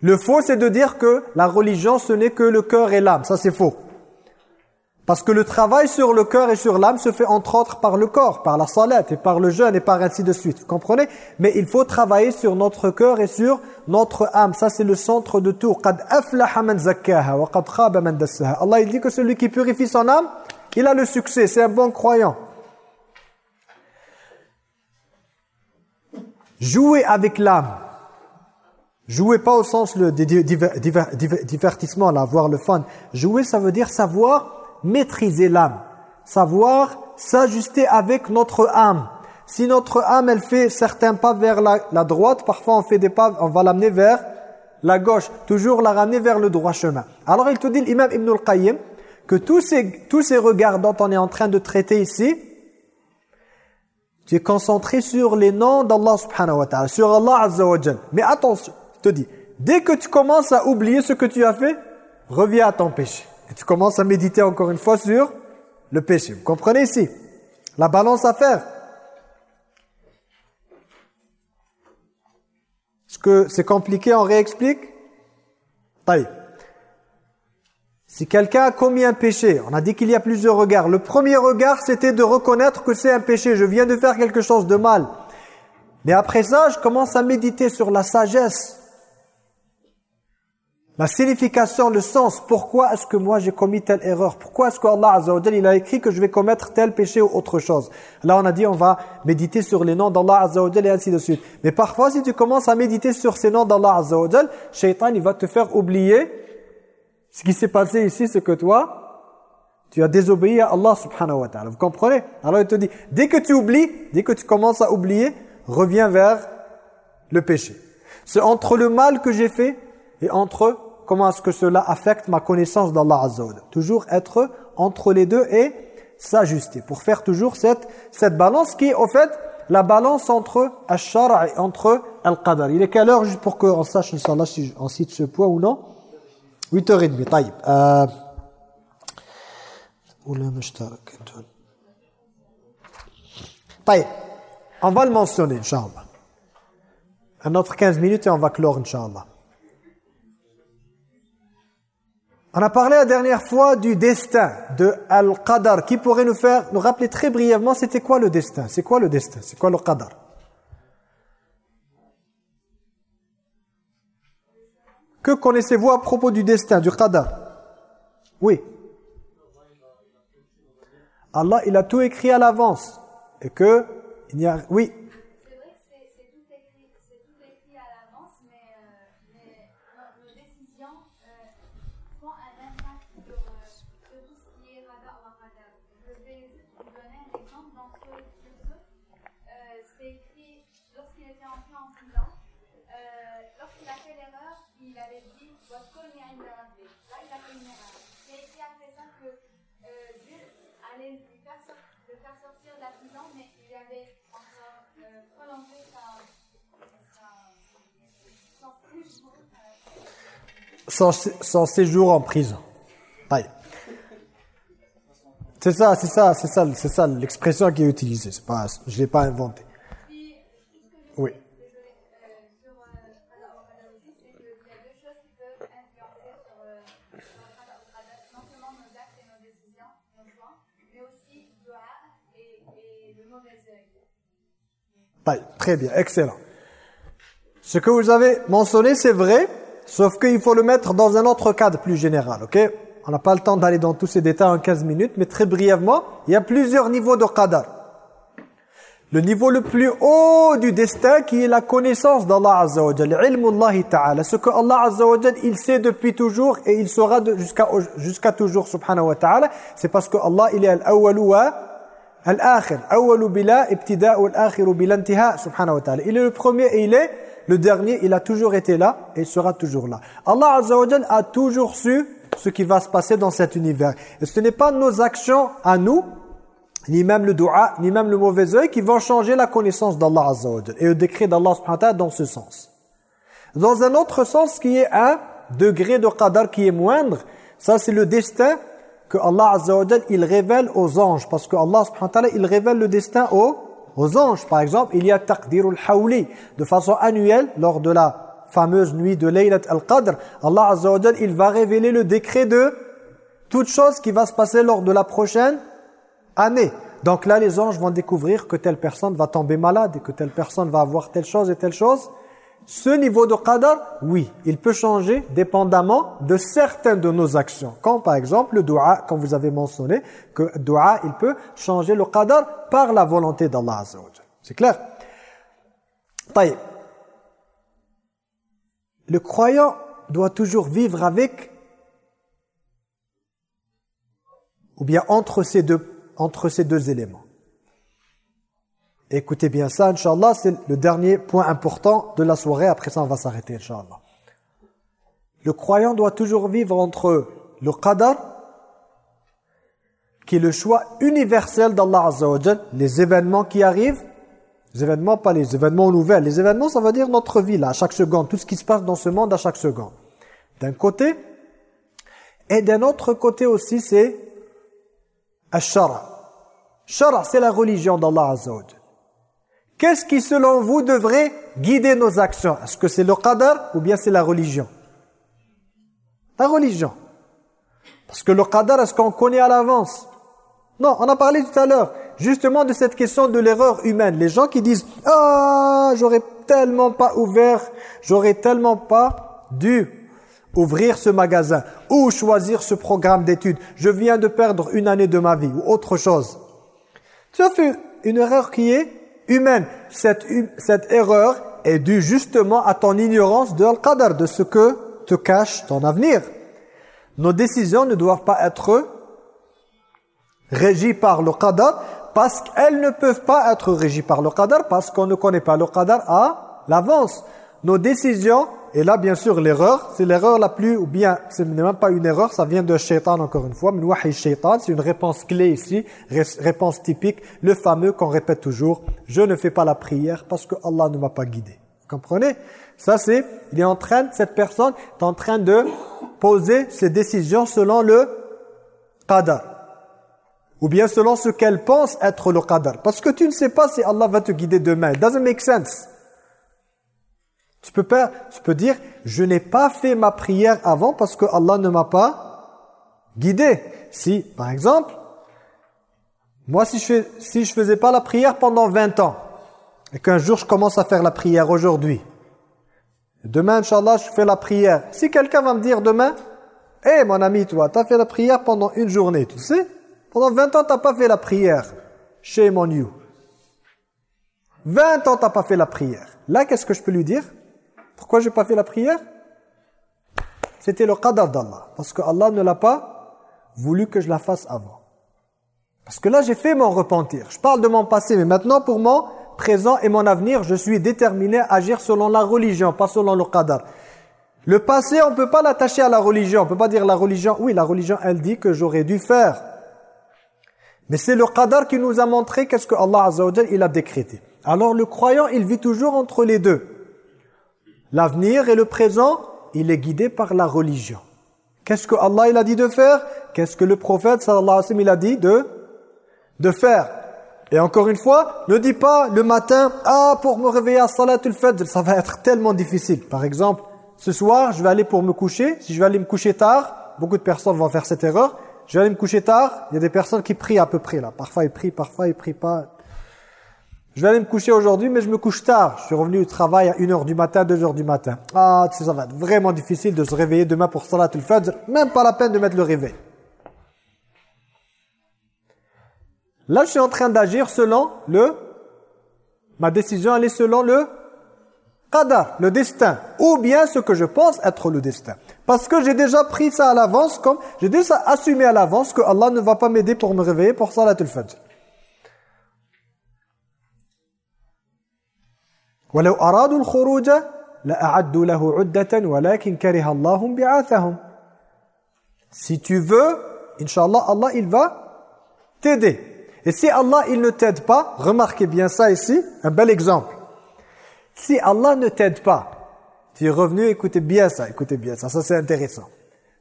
Speaker 1: Le faux, c'est de dire que la religion, ce n'est que le cœur et l'âme. Ça c'est faux. Parce que le travail sur le cœur et sur l'âme se fait entre autres par le corps, par la salat et par le jeûne et par ainsi de suite. Vous comprenez? Mais il faut travailler sur notre cœur et sur notre âme. Ça c'est le centre de tout. Allah il dit que celui qui purifie son âme, il a le succès, c'est un bon croyant. Jouer avec l'âme. Jouer pas au sens le divertissement, là, avoir le fun. Jouer, ça veut dire savoir maîtriser l'âme, savoir s'ajuster avec notre âme. Si notre âme, elle fait certains pas vers la, droite, parfois on fait des pas, on va l'amener vers la gauche, toujours la ramener vers le droit chemin. Alors il te dit, l'imam Ibn al-Qayyim, que tous ces, tous ces regards dont on est en train de traiter ici, tu es concentré sur les noms d'Allah subhanahu wa ta'ala, sur Allah azza wa Mais attention, je te dis, dès que tu commences à oublier ce que tu as fait, reviens à ton péché. Et tu commences à méditer encore une fois sur le péché. Vous comprenez ici? La balance à faire. Est-ce que c'est compliqué, on réexplique? Taï. Si quelqu'un a commis un péché, on a dit qu'il y a plusieurs regards. Le premier regard, c'était de reconnaître que c'est un péché. Je viens de faire quelque chose de mal. Mais après ça, je commence à méditer sur la sagesse la signification, le sens, pourquoi est-ce que moi j'ai commis telle erreur? Pourquoi est-ce que Allah Azza wa il a écrit que je vais commettre tel péché ou autre chose? Là on a dit on va méditer sur les noms d'Allah Azza wa et ainsi de suite. Mais parfois si tu commences à méditer sur ces noms d'Allah Azza wa Shaitan il va te faire oublier ce qui s'est passé ici, c'est que toi, tu as désobéi à Allah subhanahu wa ta'ala. Vous comprenez? Alors il te dit, dès que tu oublies, dès que tu commences à oublier, reviens vers le péché. C'est entre le mal que j'ai fait et entre comment est-ce que cela affecte ma connaissance d'Allah Azza wa Toujours être entre les deux et s'ajuster pour faire toujours cette, balance qui est au fait la balance entre Ash-Shara et entre Al-Qadar. Il est quelle heure juste pour qu'on sache Inch'Allah si on cite ce point ou non? 8h30, taïb. Euh, taïb, on va le mentionner Inch'Allah. Un autre 15 minutes et on va clore Inch'Allah. On a parlé la dernière fois du destin, de Al-Qadar, qui pourrait nous faire, nous rappeler très brièvement, c'était quoi le destin? C'est quoi le destin? C'est quoi le Qadar? Que connaissez-vous à propos du destin, du Qadar? Oui. Allah, il a tout écrit à l'avance. Et que, il y a... Oui.
Speaker 3: C'est vrai que c'est c'est tout écrit, c'est tout écrit à l'avance, mais, euh, mais nos, nos décisions euh, font un impact sur, euh, sur tout ce qui est radar ou radar. Je vais juste vous donner un exemple dans ce ce- euh, c'est écrit lorsqu'il était entré en prison, euh, lorsqu'il a fait l'erreur, il avait dit « Waskol ni'inda rabbi ». Là, il a fait une erreur. C'est écrit après ça que euh, Dieu allait lui faire, sor- le faire sortir de la prison, mais il avait encore euh, prolongé sa, sa, son séjour. euh,
Speaker 1: Son, séjour en prison. C'est ça, c'est ça, c'est ça, c'est ça l'expression qui est utilisée. C'est pas, je l'ai pas inventé. Oui. Très bien, excellent. Ce que vous avez mentionné, c'est vrai, sauf qu'il faut le mettre dans un autre cadre plus général, ok? On n'a pas le temps d'aller dans tous ces détails en 15 minutes, mais très brièvement, il y a plusieurs niveaux de qadar. Le niveau le plus haut du destin qui est la connaissance d'Allah Azza wa ilmullahi ta'ala, ce que Allah Azza wa Jalla, il sait depuis toujours et il saura jusqu'à toujours subhanahu wa ta'ala, c'est parce que Allah il est al-awwalu wa al-akhir, awwalu bila ibtida'u al-akhiru bila subhanahu wa ta'ala. Il est le premier et il est le dernier, il a toujours été là et il sera toujours là. Allah Azza a toujours su ce qui va se passer dans cet univers. Et ce n'est pas nos actions à nous ni même le dua, ni même le mauvais œil qui vont changer la connaissance d'Allah Azza et le décret d'Allah subhanahu dans ce sens. Dans un autre sens qui est un degré de qadar qui est moindre, ça c'est le destin que Allah Azza il révèle aux anges parce que Allah subhanahu il révèle le destin aux, aux anges. Par exemple, il y a taqdirul hawli de façon annuelle lors de la fameuse nuit de Laylat al-Qadr, Allah Azza wa il va révéler le décret de toute chose qui va se passer lors de la prochaine année. Donc là, les anges vont découvrir que telle personne va tomber malade et que telle personne va avoir telle chose et telle chose. Ce niveau de qadar, oui, il peut changer dépendamment de certaines de nos actions. Comme par exemple le dua, comme vous avez mentionné, que le dua, il peut changer le qadar par la volonté d'Allah. C'est clair? Le croyant doit toujours vivre avec ou bien entre ces deux éléments. Écoutez bien ça, Inch'Allah, c'est le dernier point important de la soirée. Après ça, on va s'arrêter, Inch'Allah. Le croyant doit toujours vivre entre le qadar, qui est le choix universel d'Allah Azza les événements qui arrivent, les événements, pas les événements nouvelles, les événements, ça veut dire notre vie, là, à chaque seconde, tout ce qui se passe dans ce monde à chaque seconde. D'un côté, et d'un autre côté aussi, c'est Ash-Shara. Shara, c'est la religion d'Allah Azza. Qu'est-ce qui, selon vous, devrait guider nos actions? Est-ce que c'est le qadar ou bien c'est la religion? La religion. Parce que le qadar, est-ce qu'on connaît à l'avance? Non, on a parlé tout à l'heure, justement de cette question de l'erreur humaine. Les gens qui disent « Ah, j'aurais tellement pas ouvert, j'aurais tellement pas dû ouvrir ce magasin ou choisir ce programme d'études. Je viens de perdre une année de ma vie ou autre chose. Tu as fait une erreur qui est humaine. Cette, erreur est due justement à ton ignorance de Al-Qadr, de ce que te cache ton avenir. Nos décisions ne doivent pas être régies par le Qadr parce qu'elles ne peuvent pas être régies par le Qadr parce qu'on ne connaît pas le Qadr à l'avance. Nos décisions et là, bien sûr, l'erreur, c'est l'erreur la plus, ou bien, ce n'est même pas une erreur, ça vient de shaitan encore une fois, mais shaitan, c'est une réponse clé ici, réponse typique, le fameux qu'on répète toujours, je ne fais pas la prière parce que Allah ne m'a pas guidé. Vous comprenez? Ça c'est, il est en train, cette personne est en train de poser ses décisions selon le qadar. Ou bien selon ce qu'elle pense être le qadar. Parce que tu ne sais pas si Allah va te guider demain. It doesn't make sense. Tu peux, pas, tu peux dire, je n'ai pas fait ma prière avant parce que Allah ne m'a pas guidé. Si, par exemple, moi si je ne si je faisais pas la prière pendant 20 ans, et qu'un jour je commence à faire la prière aujourd'hui, demain, Inch'Allah, je fais la prière. Si quelqu'un va me dire demain, hé mon ami, toi, tu as fait la prière pendant une journée, tu sais Pendant 20 ans, tu n'as pas fait la prière. Shame on you. 20 ans, tu n'as pas fait la prière. Là, qu'est-ce que je peux lui dire? Pourquoi j'ai pas fait la prière? C'était le qadar d'Allah. Parce que Allah ne l'a pas voulu que je la fasse avant. Parce que là, j'ai fait mon repentir. Je parle de mon passé, mais maintenant, pour mon présent et mon avenir, je suis déterminé à agir selon la religion, pas selon le qadar. Le passé, on ne peut pas l'attacher à la religion. On ne peut pas dire la religion, oui, la religion, elle dit que j'aurais dû faire. Mais c'est le qadar qui nous a montré qu'est-ce que Allah Azza il a décrété. Alors le croyant, il vit toujours entre les deux. L'avenir et le présent, il est guidé par la religion. Qu'est-ce que Allah il a dit de faire? Qu'est-ce que le prophète sallallahu alayhi wa sallam il a dit de, de faire? Et encore une fois, ne dis pas le matin, ah pour me réveiller à salatul fajr, ça va être tellement difficile. Par exemple, ce soir, je vais aller pour me coucher. Si je vais aller me coucher tard, beaucoup de personnes vont faire cette erreur. Je vais aller me coucher tard, il y a des personnes qui prient à peu près là. Parfois ils prient, parfois ils prient pas. Je vais aller me coucher aujourd'hui, mais je me couche tard. Je suis revenu au travail à 1h du matin, 2h du matin. Ah, tu sais, ça va être vraiment difficile de se réveiller demain pour Salat al-Fajr. Même pas la peine de mettre le réveil. Là, je suis en train d'agir selon le... Ma décision, elle est selon le qadar, le destin. Ou bien ce que je pense être le destin. Parce que j'ai déjà pris ça à l'avance, comme j'ai déjà assumé à l'avance que Allah ne va pas m'aider pour me réveiller pour Salat al-Fajr. ولو أرادوا الخروج لأعدوا له عدة ولكن كره الله بعاثهم Si tu veux, Inch'Allah, Allah, il va t'aider. Et si Allah, il ne t'aide pas, remarquez bien ça ici, un bel exemple. Si Allah ne t'aide pas, tu es revenu, écoutez bien ça, écoutez bien ça, ça c'est intéressant.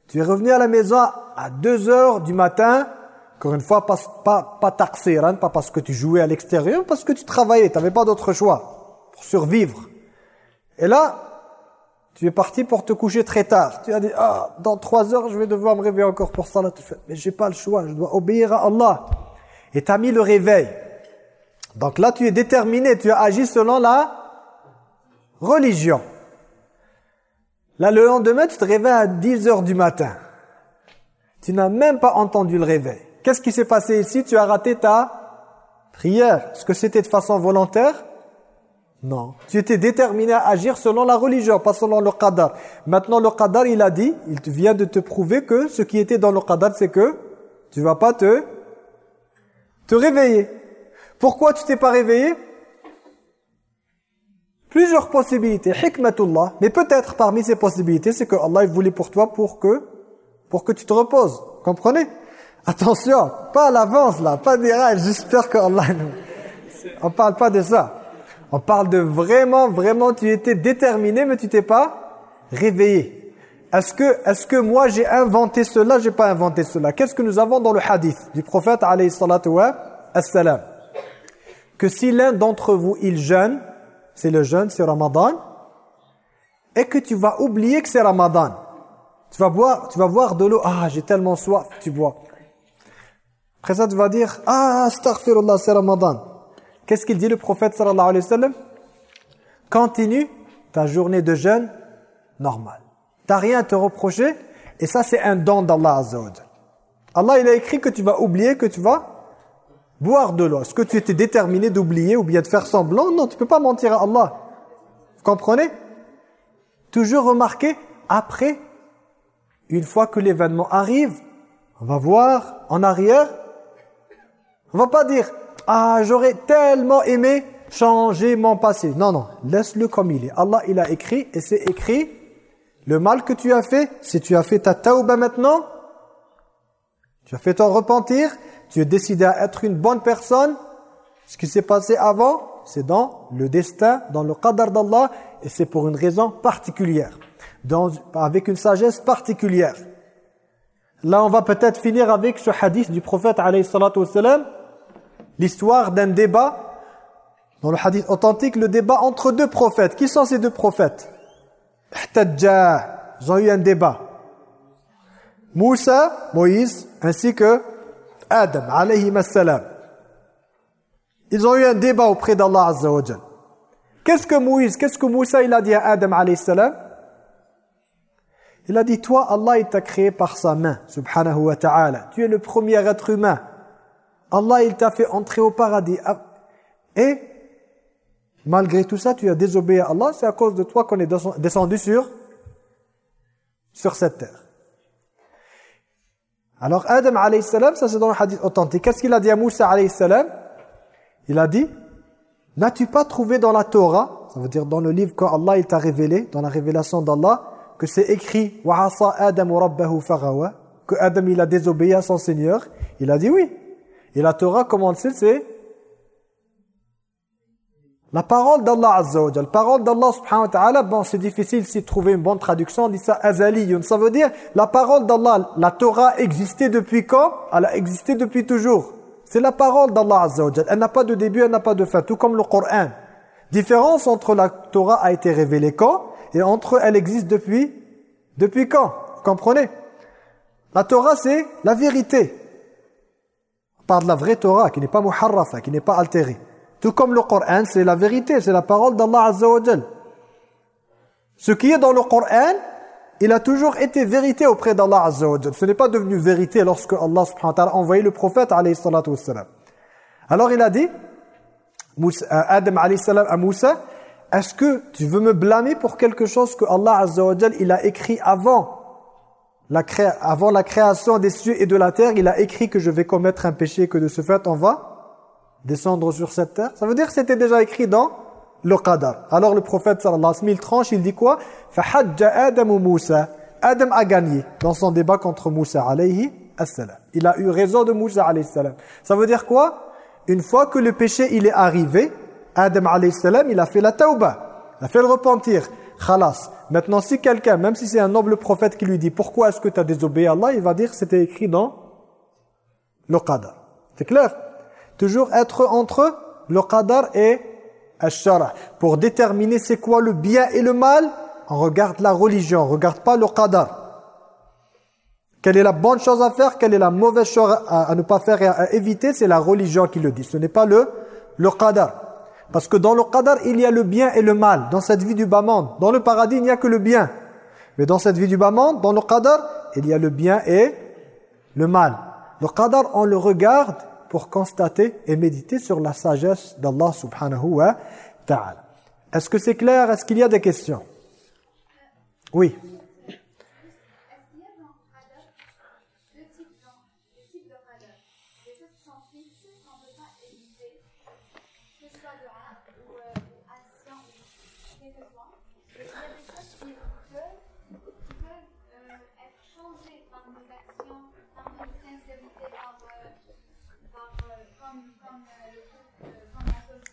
Speaker 1: Tu es revenu à la maison à 2 heures du matin, encore une fois, pas, pas, pas pas parce que tu jouais à l'extérieur, parce que tu travaillais, tu n'avais pas d'autre choix survivre. Et là, tu es parti pour te coucher très tard. Tu as dit, ah, dans trois heures, je vais devoir me réveiller encore pour ça. Mais j'ai pas le choix, je dois obéir à Allah. Et tu as mis le réveil. Donc là, tu es déterminé, tu as agi selon la religion. Là, le lendemain, tu te réveilles à 10 heures du matin. Tu n'as même pas entendu le réveil. Qu'est-ce qui s'est passé ici? Tu as raté ta prière. Est-ce que c'était de façon volontaire? Non. Tu étais déterminé à agir selon la religion, pas selon le qadar. Maintenant, le qadar, il a dit, il vient de te prouver que ce qui était dans le qadar, c'est que tu vas pas te, te réveiller. Pourquoi tu t'es pas réveillé? Plusieurs possibilités. Hikmatullah. Mais peut-être parmi ces possibilités, c'est que Allah voulait pour toi pour que, pour que tu te reposes. Comprenez? Attention, pas à l'avance là, pas dire ah, j'espère que Allah... On parle pas de ça. On parle de vraiment, vraiment, tu étais déterminé, mais tu t'es pas réveillé. Est-ce que, est-ce que moi j'ai inventé cela, j'ai pas inventé cela Qu'est-ce que nous avons dans le hadith du prophète alayhi salatu wa Que si l'un d'entre vous, il jeûne, c'est le jeûne, c'est Ramadan, et que tu vas oublier que c'est Ramadan. Tu vas boire, tu vas boire de l'eau, ah j'ai tellement soif, tu bois. Après ça tu vas dire, ah astaghfirullah, c'est Ramadan. Qu'est-ce qu'il dit le prophète sallallahu alayhi wa sallam? Continue ta journée de jeûne normale. T'as rien à te reprocher. Et ça, c'est un don d'Allah Azza. Allah, il a écrit que tu vas oublier, que tu vas boire de l'eau. Est-ce que tu étais déterminé d'oublier ou bien de faire semblant? Non, tu peux pas mentir à Allah. Vous comprenez? Toujours remarquer, après, une fois que l'événement arrive, on va voir en arrière, on va pas dire « Ah, j'aurais tellement aimé changer mon passé. » Non, non, laisse-le comme il est. Allah, il a écrit, et c'est écrit, le mal que tu as fait, si tu as fait ta tauba maintenant, tu as fait ton repentir, tu es décidé à être une bonne personne, ce qui s'est passé avant, c'est dans le destin, dans le qadar d'Allah, et c'est pour une raison particulière, dans, avec une sagesse particulière. Là, on va peut-être finir avec ce hadith du prophète, l'histoire d'un débat, dans le hadith authentique, le débat entre deux prophètes. Qui sont ces deux prophètes? Ils ont eu un débat. Moussa, Moïse, ainsi que Adam, alayhi salam. Ils ont eu un débat auprès d'Allah Azza Qu'est-ce que Moïse, qu'est-ce que Moussa il a dit à Adam alayhi salam? Il a dit, toi Allah il t'a créé par sa main, subhanahu wa ta'ala. Tu es le premier être humain. Allah il t'a fait entrer au paradis. Et malgré tout ça, tu as désobéi à Allah. C'est à cause de toi qu'on est descendu sur, sur cette terre. Alors Adam alayhi salam, ça c'est dans le hadith authentique. Qu'est-ce qu'il a dit à Moussa alayhi salam? Il a dit N'as-tu pas trouvé dans la Torah, ça veut dire dans le livre qu'Allah il t'a révélé, dans la révélation d'Allah, que c'est écrit Adam que Adam il a désobéi à son Seigneur? Il a dit oui. Et la Torah, comment on sait, c'est la parole d'Allah Azza La parole d'Allah subhanahu wa ta'ala, bon c'est difficile de trouver une bonne traduction, on dit ça azaliyun. Ça veut dire la parole d'Allah, la Torah existait depuis quand? Elle a existé depuis toujours. C'est la parole d'Allah Azza Elle n'a pas de début, elle n'a pas de fin, tout comme le Coran. Différence entre la Torah a été révélée quand? Et entre elle existe depuis depuis quand? Vous comprenez? La Torah c'est la vérité. Parle de la vraie Torah qui n'est pas muharrafa, qui n'est pas altérée. Tout comme le Coran, c'est la vérité, c'est la parole d'Allah Azza Ce qui est dans le Coran, il a toujours été vérité auprès d'Allah Azza Ce n'est pas devenu vérité lorsque Allah subhanahu wa ta'ala a envoyé le prophète. Alors il a dit, euh, Adam alayhi salam à Moussa, est-ce que tu veux me blâmer pour quelque chose que Allah Azza wa il a écrit avant avant la création des cieux et de la terre, il a écrit que je vais commettre un péché que de ce fait on va descendre sur cette terre Ça veut dire que c'était déjà écrit dans le qadar. Alors le prophète sallallahu alayhi wa sallam, il tranche, il dit quoi? Adam Moussa. Adam a gagné dans son débat contre Moussa alayhi salam. Il a eu raison de Moussa alayhi salam. Ça veut dire quoi? Une fois que le péché il est arrivé, Adam alayhi salam, il a fait la tauba. Il a fait le repentir. Khalas. Maintenant si quelqu'un, même si c'est un noble prophète qui lui dit pourquoi est-ce que tu as désobéi à Allah, il va dire c'était écrit dans le qadar. C'est clair? Toujours être entre le qadar et al-shara. Pour déterminer c'est quoi le bien et le mal, on regarde la religion, on regarde pas le qadar. Quelle est la bonne chose à faire, quelle est la mauvaise chose à, ne pas faire et à éviter, c'est la religion qui le dit. Ce n'est pas le, le qadar. Parce que dans le qadar, il y a le bien et le mal. Dans cette vie du bas monde. Dans le paradis, il n'y a que le bien. Mais dans cette vie du bas monde, dans le qadar, il y a le bien et le mal. Le qadar, on le regarde pour constater et méditer sur la sagesse d'Allah subhanahu wa ta'ala. Est-ce que c'est clair? Est-ce qu'il y a des questions? Oui. Oui, oui, exactement. C'est... En fait, nous, en tant qu'être humain, on ne peut pas être comme marionnette tant que tout est écrit. Genre, pourquoi, pourquoi genre, euh, moi je pense que nous, nos actions, genre, ça, a, genre, ça, peut, ça peut faire un effet sur ma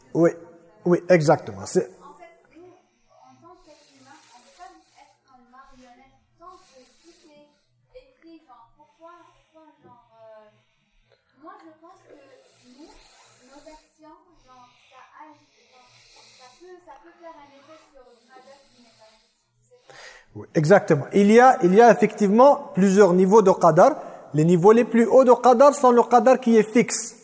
Speaker 1: qui n'est pas oui, exactement. Il y, a, il y a effectivement plusieurs niveaux de qadar. Les niveaux les plus hauts de qadar sont le qadar qui est fixe.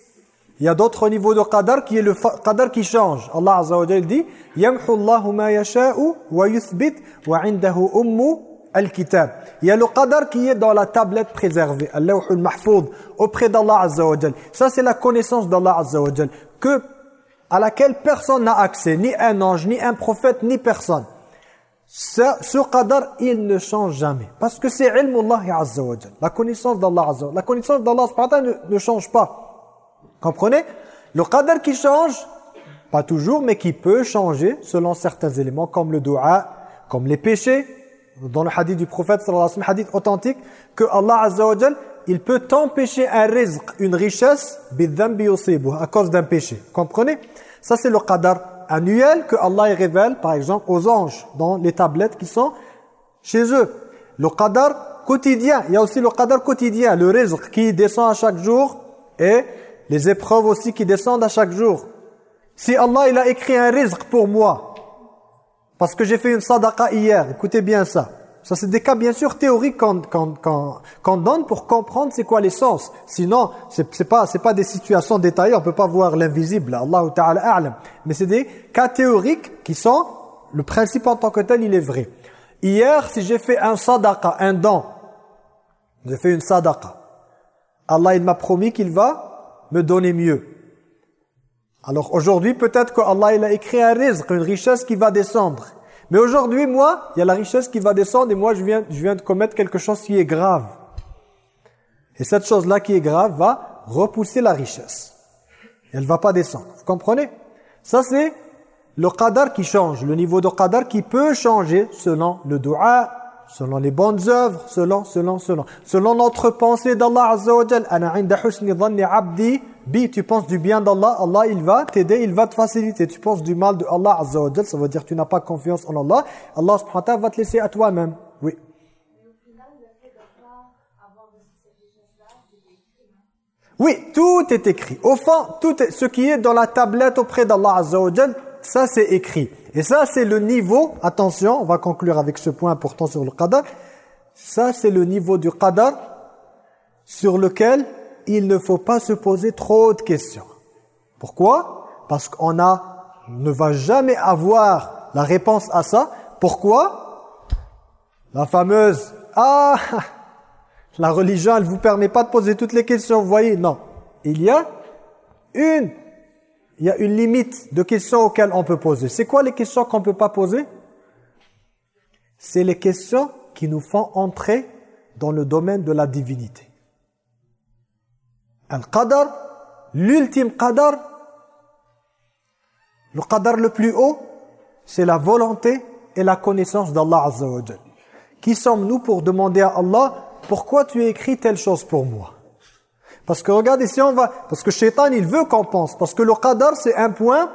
Speaker 1: Il y a d'autres niveaux de qadar qui est le qadar qui change. Allah Azza wa Jalla dit Yamhullahu ma yasha'u wa yuthbit wa 'indahu ummu al-kitab. Il y a le qadar qui est dans la tablette préservée, al-mahfouz auprès d'Allah Azza wa Jalla. Ça c'est la connaissance d'Allah Azza wa Jalla que à laquelle personne n'a accès, ni un ange, ni un prophète, ni personne. Ce, ce qadar, il ne change jamais. Parce que c'est ilmullah Azza wa Jalla, la connaissance d'Allah Azza wa Jalla. La connaissance d'Allah ne, ne change pas. Comprenez? Le qadar qui change, pas toujours, mais qui peut changer selon certains éléments, comme le dua, comme les péchés, dans le hadith du prophète sallallahu alayhi wa hadith authentique, que Allah Azza il peut empêcher un rizq, une richesse, à cause d'un péché. Comprenez? Ça c'est le qadar annuel que Allah révèle, par exemple, aux anges, dans les tablettes qui sont chez eux. Le qadar quotidien, il y a aussi le qadar quotidien, le rizq qui descend à chaque jour, et les épreuves aussi qui descendent à chaque jour. Si Allah il a écrit un rizq pour moi, parce que j'ai fait une sadaqa hier. Écoutez bien ça. Ça, c'est des cas bien sûr théoriques qu'on donne pour comprendre c'est quoi l'essence. Sinon, c'est n'est pas, pas des situations détaillées, on peut pas voir l'invisible. Allah Ta'ala a'lam. Mais c'est des cas théoriques qui sont, le principe en tant que tel, il est vrai. Hier, si j'ai fait un sadaqa, un don, j'ai fait une sadaqa, Allah il m'a promis qu'il va me donner mieux. Alors aujourd'hui, peut-être qu'Allah il a écrit un rizq, une richesse qui va descendre. Mais aujourd'hui, moi, il y a la richesse qui va descendre et moi, je viens, je viens de commettre quelque chose qui est grave. Et cette chose-là qui est grave va repousser la richesse. Elle va pas descendre. Vous comprenez? Ça, c'est le qadar qui change, le niveau de qadar qui peut changer selon le dua, selon les bonnes œuvres, selon, selon, selon. Selon notre pensée d'Allah Azza wa Jal, « Ana inda husni dhanni abdi » Bi, tu penses du bien d'Allah, Allah il va t'aider, il va te faciliter. Tu penses du mal de Allah Azza wa ça veut dire que tu n'as pas confiance en Allah. Allah subhanahu va te laisser à toi-même. Oui. Oui, tout est écrit. Au fond, tout ce qui est dans la tablette auprès d'Allah Azza wa ça c'est écrit. Et ça c'est le niveau, attention, on va conclure avec ce point important sur le qadar. Ça c'est le niveau du qadar sur lequel il ne faut pas se poser trop de questions. Pourquoi? Parce qu'on ne va jamais avoir la réponse à ça. Pourquoi? La fameuse « Ah La religion, elle ne vous permet pas de poser toutes les questions, vous voyez? Non. Il y a une il y a une limite de questions auxquelles on peut poser. C'est quoi les questions qu'on ne peut pas poser? C'est les questions qui nous font entrer dans le domaine de la divinité. Al-Qadar, l'ultime Qadar, le Qadar le plus haut, c'est la volonté et la connaissance d'Allah Azza Qui sommes-nous pour demander à Allah, pourquoi tu as écrit telle chose pour moi? Parce que regarde ici, on va, parce que Shaitan, il veut qu'on pense. Parce que le Qadar, c'est un point,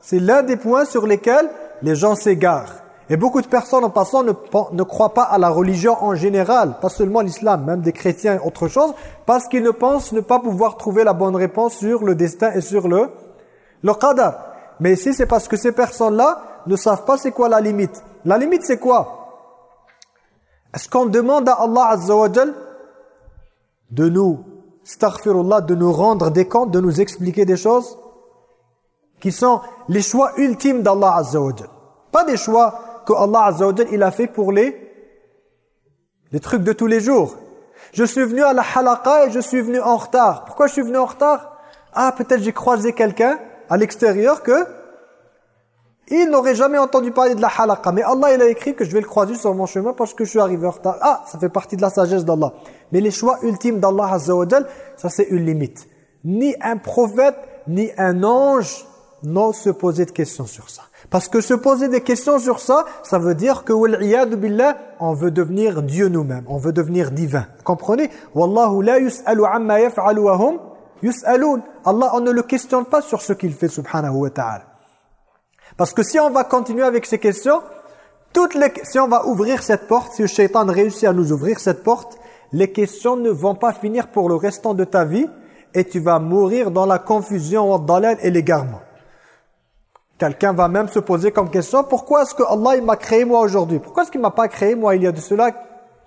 Speaker 1: c'est l'un des points sur lesquels les gens s'égarent. Et beaucoup de personnes en passant ne, croient pas à la religion en général, pas seulement l'islam, même des chrétiens et autre chose, parce qu'ils ne pensent ne pas pouvoir trouver la bonne réponse sur le destin et sur le, qadar. Mais ici, c'est parce que ces personnes-là ne savent pas c'est quoi la limite. La limite, c'est quoi? Est-ce qu'on demande à Allah Azza de nous, astaghfirullah, de nous rendre des comptes, de nous expliquer des choses qui sont les choix ultimes d'Allah Azza Pas des choix que Allah Azza il a fait pour les, les trucs de tous les jours. Je suis venu à la halaqa et je suis venu en retard. Pourquoi je suis venu en retard? Ah, peut-être j'ai croisé quelqu'un à l'extérieur que il n'aurait jamais entendu parler de la halaqa. Mais Allah, il a écrit que je vais le croiser sur mon chemin parce que je suis arrivé en retard. Ah, ça fait partie de la sagesse d'Allah. Mais les choix ultimes d'Allah ça c'est une limite. Ni un prophète, ni un ange n'ont se poser de questions sur ça. Parce que se poser des questions sur ça, ça veut dire que billah, on veut devenir Dieu nous-mêmes, on veut devenir divin. Comprenez? Wallahu la yus'alu amma yaf'alu wa hum yus'alun. Allah on ne le questionne pas sur ce qu'il fait subhanahu wa ta'ala. Parce que si on va continuer avec ces questions, toutes les si on va ouvrir cette porte, si le shaitan réussit à nous ouvrir cette porte, les questions ne vont pas finir pour le restant de ta vie et tu vas mourir dans la confusion, et l'égarement. Quelqu'un va même se poser comme question, pourquoi est-ce que Allah m'a créé moi aujourd'hui? Pourquoi est-ce qu'il m'a pas créé moi il y a de cela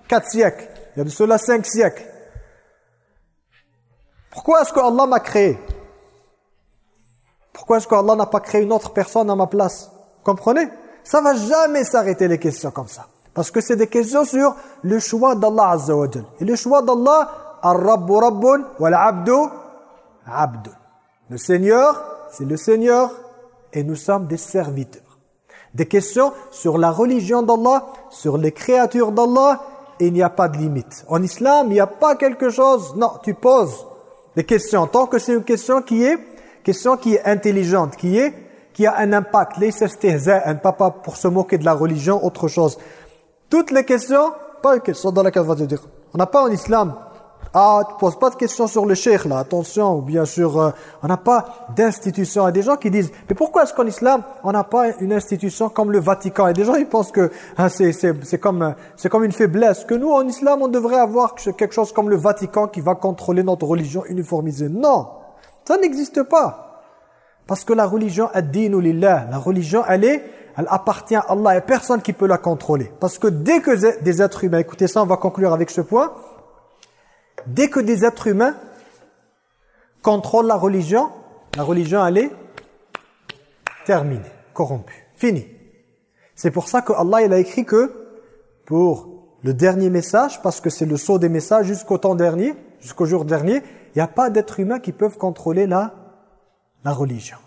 Speaker 1: 4 siècles? Il y a de cela 5 siècles. Pourquoi est-ce que Allah m'a créé? Pourquoi est-ce que Allah n'a pas créé une autre personne à ma place? Comprenez? Ça va jamais s'arrêter les questions comme ça. Parce que c'est des questions sur le choix d'Allah Azza wa. Et le choix d'Allah, Ar-Rabbu Rabbun wal-Abdu Abdun. Le Seigneur, c'est le Seigneur et nous sommes des serviteurs. Des questions sur la religion d'Allah, sur les créatures d'Allah, et il n'y a pas de limite. En islam, il n'y a pas quelque chose... Non, tu poses des questions. Tant que c'est une question qui est, question qui est intelligente, qui est qui a un impact. un papa pour se moquer de la religion, autre chose. Toutes les questions, pas une question dans laquelle on va te dire. On n'a pas en islam ah, tu poses pas de questions sur le cheikh là, attention, ou bien sûr, euh, on n'a pas d'institution. Il y a des gens qui disent, mais pourquoi est-ce qu'en islam, on n'a pas une institution comme le Vatican? Et des gens, ils pensent que hein, c'est comme, comme une faiblesse, que nous, en islam, on devrait avoir quelque chose comme le Vatican qui va contrôler notre religion uniformisée. Non, ça n'existe pas. Parce que la religion, la religion, elle est, elle appartient à Allah et personne qui peut la contrôler. Parce que dès que des êtres humains, écoutez ça, on va conclure avec ce point, Dès que des êtres humains contrôlent la religion, la religion elle est terminée, corrompue, finie. C'est pour ça que Allah il a écrit que pour le dernier message, parce que c'est le saut des messages jusqu'au temps dernier, jusqu'au jour dernier, il n'y a pas d'êtres humains qui peuvent contrôler la, la religion.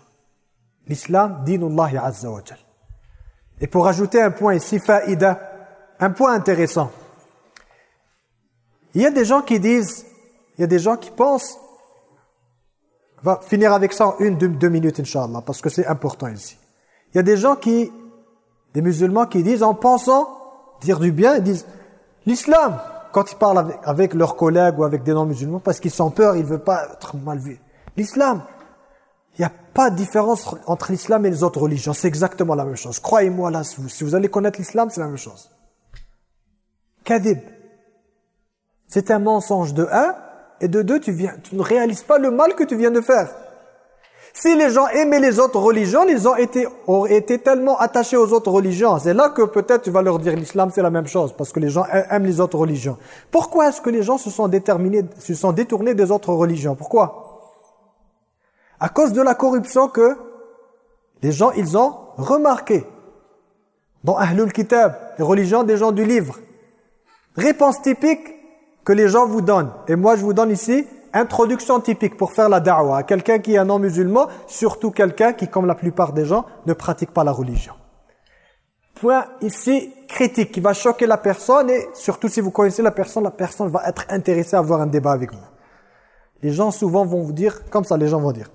Speaker 1: L'islam, dinullahi azza wa Et pour ajouter un point ici, faïda, un point intéressant. Il y a des gens qui disent, il y a des gens qui pensent, on va finir avec ça en une, deux, minutes, Inch'Allah, parce que c'est important ici. Il y a des gens qui, des musulmans qui disent, en pensant dire du bien, ils disent, l'islam, quand ils parlent avec, leurs collègues ou avec des non-musulmans, parce qu'ils sont peur, ils ne veulent pas être mal vus. L'islam, il n'y a pas de différence entre l'islam et les autres religions. C'est exactement la même chose. Croyez-moi là, si vous, si vous allez connaître l'islam, c'est la même chose. Kadib. C'est un mensonge de un, et de deux, tu, viens, tu ne réalises pas le mal que tu viens de faire. Si les gens aimaient les autres religions, ils ont été, été tellement attachés aux autres religions. C'est là que peut-être tu vas leur dire l'islam c'est la même chose, parce que les gens aiment les autres religions. Pourquoi est-ce que les gens se sont déterminés, se sont détournés des autres religions? Pourquoi? À cause de la corruption que les gens, ils ont remarqué. Dans Ahlul Kitab, les religions des gens du livre. Réponse typique, que les gens vous donnent. Et moi, je vous donne ici introduction typique pour faire la da'wah à quelqu'un qui est un non-musulman, surtout quelqu'un qui, comme la plupart des gens, ne pratique pas la religion. Point ici critique qui va choquer la personne et surtout si vous connaissez la personne, la personne va être intéressée à avoir un débat avec vous. Les gens souvent vont vous dire, comme ça les gens vont dire,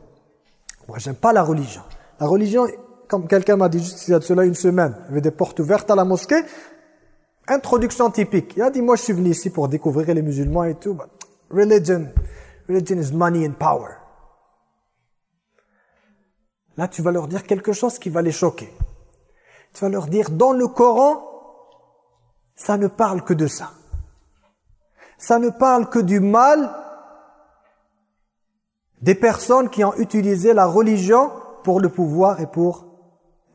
Speaker 1: moi j'aime pas la religion. La religion, comme quelqu'un m'a dit juste il y a de cela une semaine, il y avait des portes ouvertes à la mosquée, Introduction typique. Il a dit, moi je suis venu ici pour découvrir les musulmans et tout. Religion, religion is money and power. Là, tu vas leur dire quelque chose qui va les choquer. Tu vas leur dire, dans le Coran, ça ne parle que de ça. Ça ne parle que du mal des personnes qui ont utilisé la religion pour le pouvoir et pour,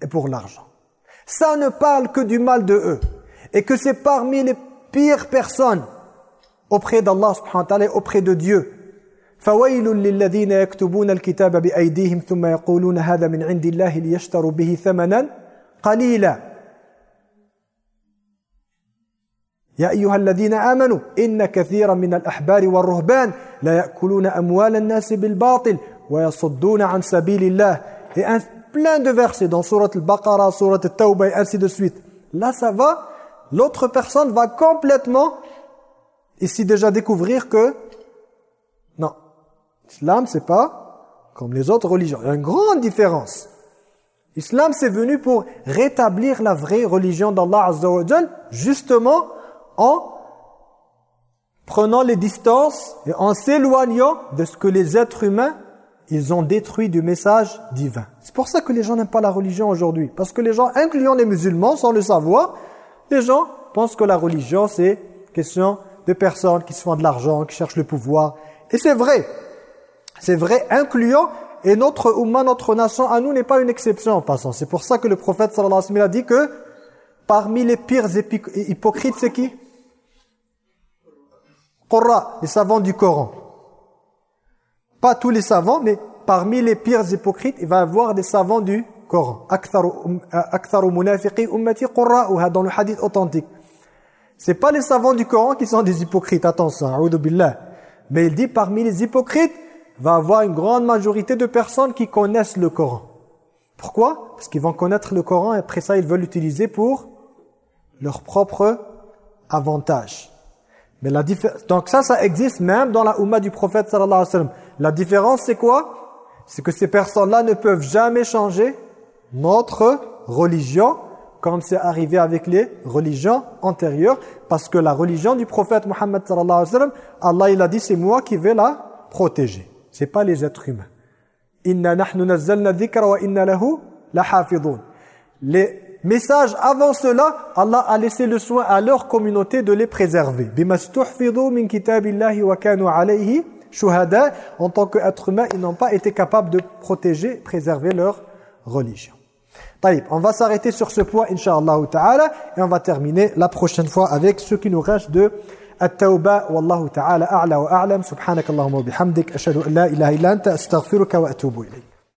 Speaker 1: et l'argent. Ça ne parle que du mal de eux et que c'est parmi les pires personnes auprès d'Allah subhanahu wa ta'ala auprès de Dieu. فويل للذين يكتبون الكتاب بأيديهم ثم يقولون هذا من عند الله ليشتروا به ثمنا قليلا. يا أيها الذين آمنوا إن كثيرا من الأحبار والرهبان لا يأكلون أموال الناس بالباطل ويصدون عن سبيل الله. Et plein de versets dans surat al-Baqarah, surat al-Tawbah et ainsi de suite. Là ça va. L'autre personne va complètement ici déjà découvrir que non, l'islam c'est pas comme les autres religions. Il y a une grande différence. L'islam c'est venu pour rétablir la vraie religion d'Allah Azza justement en prenant les distances et en s'éloignant de ce que les êtres humains ils ont détruit du message divin. C'est pour ça que les gens n'aiment pas la religion aujourd'hui. Parce que les gens, incluant les musulmans, sans le savoir, les gens pensent que la religion, c'est question de personnes qui se font de l'argent, qui cherchent le pouvoir. Et c'est vrai. C'est vrai, incluant, et notre umma, notre nation, à nous, n'est pas une exception en passant. C'est pour ça que le prophète sallallahu alayhi wa sallam a dit que parmi les pires hypocrites, c'est qui? Qurra, les savants du Coran. Pas tous les savants, mais parmi les pires hypocrites, il va y avoir des savants du Coran. Aktharu um, munafiqi ummati dans le hadith authentique. C'est pas les savants du Coran qui sont des hypocrites, attention, billah. Mais il dit parmi les hypocrites, va avoir une grande majorité de personnes qui connaissent le Coran. Pourquoi? Parce qu'ils vont connaître le Coran et après ça, ils veulent l'utiliser pour leur propre avantage. Mais la Donc ça, ça existe même dans la Ummah du prophète sallallahu alayhi wa sallam. La différence, c'est quoi? C'est que ces personnes-là ne peuvent jamais changer notre religion comme c'est arrivé avec les religions antérieures parce que la religion du prophète Muhammad sallallahu alayhi wa sallam, Allah il a dit c'est moi qui vais la protéger. C'est pas les êtres humains. Inna nahnu nazzalna dhikra wa inna lahu. Les messages avant cela, Allah a laissé le soin à leur communauté de les préserver. Bimastuhfidu min kitabillahi wa kanu alayhi shuhada. En tant qu'êtres humains, ils n'ont pas été capables de protéger, préserver leur religion. On va s'arrêter sur ce point, Inch'Allah ta'ala, et on va terminer la prochaine fois avec ce qui nous reste de التوبة. والله تعالى أعلى وأعلم. سبحانك اللهم وبحمدك. أشهد أن لا إله إلا أنت. أستغفرك وأتوب إليك.